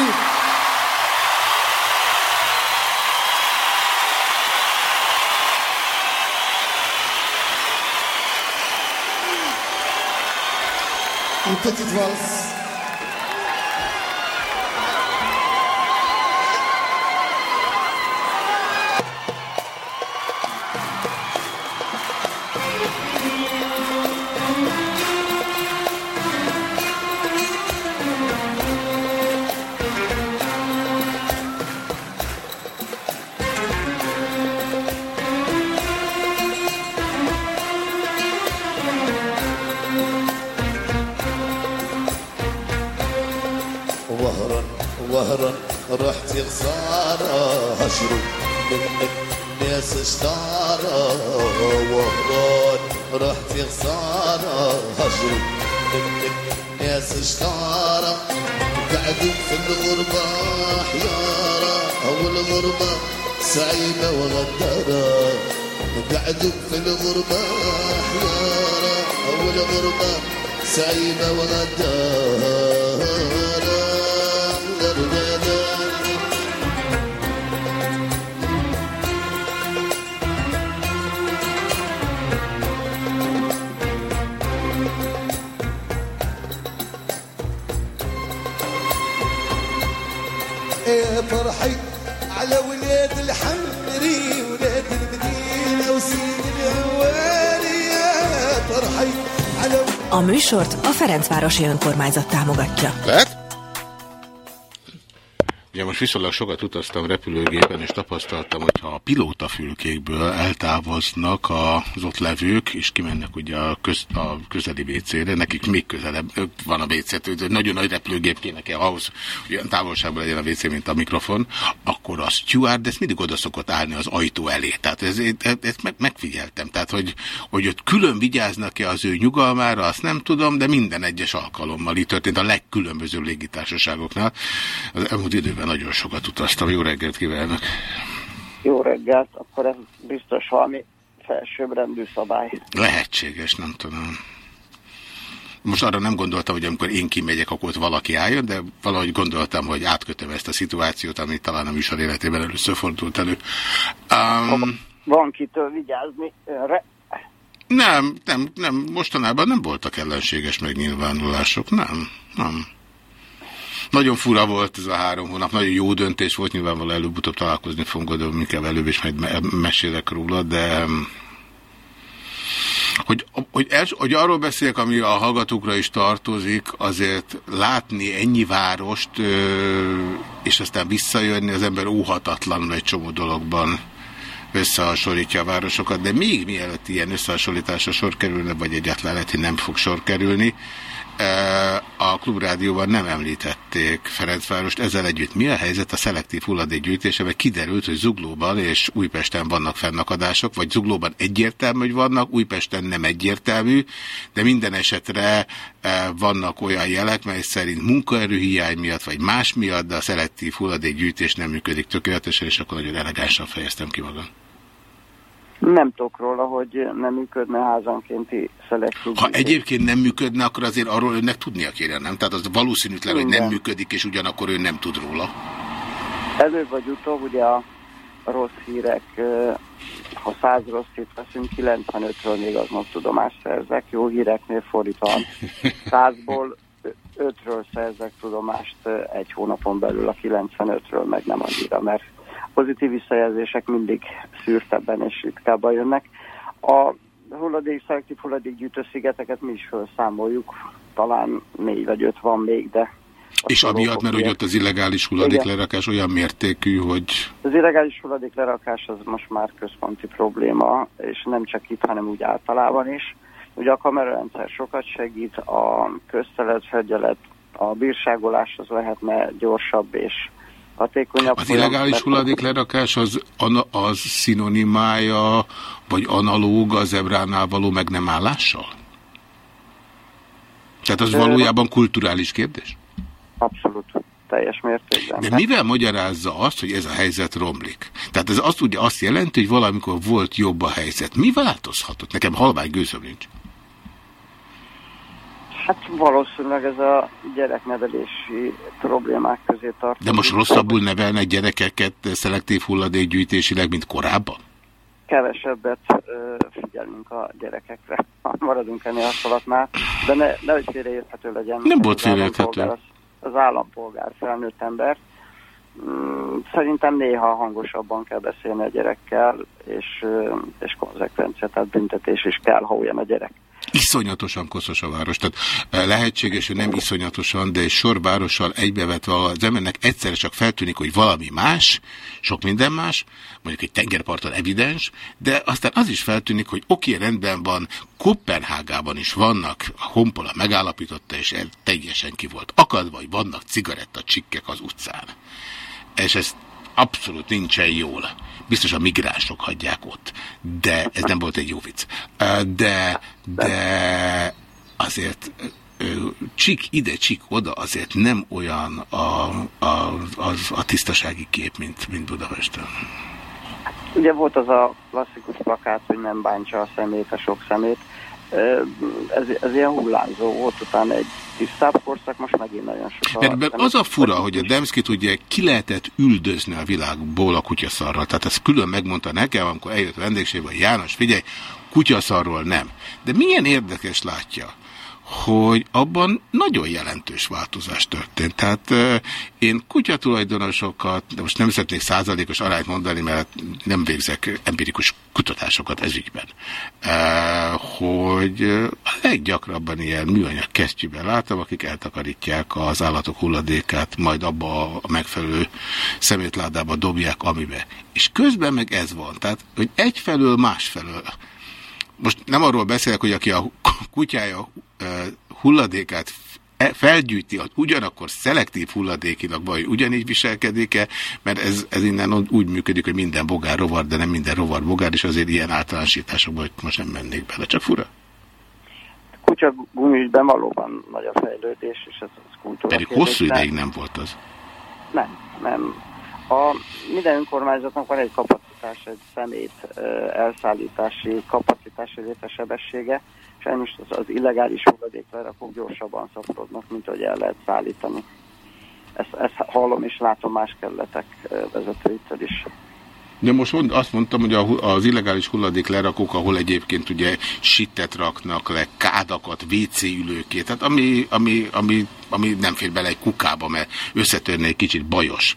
Une petite valse. ناس اشتارة وهران رحتي خسارة. هشرب منك ناس اشتارة قعدوا في الغربة حيارة والغربة سعيدة وغدارة. قعدوا في الغربة حيارة والغربة سعيدة وغدارة. A műsort a Ferencvárosi Önkormányzat támogatja. Lehet? Ugye most viszonylag sokat utaztam repülőgépen, és tapasztaltam, hogyha a pilótafülkékből eltávoznak az ott levők, és kimennek ugye a, köz, a közeli WC-re, nekik még közelebb van a WC, nagyon nagy repülőgép kéne kell ahhoz, hogy olyan távolságban legyen a WC, mint a mikrofon, akkor a steward ez mindig oda szokott állni az ajtó elé. Tehát ez, ezt meg, megfigyeltem. Tehát, hogy, hogy ott külön vigyáznak-e az ő nyugalmára, azt nem tudom, de minden egyes alkalommal így történt a legkülönbözőbb légitársaságoknál. Az elmúlt időben nagyon sokat utaztam. Jó reggelt kívánok! Jó reggelt, akkor ez biztos valami felsőbbrendű szabály. Lehetséges, nem tudom. Most arra nem gondoltam, hogy amikor én kimegyek, akkor ott valaki álljon, de valahogy gondoltam, hogy átkötöm ezt a szituációt, ami talán a műsor életében először fordult elő. Um, Van kitől vigyázni önre? nem, nem, nem, mostanában nem voltak ellenséges megnyilvánulások, nem, nem. Nagyon fura volt ez a három hónap, nagyon jó döntés volt, nyilvánvalóan előbb-utóbb találkozni fogunk, de inkább előbb is majd me mesélek róla, de hogy, hogy, els, hogy arról beszéljek, ami a hallgatókra is tartozik, azért látni ennyi várost, és aztán visszajönni, az ember óhatatlanul egy csomó dologban összehasonlítja a városokat, de még mielőtt ilyen összehasonlításra sor kerülne, vagy egyáltalán lehet, hogy nem fog sor kerülni, a klubrádióban nem említették Ferencvárost. Ezzel együtt mi a helyzet a szelektív hulladékgyűjtésével? Kiderült, hogy Zuglóban és Újpesten vannak fennakadások, vagy Zuglóban egyértelmű, hogy vannak, Újpesten nem egyértelmű, de minden esetre e, vannak olyan jelek, mely szerint munkaerőhiány miatt, vagy más miatt, de a szelektív hulladékgyűjtés nem működik tökéletesen, és akkor nagyon elegánsan fejeztem ki magam. Nem tudok róla, hogy nem működne házankénti szelektív. Ha egyébként nem működne, akkor azért arról önnek tudnia kéne, nem? Tehát az valószínűtlen, hogy nem Igen. működik, és ugyanakkor ő nem tud róla. Előbb vagy utóbb ugye a rossz hírek, ha 100 rossz hírt veszünk, 95-ről még aznak tudomást szerzek, jó híreknél fordítva 100-ból 5-ről szerzek tudomást egy hónapon belül, a 95-ről meg nem annyira, mert pozitív visszajelzések mindig szűrtebben és ritkábban jönnek. A hulladék, szelektív hulladékgyűjtő szigeteket mi is felszámoljuk, talán négy vagy öt van még, de És amiatt, mert hogy ott az illegális hulladéklerakás olyan mértékű, hogy Az illegális hulladék lerakás az most már központi probléma, és nem csak itt, hanem úgy általában is. Ugye a kamerarendszer sokat segít, a közteletfegyelet, a bírságolás az lehetne gyorsabb és hatékonyabb. az illegális hulladéklerakás az, ana- az szinonimája, vagy analóg az ebránál való meg nem állással? Tehát az valójában kulturális kérdés? Abszolút, teljes mértékben. De mivel magyarázza azt, hogy ez a helyzet romlik? Tehát ez azt ugye azt jelenti, hogy valamikor volt jobb a helyzet. Mi változhatott? Nekem halvány gőzöm nincs. Hát valószínűleg ez a gyereknevelési problémák közé tartozik. De most rosszabbul nevelnek gyerekeket szelektív hulladékgyűjtésileg, mint korábban? kevesebbet ö, figyelünk a gyerekekre, ha maradunk ennél a szalatnál, de ne, nehogy félreérthető legyen. Nem volt félreérthető. Az, az állampolgár felnőtt ember. Mm, Szerintem néha hangosabban kell beszélni a gyerekkel, és, és konzekvencia, tehát büntetés is kell, ha olyan a gyerek. Iszonyatosan koszos a város. Tehát eh, lehetséges, hogy nem iszonyatosan, de egy sor várossal egybevetve az embernek egyszerre csak feltűnik, hogy valami más, sok minden más, mondjuk egy tengerparton evidens, de aztán az is feltűnik, hogy oké, rendben van, Kopenhágában is vannak, a Honpola megállapította, és el teljesen ki volt akadva, hogy vannak cigarettacsikkek az utcán. És ez abszolút nincsen jól. Biztos a migránsok hagyják ott. De ez nem volt egy jó vicc. De, de azért csik ide, csik oda, azért nem olyan a, a, az, a tisztasági kép, mint, mint Budapesten. Ugye volt az a klasszikus plakát, hogy nem bántsa a szemét, a sok szemét. Ez, ez ilyen hullámzó volt, utána egy tisztább korszak, most megint nagyon sok. Mert, mert az a fura, hogy a Demszkit ugye ki lehetett üldözni a világból a kutyaszarral. Tehát ezt külön megmondta nekem, amikor eljött a vendégség, hogy János, figyelj, kutyaszarról nem. De milyen érdekes látja, hogy abban nagyon jelentős változás történt. Tehát én kutyatulajdonosokat, de most nem szeretnék százalékos arányt mondani, mert nem végzek empirikus kutatásokat ezügyben, hogy a leggyakrabban ilyen műanyag kesztyűben látom, akik eltakarítják az állatok hulladékát, majd abba a megfelelő szemétládába dobják, amibe. És közben meg ez van. Tehát, hogy egyfelől, másfelől most nem arról beszélek, hogy aki a kutyája hulladékát e- felgyűjti, az ugyanakkor szelektív hulladékilag vagy ugyanígy viselkedik-e, mert ez, ez innen úgy működik, hogy minden bogár rovar, de nem minden rovar bogár, és azért ilyen általánosításokban most nem mennék bele, csak fura. Kutya gumiügyben valóban nagy a fejlődés, és ez, ez kultúra. Pedig kérdés, hosszú de- ideig nem volt az. Nem, nem. A, minden önkormányzatnak van egy kapacitás, egy szemét elszállítási kapacitás, illetve sebessége. Sajnos az, az illegális hulladéklerakók gyorsabban szaporodnak, mint hogy el lehet szállítani. Ezt, ezt hallom és látom más kerületek vezetőitől is. De most mond, azt mondtam, hogy az illegális hulladék lerakók, ahol egyébként ugye sittet raknak le, kádakat, WC ülőkét, tehát ami, ami, ami, ami nem fér bele egy kukába, mert összetörne egy kicsit bajos.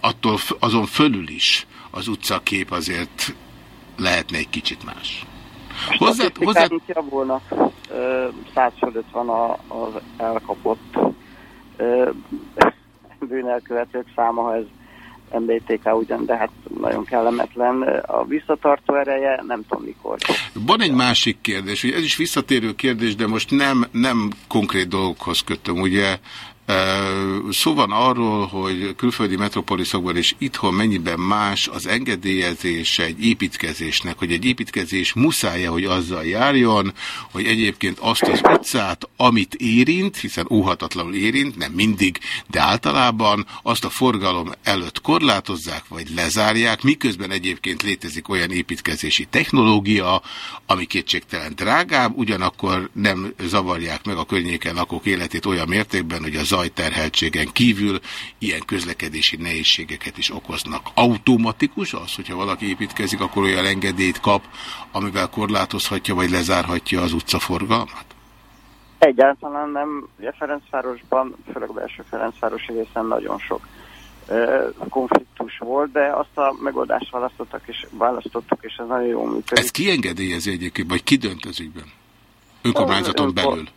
Attól azon fölül is az utcakép azért lehetne egy kicsit más. Hozzá, hozzá, javulnak, ö, száz fölött van a, az elkapott bűnelkövetők száma, ha ez MBTK ugyan, de hát nagyon kellemetlen. A visszatartó ereje nem tudom mikor. Van egy másik kérdés, ugye ez is visszatérő kérdés, de most nem, nem konkrét dolgokhoz kötöm. Ugye Szó van arról, hogy külföldi metropoliszokban és itthon mennyiben más az engedélyezése egy építkezésnek, hogy egy építkezés muszáj -e, hogy azzal járjon, hogy egyébként azt az utcát, amit érint, hiszen óhatatlanul érint, nem mindig, de általában azt a forgalom előtt korlátozzák, vagy lezárják, miközben egyébként létezik olyan építkezési technológia, ami kétségtelen drágább, ugyanakkor nem zavarják meg a környéken lakók életét olyan mértékben, hogy az zajterheltségen kívül ilyen közlekedési nehézségeket is okoznak. Automatikus az, hogyha valaki építkezik, akkor olyan engedélyt kap, amivel korlátozhatja vagy lezárhatja az utcaforgalmat? Egyáltalán nem. Ugye Ferencvárosban, főleg a belső Ferencváros részen nagyon sok konfliktus volt, de azt a megoldást választottak és választottuk, és ez nagyon jól működik. Ez ki engedélyezi egyébként, vagy ki dönt ez ügyben? Önkormányzaton belül?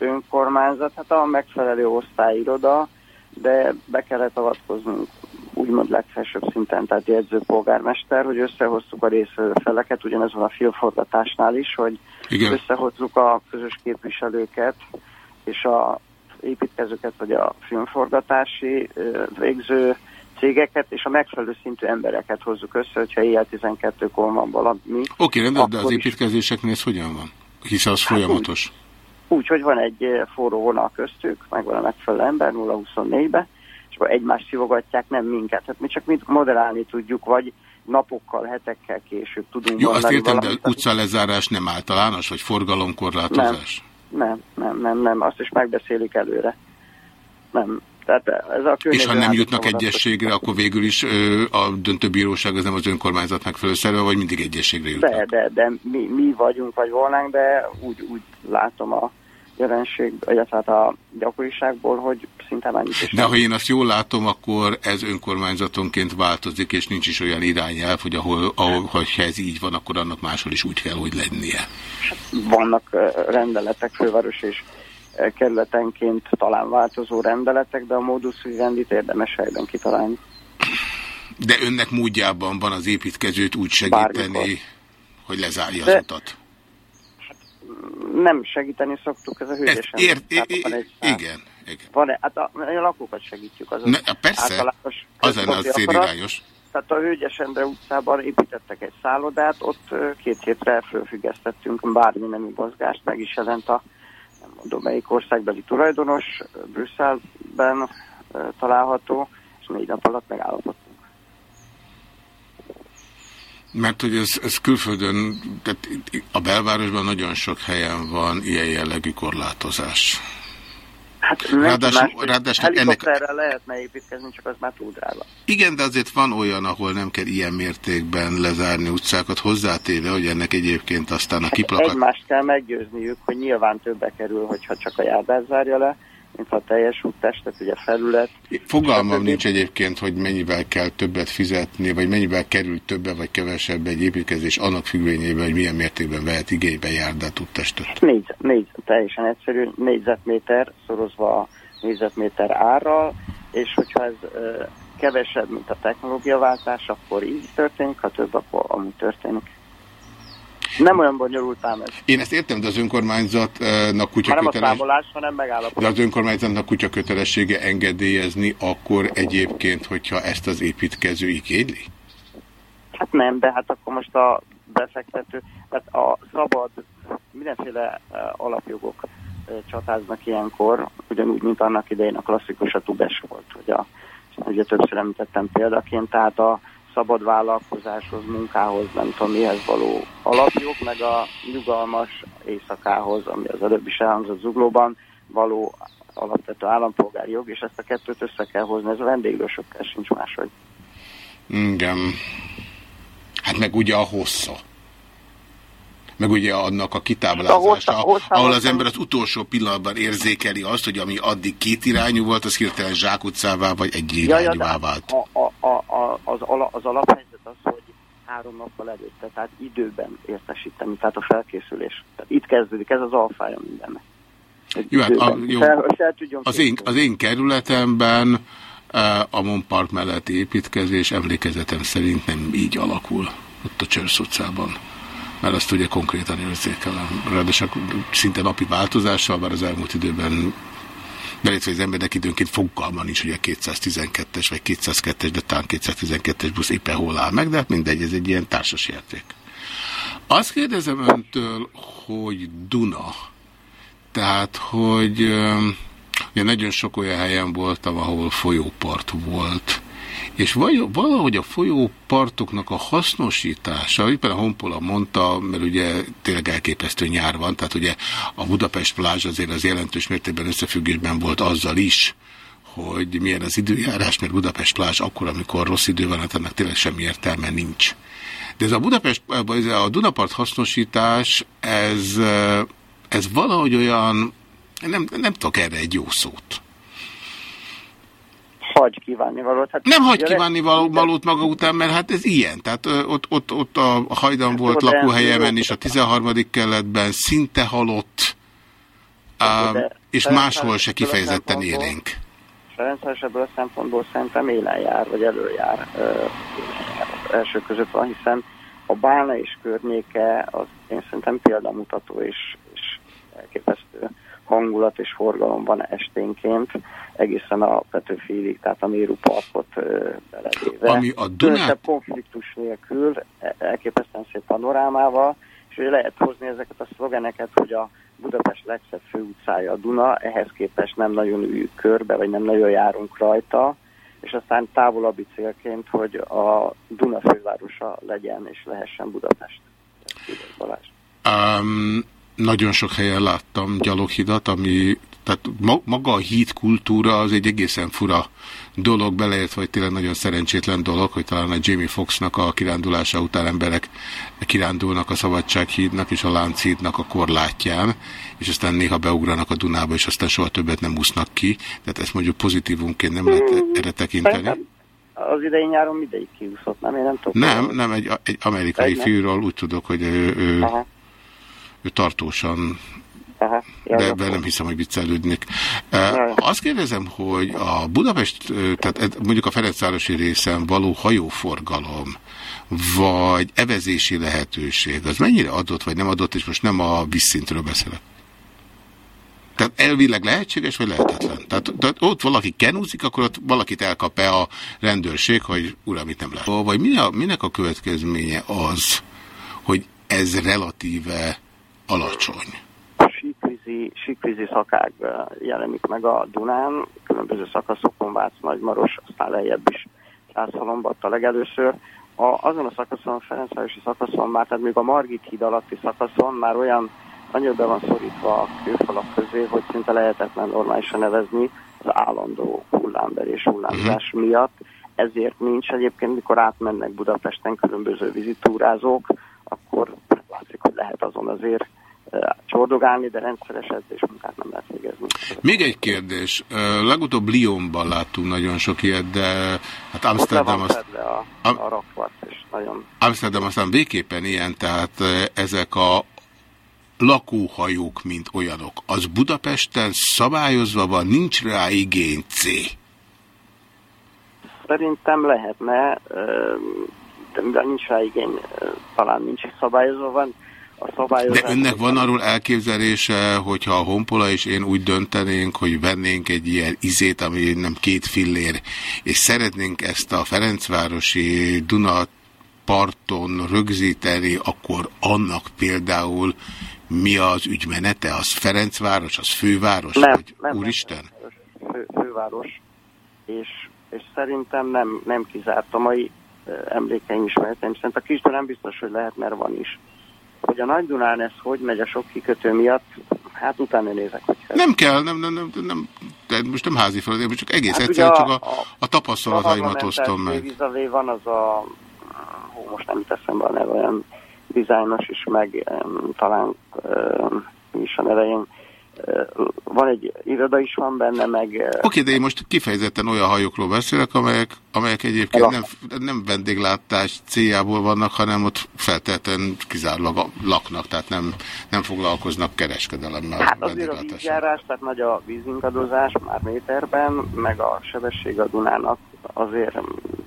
Önkormányzat, hát a megfelelő osztályiroda, de be kellett avatkoznunk úgymond legfelsőbb szinten, tehát jegyzőpolgármester, hogy összehoztuk a részfeleket, ugyanez van a filmforgatásnál is, hogy Igen. összehozzuk a közös képviselőket és a építkezőket, vagy a filmforgatási végző cégeket, és a megfelelő szintű embereket hozzuk össze, hogyha éjjel 12-kor van valami. Oké, okay, rendben, de az építkezéseknél ez hogyan van? Hisz az hát folyamatos. Úgy, úgy, hogy van egy eh, forró vonal köztük, meg van a megfelelő ember 0-24-be, és akkor egymást szivogatják, nem minket. Hát mi csak mit moderálni tudjuk, vagy napokkal, hetekkel később tudunk Jó, azt értem, de utcalezárás nem általános, vagy forgalomkorlátozás? Nem, nem, nem, nem, nem, azt is megbeszélik előre. Nem, tehát ez a És ha nem jutnak egyességre, akkor végül is ö, a döntőbíróság az nem az önkormányzat megfelelő szerve, vagy mindig egyességre jutnak? De, de, de mi, mi vagyunk, vagy volnánk, de úgy, úgy látom a jelenség, illetve hát a gyakoriságból, hogy szinte mennyit is. De ha én azt jól látom, akkor ez önkormányzatonként változik, és nincs is olyan irányelv, hogy ahol, ahol ha ez így van, akkor annak máshol is úgy kell, hogy lennie. Vannak rendeletek, főváros és kerületenként talán változó rendeletek, de a módusz rendit érdemes helyben kitalálni. De önnek módjában van az építkezőt úgy segíteni, Bármikor. hogy lezárja de... az utat? Nem segíteni szoktuk, ez a hűsésen. Ér, ér, ér, igen, igen. Van -e, hát a, a lakókat segítjük. Az ne, persze, az lenne az célirányos. Tehát a Hölgyes Endre utcában építettek egy szállodát, ott két hétre felfüggesztettünk bármi nemű mozgást, meg is jelent a mondom melyik országbeli tulajdonos, Brüsszelben található, és négy nap alatt megállapodtunk. Mert hogy ez, ez külföldön, tehát a belvárosban nagyon sok helyen van ilyen jellegű korlátozás. Hát ráadásul, ráadásul helikopterrel ennek... lehetne építkezni, csak az már túl drága. Igen, de azért van olyan, ahol nem kell ilyen mértékben lezárni utcákat, hozzátéve, hogy ennek egyébként aztán a kiplakat... Egymást kell meggyőzniük, hogy nyilván többe kerül, hogyha csak a járdát zárja le, mint a teljes úttestet, ugye felület. Fogalmam nincs egyébként, hogy mennyivel kell többet fizetni, vagy mennyivel kerül többe vagy kevesebb egy építkezés annak függvényében, hogy milyen mértékben vehet igénybe járdát úttestet. Négy, négy, teljesen egyszerű, négyzetméter szorozva a négyzetméter árral, és hogyha ez kevesebb, mint a technológiaváltás, akkor így történik, ha több, akkor amúgy történik. Nem olyan bonyolult ám ez. Én ezt értem, de az önkormányzatnak kutya nem köteles... a számolás, hanem megállapodás. De az önkormányzatnak kutya kötelessége engedélyezni, akkor egyébként, hogyha ezt az építkező igényli? Hát nem, de hát akkor most a befektető, tehát a szabad, mindenféle uh, alapjogok uh, csatáznak ilyenkor, ugyanúgy, mint annak idején a klasszikus a tubes volt, hogy a, ugye többször említettem példaként, tehát a szabad vállalkozáshoz, munkához, nem tudom mihez való alapjog, meg a nyugalmas éjszakához, ami az előbb is elhangzott zuglóban, való alapvető állampolgári jog, és ezt a kettőt össze kell hozni, ez a vendéglősökkel sincs máshogy. Igen. Hát meg ugye a hossza. Meg ugye annak a kitáblázása, a hossza, ahol az ember az utolsó pillanatban érzékeli azt, hogy ami addig két irányú volt, az hirtelen zsákutcává vagy egy irányúvá ja, vált. A, a, a, az, ala, az alaphelyzet az, hogy három nappal előtte, tehát időben értesíteni, tehát a felkészülés. Tehát itt kezdődik, ez az alfája mindennek. Jó, hát a, jó. Fel, fel az, én, az én kerületemben A Monpark melletti építkezés emlékezetem szerint nem így alakul ott a Csörsz utcában. Mert azt ugye konkrétan érzékelem. Ráadásul szinte napi változással, bár az elmúlt időben Belétve az embernek időnként fogalma nincs, hogy a 212-es vagy 202-es, de talán 212-es busz éppen hol áll meg, de hát mindegy, ez egy ilyen társas játék. Azt kérdezem öntől, hogy Duna, tehát, hogy ugye nagyon sok olyan helyen voltam, ahol folyópart volt, és valahogy a folyópartoknak a hasznosítása, éppen a Honpola mondta, mert ugye tényleg elképesztő nyár van, tehát ugye a Budapest plázs azért az jelentős mértékben összefüggésben volt azzal is, hogy milyen az időjárás, mert Budapest plázs akkor, amikor rossz idő van, hát ennek tényleg semmi értelme nincs. De ez a Budapest, a Dunapart hasznosítás, ez, ez valahogy olyan, nem, nem tudok erre egy jó szót hagy kívánni valót. Hát nem hagy kívánni valót maga után, mert hát ez ilyen. Tehát ott, ott, ott a hajdan hát volt lakóhelyemen is, a 13. keletben szinte halott, uh, és máshol se kifejezetten élénk. Rendszeres ebből a szempontból szerintem élen jár, vagy előjár ö, első között van, hiszen a Bálna és környéke az én szerintem példamutató és, és elképesztő hangulat és forgalom van esténként, egészen a Petőfiig, tehát a Méru Parkot belevéve. Ami a Dunát... konfliktus nélkül, e- elképesztően szép panorámával, és ugye lehet hozni ezeket a szlogeneket, hogy a Budapest legszebb főutcája a Duna, ehhez képest nem nagyon üljük körbe, vagy nem nagyon járunk rajta, és aztán távolabbi célként, hogy a Duna fővárosa legyen és lehessen Budapest. Um, nagyon sok helyen láttam gyaloghidat, ami, tehát maga a híd kultúra az egy egészen fura dolog, beleértve, hogy tényleg nagyon szerencsétlen dolog, hogy talán a Jamie Foxnak a kirándulása után emberek kirándulnak a Szabadsághídnak és a Lánchídnak a korlátján, és aztán néha beugranak a Dunába, és aztán soha többet nem úsznak ki. Tehát ezt mondjuk pozitívunként nem lehet erre tekinteni. Az idei nyáron mindegy kiúszott, nem? Én nem tudom. Nem, nem, egy, egy amerikai fiúról úgy tudok, hogy ő, ő ő tartósan Aha, de ebben nem hiszem, hogy viccelődnék. Azt kérdezem, hogy a Budapest, tehát mondjuk a Ferencvárosi részen való hajóforgalom, vagy evezési lehetőség, az mennyire adott, vagy nem adott, és most nem a vízszintről beszélek. Tehát elvileg lehetséges, vagy lehetetlen? Tehát, tehát ott valaki kenúzik, akkor ott valakit elkap-e a rendőrség, hogy uram, itt nem lehet. Vagy minek a következménye az, hogy ez relatíve alacsony. Síkvízi, síkvízi szakág jelenik meg a Dunán, különböző szakaszokon, Vác, Nagymaros, aztán lejjebb is Szászhalombatta legelőször. A, azon a szakaszon, a Ferencvárosi szakaszon már, tehát még a Margit híd alatti szakaszon már olyan annyira be van szorítva a kőfalak közé, hogy szinte lehetetlen normálisan nevezni az állandó hullámverés hullámzás uh-huh. miatt. Ezért nincs egyébként, mikor átmennek Budapesten különböző vizitúrázók, akkor látszik, hogy lehet azon azért csordogálni, de rendszeres edzésmunkát nem lehet végezni. Még egy kérdés. Legutóbb Lyonban láttunk nagyon sok ilyet, de hát Amsterdam azt... a, a rakpart, és nagyon... Amsterdam aztán végképpen ilyen, tehát ezek a lakóhajók, mint olyanok. Az Budapesten szabályozva van, nincs rá igény C. Szerintem lehetne, de mivel nincs rá igény, talán nincs szabályozva van, a szabályozás. De önnek van arról elképzelése, hogyha a Honpola és én úgy döntenénk, hogy vennénk egy ilyen izét, ami nem két fillér, és szeretnénk ezt a Ferencvárosi Duna parton rögzíteni, akkor annak például mi az ügymenete? Az Ferencváros, az főváros? Nem, vagy nem, Úristen? Nem, fő, főváros, és, és szerintem nem, nem kizárt a mai emlékeim ismereteim szerint. A Kisdő nem biztos, hogy lehet, mert van is. Hogy a Nagy Dunán ez hogy megy a sok kikötő miatt, hát utána nézek, hogy... Nem kell, nem, nem, nem, nem de most nem házi feladat, csak egész hát egyszerűen csak a, a, a tapasztalataimat hoztam meg. Vizavé van az a, hú, most nem teszem be a neve, olyan dizájnos is, meg um, talán um, is a nevején, Van egy iroda is van benne, meg Oké, de én most kifejezetten olyan hajókról beszélek, amelyek, amelyek egyébként nem, nem vendéglátás céljából vannak, hanem ott feltétlenül kizárólag laknak, tehát nem, nem foglalkoznak kereskedelemmel. Hát azért a vízjárás, tehát nagy a vízingadozás már méterben, meg a sebesség a Dunának azért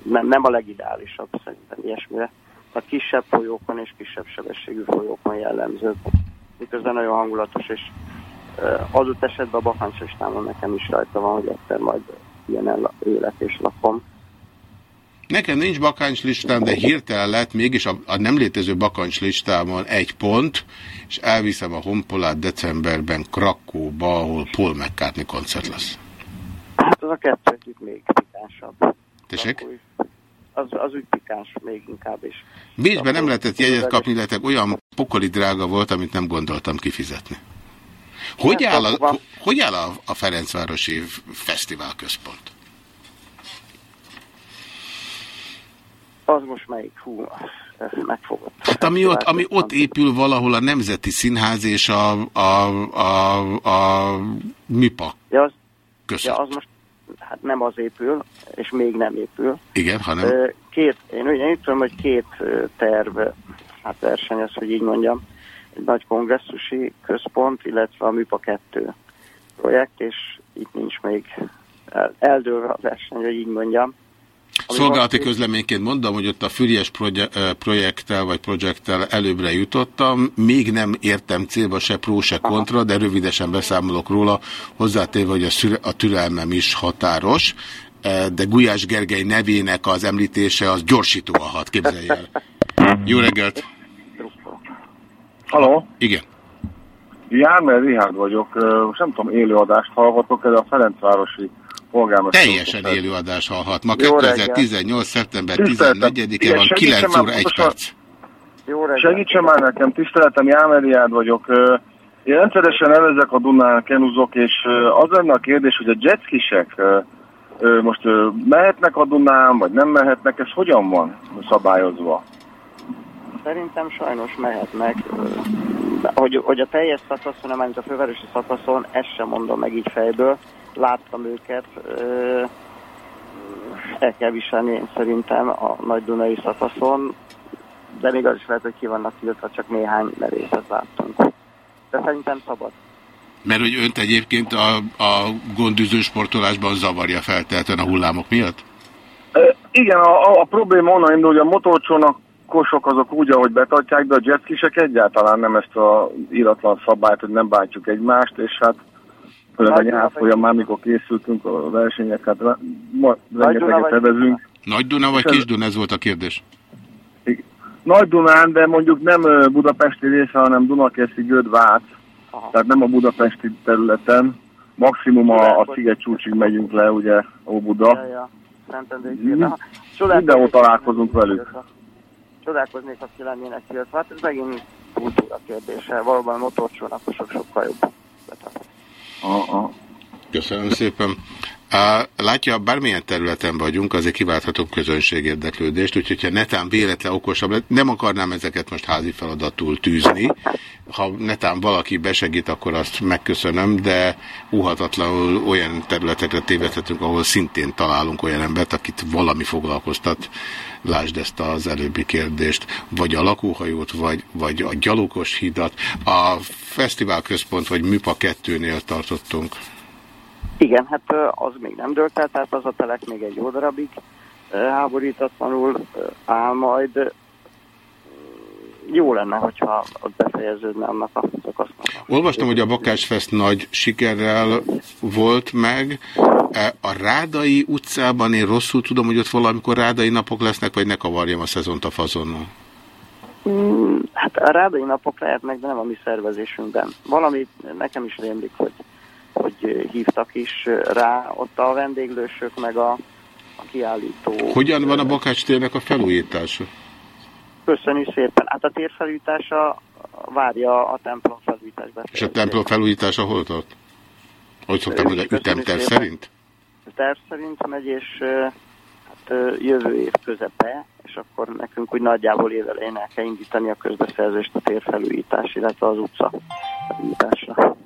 nem, nem a legideálisabb szerintem ilyesmire. A kisebb folyókon és kisebb sebességű folyókon jellemző, miközben nagyon hangulatos, és adott esetben a bakancslistámon nekem is rajta van, hogy egyszer majd ilyen el, élet és lakom. Nekem nincs bakancs listám, de hirtelen lett mégis a, a nem létező bakancs listámon egy pont, és elviszem a honpolát decemberben Krakóba, ahol Paul McCartney koncert lesz. Hát az a kettő együtt még pikánsabb. Tessék? Az, az úgy pikáns még inkább is. Bécsben nem lehetett jegyet kapni, illetve olyan pokoli drága volt, amit nem gondoltam kifizetni. Hogy áll a, hogy áll a, a Ferencvárosi Fesztivál Központ? Az most melyik? Hú, ez megfogott. Hát ami ott, ami ott épül valahol a Nemzeti Színház és a, a, a, a MIPA Ja, az, között. ja, az most hát nem az épül, és még nem épül. Igen, hanem... Két, én úgy tudom, hogy két terv, hát versenyez, hogy így mondjam, egy nagy kongresszusi központ, illetve a MIPA 2 projekt, és itt nincs még el, eldőlve a verseny, hogy így mondjam. Szolgálati közleményként mondom, hogy ott a eh, projekttel vagy projekttel előbbre jutottam. Még nem értem célba se pró, se kontra, de rövidesen beszámolok róla, hozzátéve, hogy a, szüre, a türelmem is határos. De Gulyás Gergely nevének az említése az gyorsítóan hat, képzelj el. Jó reggelt! Halló? Igen. Jármer Rihárd vagyok. Most nem tudom, élőadást hallgatok, de a Ferencvárosi polgármester. Teljesen élőadás hallhat. Ma Jó 2018. szeptember Tiszteltem. 14-e Igen, van, segítsen 9 már óra 1 pontosan- perc. Jó reggelt. Segítsen már nekem, tiszteletem, Jámer Rihárd vagyok. Én rendszeresen nevezek a Dunán, kenuzok, és az lenne a kérdés, hogy a jetskisek most mehetnek a Dunán, vagy nem mehetnek, ez hogyan van szabályozva? Szerintem sajnos mehetnek. Hogy, hogy a teljes szakaszon, amint a fővárosi szakaszon, ezt sem mondom meg így fejből. Láttam őket. El kell viselni én szerintem a Nagy Dunai szakaszon, de még az is lehet, hogy ki vannak tiltva, csak néhány merészet láttunk. De szerintem szabad. Mert hogy önt egyébként a, a gondüző sportolásban zavarja feltehetően a hullámok miatt? Igen, a, a, a probléma onnan indul, hogy a motorcsónakosok azok úgy, ahogy betartják, de a jetskisek egyáltalán nem ezt a íratlan szabályt, hogy nem bántjuk egymást, és hát főleg a nyár folyamán, mikor készültünk a versenyek, hát rengeteget vagy nevezünk. Nagy Duna vagy Kis Duna, ez volt a kérdés. Nagy Dunán, de mondjuk nem budapesti része, hanem Dunakeszi Göd Vác, tehát nem a budapesti területen. Maximum a, a sziget csúcsig megyünk le, ugye, Óbuda. Ja, ja. Mindenhol találkozunk velük. Csodálkoznék, ha ki lennének tiltva. Hát ez megint kultúra kérdése. Valóban a motorcsónakosok sokkal jobb. Köszönöm szépen. Látja, bármilyen területen vagyunk, azért kiválthatunk közönség érdeklődést, úgyhogy ha netán véletlen okosabb lett, nem akarnám ezeket most házi feladatul tűzni. Ha netán valaki besegít, akkor azt megköszönöm, de óhatatlanul olyan területekre tévedhetünk, ahol szintén találunk olyan embert, akit valami foglalkoztat. Lásd ezt az előbbi kérdést, vagy a lakóhajót, vagy, vagy a gyalogos hidat. A fesztivál központ, vagy MIPA 2-nél tartottunk. Igen, hát az még nem dölt el, tehát az a telek még egy jó darabig háborítatlanul áll majd. Jó lenne, hogyha ott befejeződne annak a szakasznak. Olvastam, hogy a Bakácsfest nagy sikerrel volt meg. A Rádai utcában én rosszul tudom, hogy ott valamikor Rádai napok lesznek, vagy ne kavarjam a szezont a fazonnal. Mm, Hát a rádai napok lehetnek, de nem a mi szervezésünkben. Valami nekem is rémlik, hogy, hogy hívtak is rá ott a vendéglősök, meg a, a kiállító. Hogyan van a Bakács térnek a felújítása? Köszönjük szépen. Hát a térfelújítása várja a templom felújításba. És a templom felújítása hol tart? Hogy szoktam mondani, ütemterv szépen. Szerint? terv szerint megy, és ö, hát, jövő év közepe, és akkor nekünk úgy nagyjából évelején el kell indítani a közbeszerzést a térfelújítás, illetve az utca felújításra.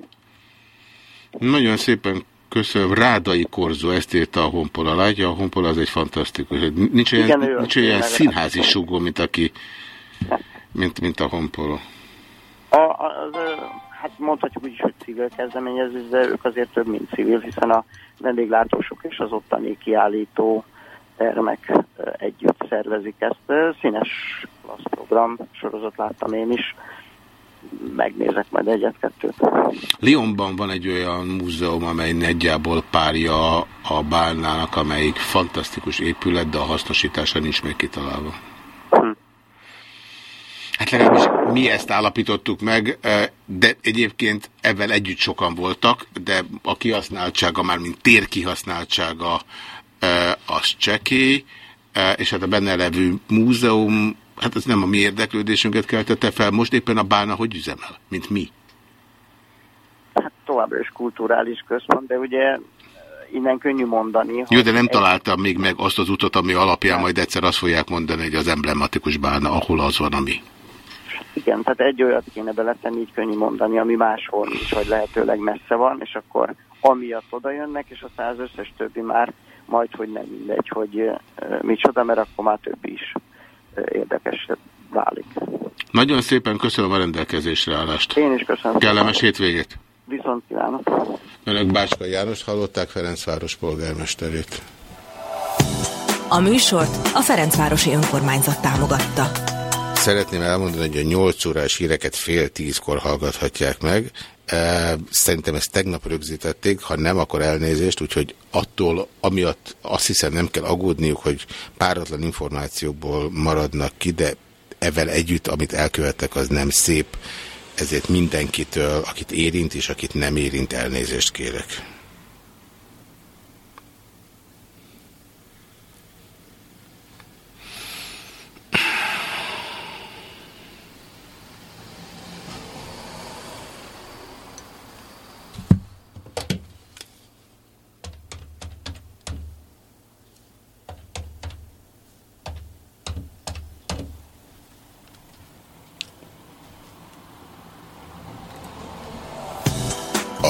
Nagyon szépen köszönöm. Rádai Korzó, ezt írta a Honpola. Látja, a Honpola az egy fantasztikus. Nincs olyan, Igen, nincs olyan színházi sugó, mint aki, mint, mint a Honpola. A, az, hát mondhatjuk úgy is, hogy civil kezdeményezés, de ők azért több, mint civil, hiszen a vendéglátósok és az ottani kiállító termek ö, együtt szervezik ezt. Ö, Színes klassz program sorozat láttam én is. Megnézek majd egyet-kettőt. Lyonban van egy olyan múzeum, amely nagyjából párja a Bálnának, amelyik fantasztikus épület, de a hasznosítása nincs még kitalálva. Hát legalábbis mi ezt állapítottuk meg, de egyébként ebben együtt sokan voltak, de a kihasználtsága, már mint térkihasználtsága, eh, az csekély, és hát a benne levő múzeum, hát ez nem a mi érdeklődésünket keltette fel, most éppen a Bálna hogy üzemel, mint mi? Hát továbbra is kulturális központ, de ugye innen könnyű mondani, Jó, de nem egy- találtam még meg azt az utat, ami alapján majd egyszer azt fogják mondani, hogy az emblematikus Bálna, ahol az van, ami. Igen, tehát egy olyat kéne beletenni, így könnyű mondani, ami máshol is, vagy lehetőleg messze van, és akkor amiatt oda jönnek, és aztán az összes többi már majd, hogy nem mindegy, hogy micsoda, mert akkor már többi is érdekes válik. Nagyon szépen köszönöm a rendelkezésre állást. Én is köszönöm. Kellemes hétvégét. Viszont kívánok. Önök Bácska János hallották Ferencváros polgármesterét. A műsort a Ferencvárosi Önkormányzat támogatta. Szeretném elmondani, hogy a 8 órás híreket fél tízkor hallgathatják meg. E, Szerintem ezt tegnap rögzítették, ha nem, akkor elnézést, úgyhogy attól, amiatt azt hiszem nem kell aggódniuk, hogy páratlan információkból maradnak ki, de evel együtt, amit elkövettek, az nem szép, ezért mindenkitől, akit érint és akit nem érint, elnézést kérek.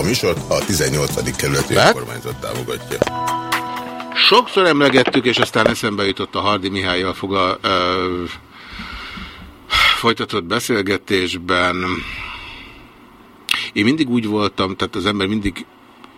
Műsort a 18. kerületi önkormányzat támogatja. Sokszor emlegettük, és aztán eszembe jutott a Hardi Mihályjal foga, ö, folytatott beszélgetésben. Én mindig úgy voltam, tehát az ember mindig,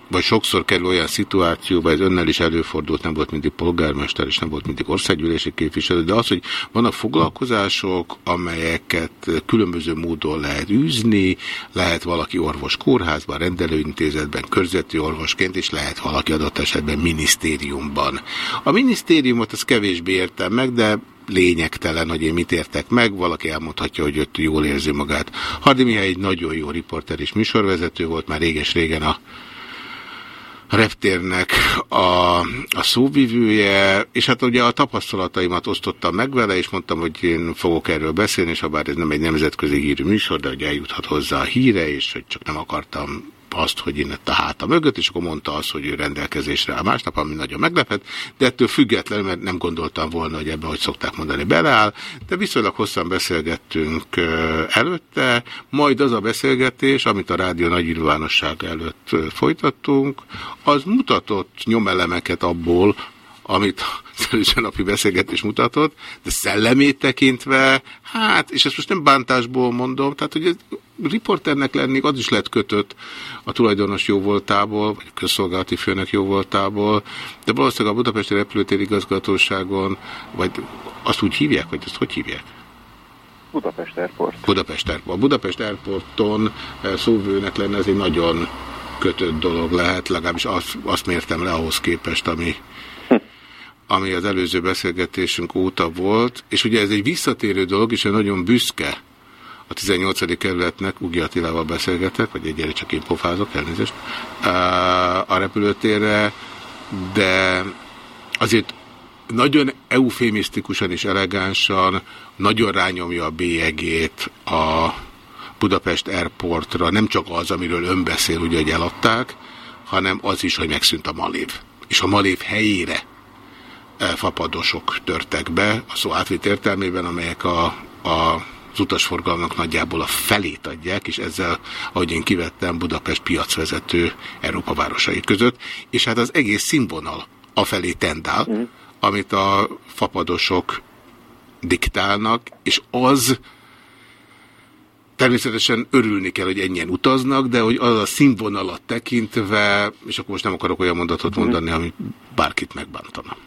vagy sokszor kerül olyan szituációba, ez önnel is előfordult, nem volt mindig polgármester, és nem volt mindig országgyűlési képviselő, de az, hogy vannak foglalkozások, amelyeket különböző módon lehet űzni, lehet valaki orvos kórházban, rendelőintézetben, körzeti orvosként, és lehet valaki adott esetben minisztériumban. A minisztériumot az kevésbé értem meg, de lényegtelen, hogy én mit értek meg, valaki elmondhatja, hogy ott jól érzi magát. Hardi Mihály egy nagyon jó riporter és műsorvezető volt, már réges-régen a reptérnek a, a szóvivője, és hát ugye a tapasztalataimat osztottam meg vele, és mondtam, hogy én fogok erről beszélni, és ha bár ez nem egy nemzetközi hírű műsor, de hogy eljuthat hozzá a híre, és hogy csak nem akartam azt, hogy én a háta mögött, és akkor mondta azt, hogy ő rendelkezésre áll másnap, ami nagyon meglepett, de ettől függetlenül, mert nem gondoltam volna, hogy ebbe, hogy szokták mondani, beleáll, de viszonylag hosszan beszélgettünk előtte, majd az a beszélgetés, amit a rádió nagy előtt folytattunk, az mutatott nyomelemeket abból, amit az előző napi beszélgetés mutatott, de szellemét tekintve, hát, és ezt most nem bántásból mondom, tehát, hogy riporternek lenni, az is lett kötött a tulajdonos jóvoltából, vagy a közszolgálati főnök jóvoltából, de valószínűleg a Budapesti Repülőtér igazgatóságon, vagy azt úgy hívják, vagy azt hogy hívják? Budapest Airport. Budapest Airport. A Budapest Airporton eh, szóvőnek lenne, ez egy nagyon kötött dolog lehet, legalábbis azt, azt mértem le ahhoz képest, ami, ami az előző beszélgetésünk óta volt, és ugye ez egy visszatérő dolog, és nagyon büszke a 18. kerületnek, Ugi Attilával beszélgetek, vagy egyre csak én pofázok, elnézést, a repülőtérre, de azért nagyon eufémisztikusan és elegánsan nagyon rányomja a bélyegét a Budapest Airportra, nem csak az, amiről ön beszél, ugye, hogy eladták, hanem az is, hogy megszűnt a malév. És a malév helyére fapadosok törtek be, a szó átvitt értelmében, amelyek a, a az utasforgalmak nagyjából a felét adják, és ezzel, ahogy én kivettem, Budapest piacvezető Európa városai között, és hát az egész színvonal afelé tendál, mm. amit a fapadosok diktálnak, és az természetesen örülni kell, hogy ennyien utaznak, de hogy az a színvonalat tekintve, és akkor most nem akarok olyan mondatot mondani, ami bárkit megbántana.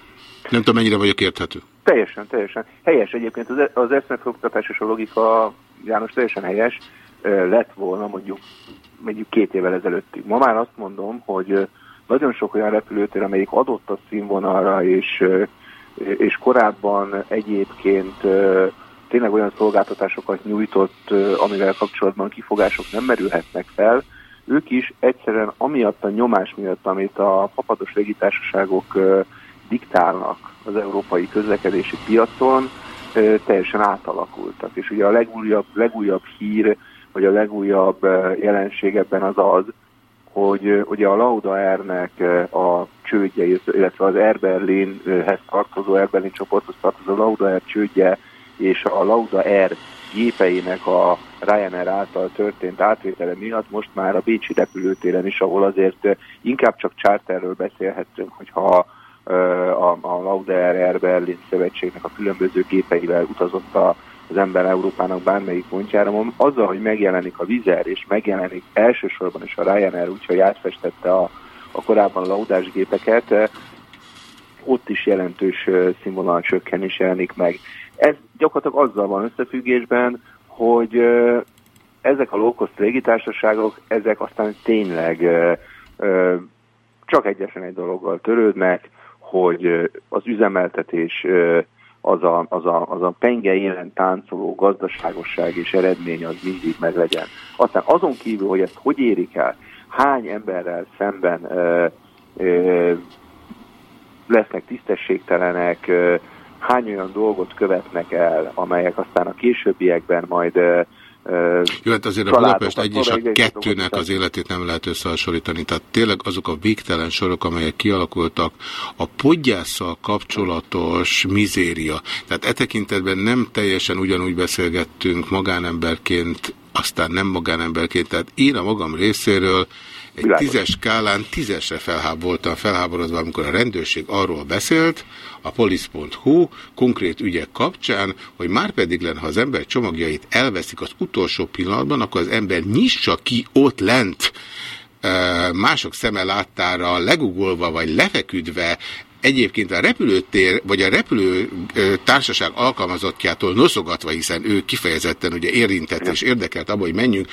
Nem tudom, mennyire vagyok érthető. Teljesen, teljesen. Helyes egyébként az, az eszmefogtatás és a logika, János, teljesen helyes lett volna mondjuk, mondjuk két évvel ezelőttig. Ma már azt mondom, hogy nagyon sok olyan repülőtér, amelyik adott a színvonalra, és, és korábban egyébként tényleg olyan szolgáltatásokat nyújtott, amivel kapcsolatban kifogások nem merülhetnek fel, ők is egyszerűen amiatt a nyomás miatt, amit a papados légitársaságok diktálnak az európai közlekedési piacon, teljesen átalakultak. És ugye a legújabb, legújabb hír, vagy a legújabb jelenség ebben az az, hogy ugye a Lauda Air-nek a csődje, illetve az Air Berlinhez tartozó, Air Berlin csoporthoz tartozó Lauda Air csődje és a Lauda Air gépeinek a Ryanair által történt átvétele miatt most már a Bécsi repülőtéren is, ahol azért inkább csak charterről beszélhetünk, hogyha a, a Lauda Air Berlin szövetségnek a különböző gépeivel utazott a, az ember Európának bármelyik pontjára. Azzal, hogy megjelenik a Vizer, és megjelenik elsősorban is a Ryanair, úgyhogy átfestette a, a korábban laudás gépeket, ott is jelentős színvonal csökkenés jelenik meg. Ez gyakorlatilag azzal van összefüggésben, hogy ezek a low-cost légitársaságok, ezek aztán tényleg csak egyetlen egy dologgal törődnek, hogy az üzemeltetés az a, az a, az a penge élen táncoló gazdaságosság és eredmény az mindig meglegyen. Aztán azon kívül, hogy ezt hogy érik el, hány emberrel szemben ö, ö, lesznek tisztességtelenek, ö, hány olyan dolgot követnek el, amelyek aztán a későbbiekben majd Jó, hát azért a Budapest egy és a kettőnek az életét nem lehet összehasonlítani. Tehát tényleg azok a végtelen sorok, amelyek kialakultak, a podgyásszal kapcsolatos mizéria. Tehát e tekintetben nem teljesen ugyanúgy beszélgettünk magánemberként, aztán nem magánemberként. Tehát én a magam részéről egy Világos. tízes skálán tízesre felháb voltam felháborodva, amikor a rendőrség arról beszélt, a police.hu konkrét ügyek kapcsán, hogy már pedig lenne, ha az ember csomagjait elveszik az utolsó pillanatban, akkor az ember nyissa ki ott lent, mások szeme láttára legugolva vagy lefeküdve egyébként a repülőtér, vagy a repülő társaság alkalmazottjától noszogatva, hiszen ő kifejezetten ugye érintett és érdekelt abban, hogy menjünk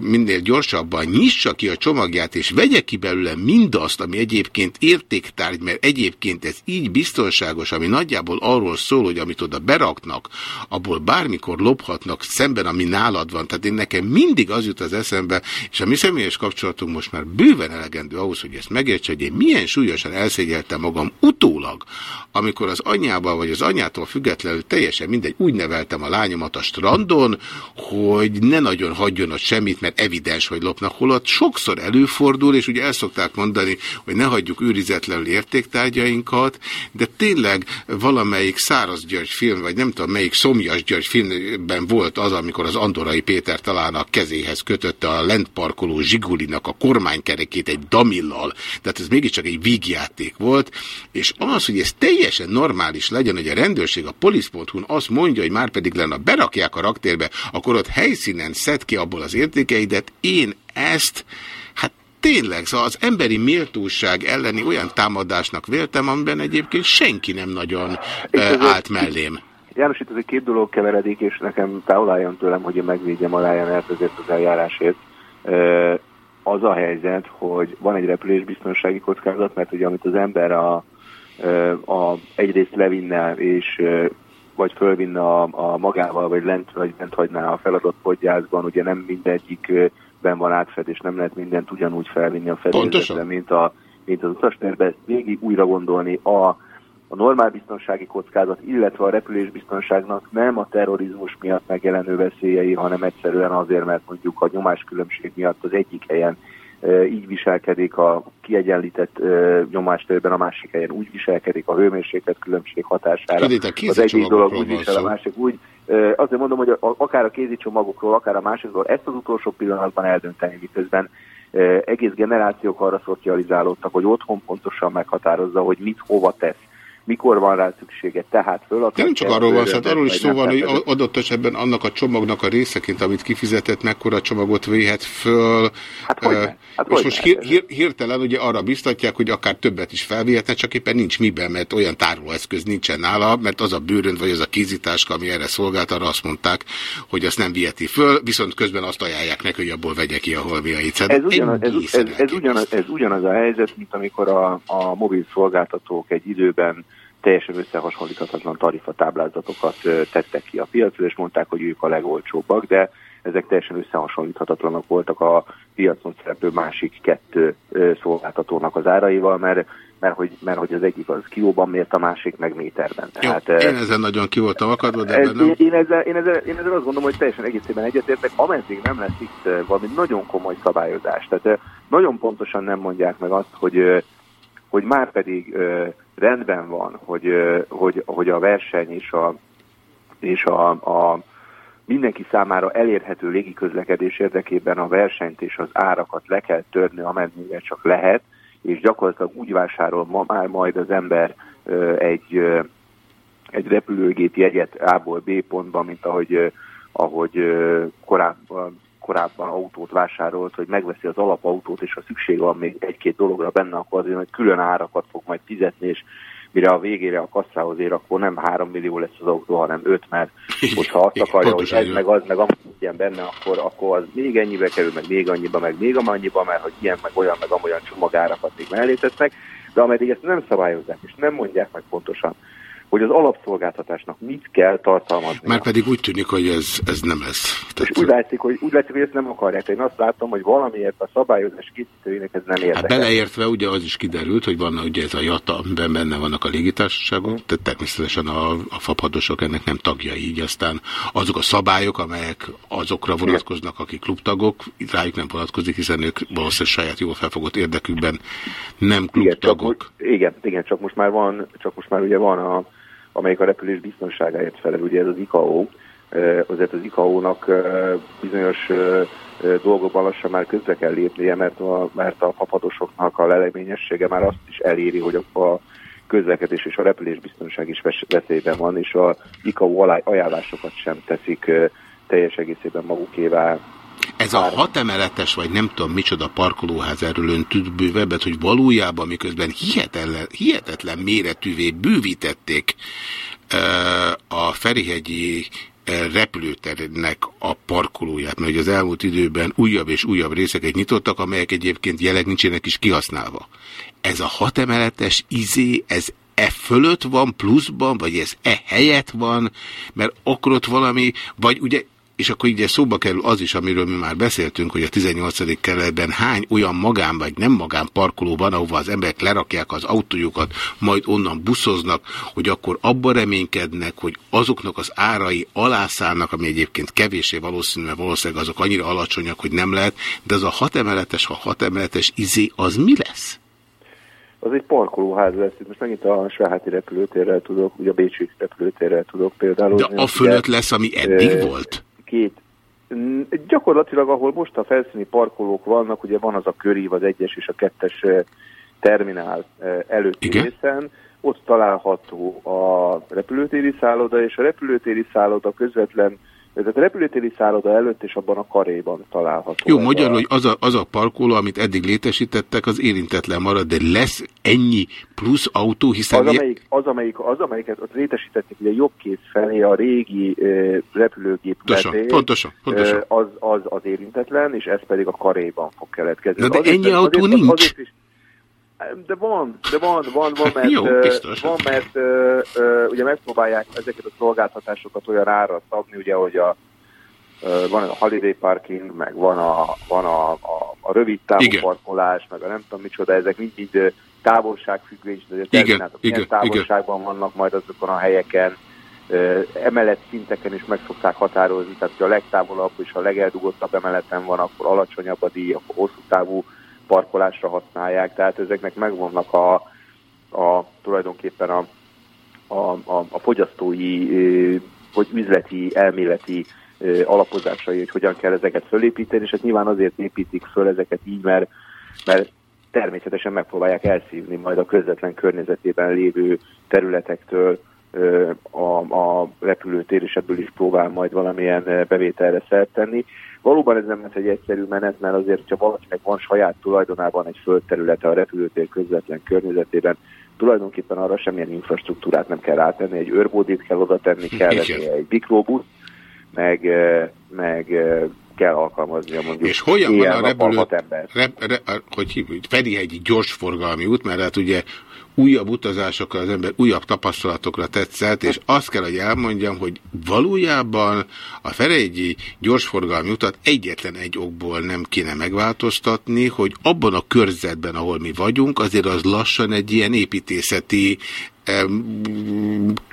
minél gyorsabban, nyissa ki a csomagját, és vegye ki belőle mindazt, ami egyébként értéktárgy, mert egyébként ez így biztonságos, ami nagyjából arról szól, hogy amit oda beraknak, abból bármikor lophatnak szemben, ami nálad van. Tehát én nekem mindig az jut az eszembe, és a mi személyes kapcsolatunk most már bőven elegendő ahhoz, hogy ezt megértse, hogy én milyen súlyosan elszégyeltem magam utólag, amikor az anyjával vagy az anyától függetlenül teljesen mindegy, úgy neveltem a lányomat a strandon, hogy ne nagyon hagyjon ott semmit, mert evidens, hogy lopnak, holott sokszor előfordul, és ugye el szokták mondani, hogy ne hagyjuk őrizetlenül értéktárgyainkat, de tényleg valamelyik Száraz György film, vagy nem tudom melyik Szomjas György filmben volt az, amikor az Andorai Péter talán a kezéhez kötötte a lentparkoló Zsigulinak a kormánykerekét egy damillal, tehát ez mégiscsak egy vígjáték volt, és az, hogy ez teljesen normális legyen, hogy a rendőrség a polisz.hu-n azt mondja, hogy már pedig lenne, berakják a raktérbe, akkor ott helyszínen szed ki abból az értékeidet, én ezt, hát tényleg, szóval az emberi méltóság elleni olyan támadásnak véltem, amiben egyébként senki nem nagyon uh, állt mellém. János, itt azért két dolog keveredik, és nekem távol tőlem, hogy én megvédjem a Ryanair-t ezért az eljárásért. Az a helyzet, hogy van egy repülésbiztonsági kockázat, mert ugye amit az ember a, a egyrészt levinne, és vagy fölvinne a, a magával, vagy lent, vagy lent hagyná a feladott podgyászban, ugye nem mindegyikben van átfedés, nem lehet mindent ugyanúgy felvinni a fedélzetre, mint, a, mint az utastérbe. Ezt végig újra gondolni a a normál biztonsági kockázat, illetve a repülésbiztonságnak nem a terrorizmus miatt megjelenő veszélyei, hanem egyszerűen azért, mert mondjuk a nyomáskülönbség miatt az egyik helyen így viselkedik a kiegyenlített nyomástérben, a másik helyen úgy viselkedik a hőmérséklet különbség hatására. A Az egyik dolog úgy visel, a másik úgy. Azért mondom, hogy akár a kézi csomagokról, akár a másikról ezt az utolsó pillanatban eldönteni, miközben egész generációk arra szocializálódtak, hogy otthon pontosan meghatározza, hogy mit hova tesz, mikor van rá szüksége, tehát föl De nem csak arról van, szó, hát arról is szó van, hogy adott esetben annak a csomagnak a részeként, amit kifizetett, mekkora csomagot véhet föl. Hát? Ö, Hát és hogyne? most hír, hír, hirtelen ugye arra biztatják, hogy akár többet is felvihetne, csak éppen nincs miben, mert olyan tárolóeszköz nincsen nála, mert az a bőrönd vagy az a kézitáska, ami erre szolgált, arra azt mondták, hogy azt nem viheti föl, viszont közben azt ajánlják neki, hogy abból vegye ki a holmiait. Hát Ez ugyanaz, ez, egészen ez, ez, ugyanaz, ez ugyanaz a helyzet, mint amikor a, a mobil szolgáltatók egy időben teljesen összehasonlíthatatlan tarifatáblázatokat tettek ki a piacra, és mondták, hogy ők a legolcsóbbak, de ezek teljesen összehasonlíthatatlanak voltak a piacon szereplő másik kettő szolgáltatónak az áraival, mert, mert, hogy, mert hogy az egyik az kilóban mért, a másik meg méterben. Jó, Tehát, ö, én ezen nagyon ki voltam akadva, de ez, nem. én, én, ezzel, én, ezzel, én ezzel azt gondolom, hogy teljesen egészében egyetértek, ameddig nem lesz itt valami nagyon komoly szabályozás. Tehát eh, nagyon pontosan nem mondják meg azt, hogy, hogy már pedig rendben van, hogy, hogy, hogy a verseny és a, és a, a mindenki számára elérhető légiközlekedés érdekében a versenyt és az árakat le kell törni, amennyire csak lehet, és gyakorlatilag úgy vásárol ma már majd az ember egy, egy repülőgép jegyet A-ból B pontba, mint ahogy, ahogy korábban, korábban autót vásárolt, hogy megveszi az alapautót, és ha szükség van még egy-két dologra benne, akkor azért hogy külön árakat fog majd fizetni, és mire a végére a kasszához ér, akkor nem 3 millió lesz az autó, hanem 5, mert hogyha azt akarja, hogy ez meg az, meg amúgy ilyen benne, akkor, akkor az még ennyibe kerül, meg még annyiba, meg még amannyiba, mert hogy ilyen, meg olyan, meg amolyan csomagárakat még mellé tesznek, de ameddig ezt nem szabályozzák, és nem mondják meg pontosan, hogy az alapszolgáltatásnak mit kell tartalmazni. Már pedig úgy tűnik, hogy ez, ez nem lesz. És úgy látszik, hogy, úgy látszik, hogy ezt nem akarják. Én azt látom, hogy valamiért a szabályozás készítőinek ez nem érdekel. Hát beleértve ugye az is kiderült, hogy van ugye ez a JATA, amiben benne vannak a légitársaságok, tehát természetesen a, a fapadosok ennek nem tagjai, így aztán azok a szabályok, amelyek azokra vonatkoznak, akik klubtagok, rájuk nem vonatkozik, hiszen ők valószínűleg saját jól felfogott érdekükben nem Igen, csak, klubtagok. igen, igen, csak most már van, csak most már ugye van a, amelyik a repülés biztonságáért felel, ugye ez az ICAO, azért az ICAO-nak bizonyos dolgokban lassan már közbe kell lépnie, mert a, mert a papadosoknak a leleményessége már azt is eléri, hogy a, közlekedés és a repülés biztonság is ves- veszélyben van, és a ICAO ajánlásokat sem teszik teljes egészében magukévá Ez a hat emeletes, vagy nem tudom micsoda parkolóház erről ön tud bővebbet, hogy valójában miközben hihetetlen, hihetetlen méretűvé bővítették a Ferihegyi repülőternek a parkolóját, mert az elmúlt időben újabb és újabb részeket nyitottak, amelyek egyébként jelenleg nincsenek is kihasználva. Ez a hat emeletes izé, ez e fölött van pluszban, vagy ez e helyett van, mert akkor ott valami, vagy ugye és akkor ugye szóba kerül az is, amiről mi már beszéltünk, hogy a 18. kerületben hány olyan magán vagy nem magán parkoló van, ahova az emberek lerakják az autójukat, majd onnan buszoznak, hogy akkor abba reménykednek, hogy azoknak az árai alászállnak, ami egyébként kevésé valószínű, mert valószínűleg azok annyira alacsonyak, hogy nem lehet, de az a hat emeletes, ha hat emeletes izé, az mi lesz? Az egy parkolóház lesz. Most megint a Sváháti repülőtérrel tudok, ugye a Bécsi repülőtérrel tudok például. De a fölött lesz, ami eddig volt? Két. Mm, Gyakorlatilag, ahol most a felszíni parkolók vannak, ugye van az a körív, az egyes és a kettes eh, terminál eh, előtti Igen. részen, ott található a repülőtéri szálloda, és a repülőtéri szálloda közvetlen, tehát a repülőtéri szálloda előtt és abban a karéban található. Jó, ez magyarul, a- hogy az a, az a parkoló, amit eddig létesítettek, az érintetlen marad, de lesz ennyi plusz autó, hiszen... Az, amelyik, az, amelyik, az, amelyiket ott létesítették, ugye jobb kéz felé a régi ö, repülőgép Pontosan, mellé, pontosan, pontosan. ö, az, az, az érintetlen, és ez pedig a karéban fog keletkezni. Na de Azért- ennyi autó azért- nincs. Azért is, de van, de van, van, van, mert, Jó, biztos. van, mert ugye megpróbálják ezeket a szolgáltatásokat olyan ára szabni, ugye, hogy a van a holiday parking, meg van a, van a, a, a rövid távú Igen. parkolás, meg a nem tudom micsoda, ezek mind így távolságfüggő, és a Igen, igen, távolságban vannak majd azokon a helyeken, emelet szinteken is meg szokták határozni, tehát hogy a legtávolabb és a legeldugottabb emeleten van, akkor alacsonyabb a díj, akkor hosszú távú parkolásra használják, tehát ezeknek megvannak a, a tulajdonképpen a, a, a, a fogyasztói hogy üzleti, elméleti alapozásai, hogy hogyan kell ezeket fölépíteni, és hát nyilván azért építik föl ezeket így, mert, mert természetesen megpróbálják elszívni majd a közvetlen környezetében lévő területektől a, a repülőtér, és ebből is próbál majd valamilyen bevételre szert tenni. Valóban ez nem lesz egy egyszerű menet, mert azért, ha valakinek van saját tulajdonában egy földterülete a repülőtér közvetlen környezetében, tulajdonképpen arra semmilyen infrastruktúrát nem kell rátenni, egy őrbódit kell oda tenni, kell egy mikrobus, meg, meg kell alkalmaznia mondjuk És hogyan van a repülő, rep, re, hogy hívjuk, Ferihegyi gyorsforgalmi út, mert hát ugye újabb utazásokkal az ember újabb tapasztalatokra tetszett, és azt kell, hogy elmondjam, hogy valójában a Ferihegyi gyorsforgalmi utat egyetlen egy okból nem kéne megváltoztatni, hogy abban a körzetben, ahol mi vagyunk, azért az lassan egy ilyen építészeti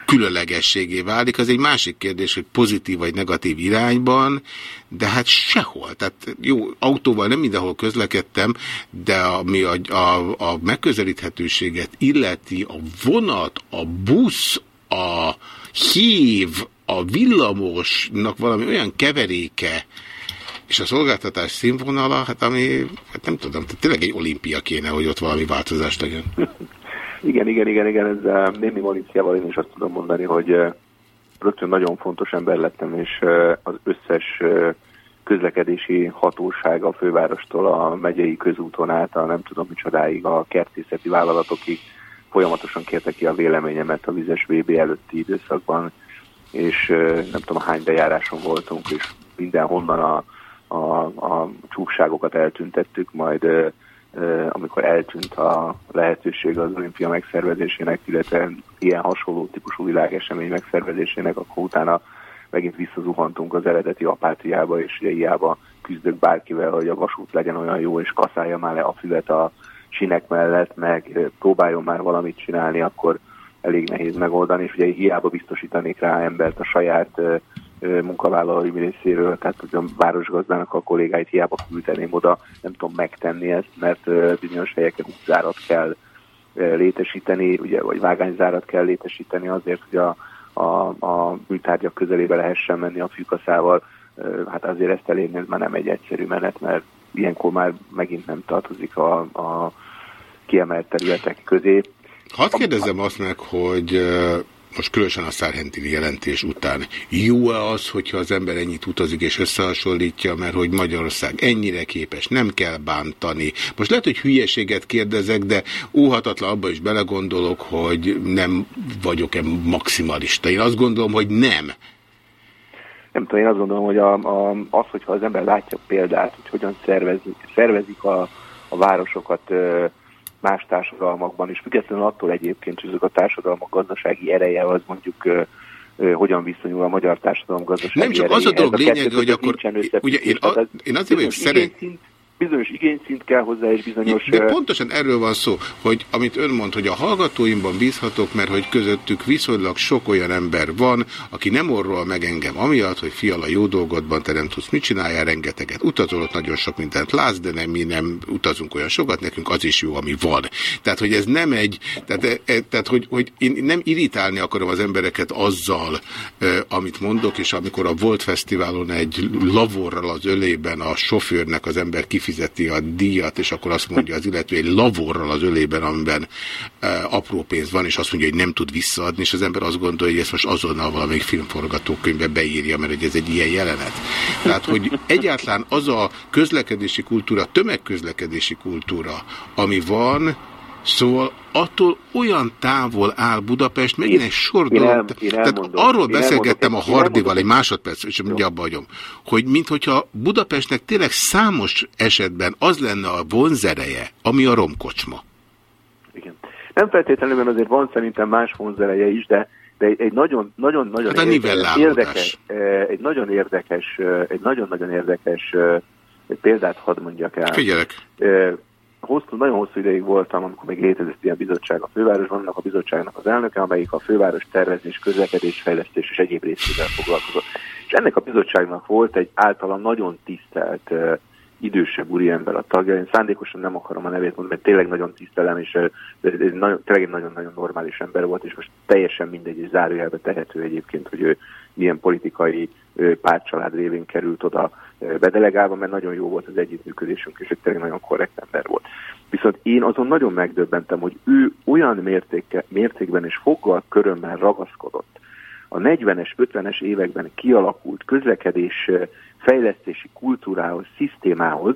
különlegességé válik. Az egy másik kérdés, hogy pozitív vagy negatív irányban, de hát sehol. Tehát jó, autóval nem mindenhol közlekedtem, de ami a, a, a megközelíthetőséget illeti, a vonat, a busz, a hív, a villamosnak valami olyan keveréke, és a szolgáltatás színvonala, hát ami, hát nem tudom, tehát tényleg egy olimpia kéne, hogy ott valami változás legyen. Igen, igen, igen, igen, ezzel némi malíciával én is azt tudom mondani, hogy eh, rögtön nagyon fontos ember lettem, és eh, az összes eh, közlekedési hatóság a fővárostól a megyei közúton át, a nem tudom micsodáig, a kertészeti vállalatokig folyamatosan kérte ki a véleményemet a vizes VB előtti időszakban, és eh, nem tudom hány bejáráson voltunk, és mindenhonnan a, a, a csúkságokat eltüntettük, majd eh, eh, amikor eltűnt a lehetőség az olimpia megszervezésének, illetve ilyen hasonló típusú világesemény megszervezésének, akkor utána megint visszazuhantunk az eredeti apátriába, és ugye hiába küzdök bárkivel, hogy a vasút legyen olyan jó, és kaszálja már le a füvet a sinek mellett, meg próbáljon már valamit csinálni, akkor elég nehéz megoldani, és ugye hiába biztosítanék rá embert a saját munkavállalói részéről, tehát hogy a városgazdának a kollégáit hiába küldeném oda, nem tudom megtenni ezt, mert bizonyos helyeken útzárat kell létesíteni, ugye, vagy vágányzárat kell létesíteni azért, hogy a, a, a műtárgyak közelébe lehessen menni a fűkaszával. Hát azért ezt elérni ez már nem egy egyszerű menet, mert ilyenkor már megint nem tartozik a, a kiemelt területek közé. Hadd kérdezzem azt meg, hogy most különösen a Szárhentini jelentés után jó-e az, hogyha az ember ennyit utazik és összehasonlítja, mert hogy Magyarország ennyire képes, nem kell bántani. Most lehet, hogy hülyeséget kérdezek, de óhatatlan abba is belegondolok, hogy nem vagyok-e maximalista. Én azt gondolom, hogy nem. nem tudom, én azt gondolom, hogy a, a, az, hogyha az ember látja példát, hogy hogyan szervezik, szervezik a, a városokat ö, más társadalmakban, és függetlenül attól egyébként, hogy ezek a társadalmak gazdasági ereje, az mondjuk ö, ö, hogyan viszonyul a magyar társadalom gazdasági Nem csak az a dolog lényege, hogy akkor... Ugye én, a, én azért vagyok igényszint- Bizonyos igényszint kell hozzá, és bizonyos... De pontosan erről van szó, hogy amit ön mond, hogy a hallgatóimban bízhatok, mert hogy közöttük viszonylag sok olyan ember van, aki nem orrol meg engem amiatt, hogy fiala jó dolgodban te nem tudsz mit csináljál, rengeteget utazol, ott nagyon sok mindent látsz, de nem, mi nem utazunk olyan sokat, nekünk az is jó, ami van. Tehát, hogy ez nem egy, tehát, e, e, tehát hogy, hogy én nem irritálni akarom az embereket azzal, e, amit mondok, és amikor a Volt Fesztiválon egy lavorral az ölében a sofőrnek az ember kifizeti a díjat, és akkor azt mondja az illető egy lavorral az ölében, amiben e, apró pénz van, és azt mondja, hogy nem tud visszaadni, és az ember azt gondolja, hogy ezt most azonnal valamelyik filmforgatókönyvbe beírja, mert hogy ez egy ilyen jelenet. Tehát, hogy egyáltalán az a közlekedési kultúra, tömegközlekedési kultúra, ami van, Szóval attól olyan távol áll Budapest, meg egy sor dolog. el- Tehát elmondom, arról beszélgettem a elmondom, én Hardival egy másodperc, és ugye abba hagyom, hogy minthogyha Budapestnek tényleg számos esetben az lenne a vonzereje, ami a romkocsma. Nem feltétlenül, mert azért van szerintem más vonzereje is, de, de egy- egy nagyon, nagyon, nagyon Hát a nivellálódás. érdekes, eh, egy nagyon érdekes, eh, egy nagyon-nagyon érdekes eh, példát hadd mondjak el. Figyelek. Hosszú, nagyon hosszú ideig voltam, amikor még létezett ilyen bizottság a fővárosban, annak a bizottságnak az elnöke, amelyik a főváros tervezés, közlekedés, fejlesztés és egyéb részével foglalkozott. És ennek a bizottságnak volt egy általam nagyon tisztelt idősebb úriember a tagja. Én szándékosan nem akarom a nevét mondani, mert tényleg nagyon tisztelem, és ez nagyon, tényleg nagyon-nagyon normális ember volt, és most teljesen mindegy, és zárójelbe tehető egyébként, hogy ő milyen politikai pártcsalád révén került oda bedelegálva, mert nagyon jó volt az együttműködésünk, és egy tényleg nagyon korrekt ember volt. Viszont én azon nagyon megdöbbentem, hogy ő olyan mértéke, mértékben és foggal körömmel ragaszkodott a 40-es, 50-es években kialakult közlekedés fejlesztési kultúrához, szisztémához,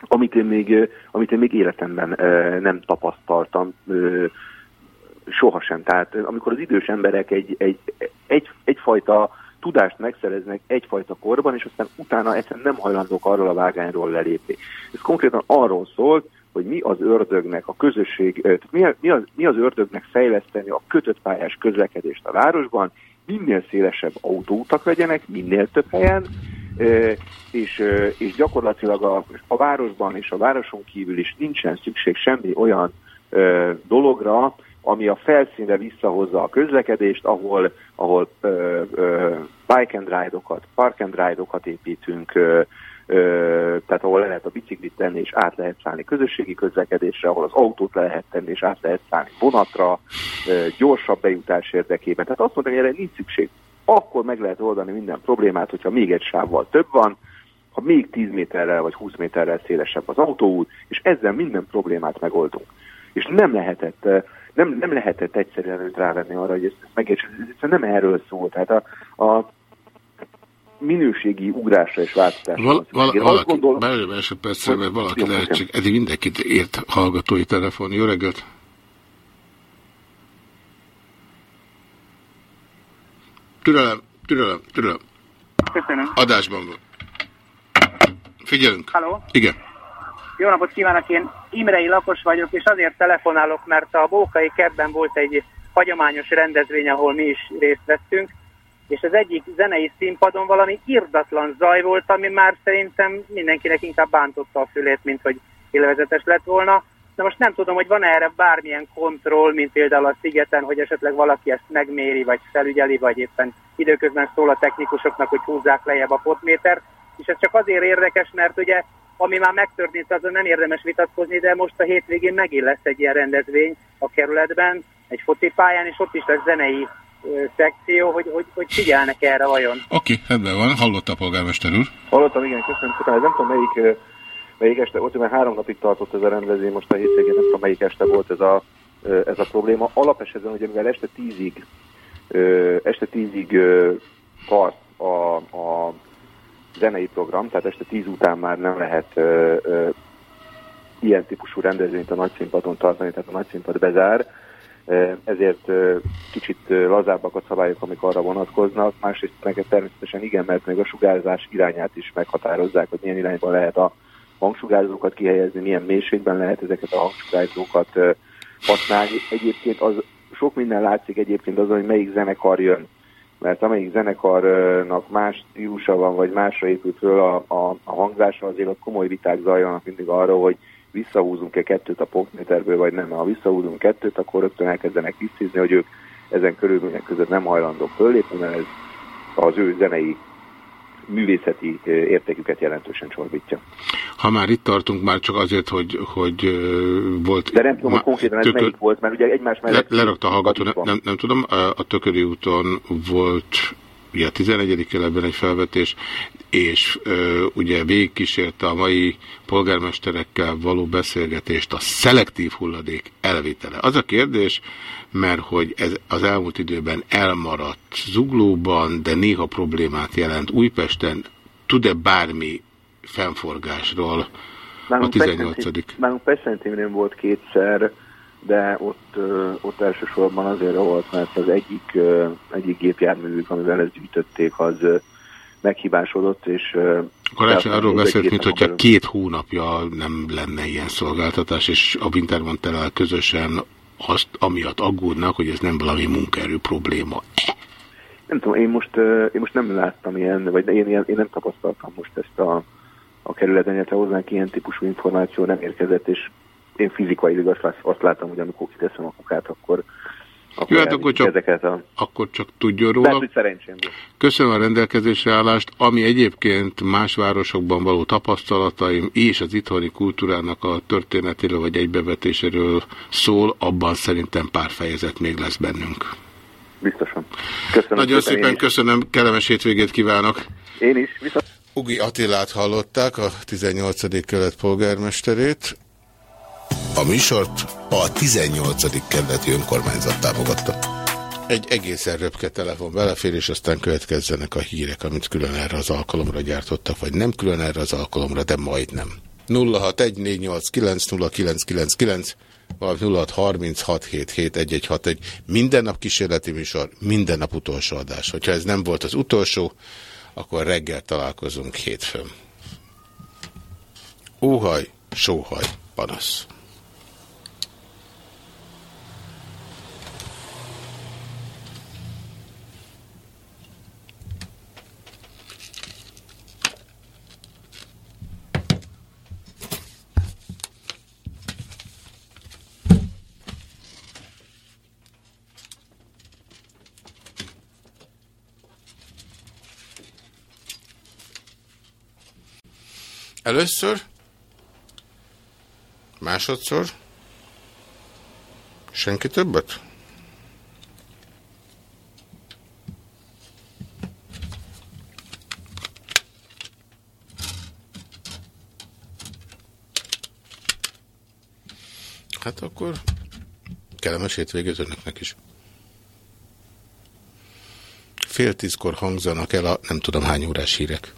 amit én még, amit én még életemben nem tapasztaltam sohasem. Tehát amikor az idős emberek egy, egy, egy, egyfajta tudást megszereznek egyfajta korban, és aztán utána egyszerűen nem hajlandók arról a vágányról lelépni. Ez konkrétan arról szólt, hogy mi az ördögnek a közösség, mi, mi, az, mi az ördögnek fejleszteni a kötött pályás közlekedést a városban, minél szélesebb autóutak legyenek, minél több helyen, és, és gyakorlatilag a, a városban és a városon kívül is nincsen szükség semmi olyan dologra, ami a felszínre visszahozza a közlekedést, ahol, ahol ö, ö, bike and ride-okat, park and ride-okat építünk, ö, ö, tehát ahol le lehet a biciklit tenni és át lehet szállni közösségi közlekedésre, ahol az autót le lehet tenni és át lehet szállni vonatra, ö, gyorsabb bejutás érdekében. Tehát azt mondom, hogy erre nincs szükség. Akkor meg lehet oldani minden problémát, hogyha még egy sávval több van, ha még 10 méterrel vagy 20 méterrel szélesebb az autóút, és ezzel minden problémát megoldunk. És nem lehetett, eh, nem, nem lehetett egyszerűen őt rávenni arra, hogy ezt. Ez egyszerűen nem erről szól. Tehát a, a minőségi ugrásra és változásra. Val, val. Én valaki, gondolom, belőle másodpercre, mert valaki Jó, lehet oké. csak, eddig mindenkit ért hallgatói telefon. Jó reggelt! Türelem, türelem, türelem. Köszönöm. Adásban van. Figyelünk. Halló? Igen. Jó napot kívánok, én Imrei lakos vagyok, és azért telefonálok, mert a Bókai kertben volt egy hagyományos rendezvény, ahol mi is részt vettünk, és az egyik zenei színpadon valami irdatlan zaj volt, ami már szerintem mindenkinek inkább bántotta a fülét, mint hogy élvezetes lett volna. De most nem tudom, hogy van erre bármilyen kontroll, mint például a szigeten, hogy esetleg valaki ezt megméri, vagy felügyeli, vagy éppen időközben szól a technikusoknak, hogy húzzák lejjebb a potmétert. És ez csak azért érdekes, mert ugye ami már megtörtént, azon nem érdemes vitatkozni, de most a hétvégén megint lesz egy ilyen rendezvény a kerületben, egy focipályán, és ott is lesz zenei ö, szekció, hogy, hogy, hogy figyelnek erre vajon. Oké, rendben van. Hallotta a polgármester úr. Hallottam, igen, köszönöm szépen. Ez nem tudom melyik, melyik este volt, mert három napig tartott ez a rendezvény, most a hétvégén nem tudom melyik este volt ez a, ez a probléma. Alapesetben ugye mivel este tízig, ö, este tízig ö, tart a, a zenei program, tehát este tíz után már nem lehet ö, ö, ilyen típusú rendezvényt a nagyszínpadon tartani, tehát a nagyszínpad bezár, ezért kicsit lazábbak a szabályok, amik arra vonatkoznak, másrészt meg természetesen igen, mert még a sugárzás irányát is meghatározzák, hogy milyen irányban lehet a hangsugárzókat kihelyezni, milyen mélységben lehet ezeket a hangsugárzókat használni. Egyébként az sok minden látszik egyébként azon, hogy melyik zenekar jön mert amelyik zenekarnak más stílusa van, vagy másra épült föl a, a, a hangzása, azért ott komoly viták zajlanak mindig arról, hogy visszahúzunk-e kettőt a pontméterből, vagy nem. Ha visszahúzunk kettőt, akkor rögtön elkezdenek tisztízni, hogy ők ezen körülmények között nem hajlandók föllépni, mert ez az ő zenei művészeti értéküket jelentősen csorbítja. Ha már itt tartunk, már csak azért, hogy, hogy volt... De nem tudom, hogy konkrétan ez tökö- melyik volt, mert ugye egymás Le, mellett... lerakta a hallgató, nem, nem, nem tudom, a, Tököri úton volt ugye a 11. kerületben egy felvetés, és ö, ugye végigkísérte a mai polgármesterekkel való beszélgetést a szelektív hulladék elvétele. Az a kérdés, mert hogy ez az elmúlt időben elmaradt zuglóban, de néha problémát jelent Újpesten, tud-e bármi fennforgásról a Nálunk 18. Pest- Nálunk Pestszentén volt kétszer, de ott, ö, ott elsősorban azért volt, mert az egyik, ö, egyik gépjárművük, amivel ezt gyűjtötték, az meghibásodott, és... Karácsony arról beszélt, mint hogyha belül- két hónapja nem lenne ilyen szolgáltatás, és a Wintermantel közösen azt, amiatt aggódnak, hogy ez nem valami munkaerő probléma. Nem tudom, én most, én most nem láttam ilyen, vagy én, én, én nem tapasztaltam most ezt a, a kerületen, illetve hozzánk ilyen típusú információ nem érkezett, és én fizikailag azt, azt látom, hogy amikor kiteszem a kukát, akkor, akkor, Jó, hát akkor csak, ezeket a... akkor csak tudjon róla. szerencsém. Köszönöm a rendelkezésre állást, ami egyébként más városokban való tapasztalataim és az itthoni kultúrának a történetéről vagy egybevetéséről szól, abban szerintem pár fejezet még lesz bennünk. biztosan. Köszönöm Nagyon szépen, szépen köszönöm, kellemes hétvégét kívánok. Én is, viszont... Ugi Attilát hallották, a 18. kelet polgármesterét. A műsort a 18. kerületi önkormányzat támogatta. Egy egészen röpke telefon belefér, és aztán következzenek a hírek, amit külön erre az alkalomra gyártottak, vagy nem külön erre az alkalomra, de majdnem. 0614890999 vagy 0636771161. Minden nap kísérleti műsor, minden nap utolsó adás. Hogyha ez nem volt az utolsó, akkor reggel találkozunk hétfőn. Óhaj, sóhaj, panasz. Először, másodszor, senki többet? Hát akkor kellemes hétvégét önöknek is. Fél tízkor hangzanak el a nem tudom hány órás hírek.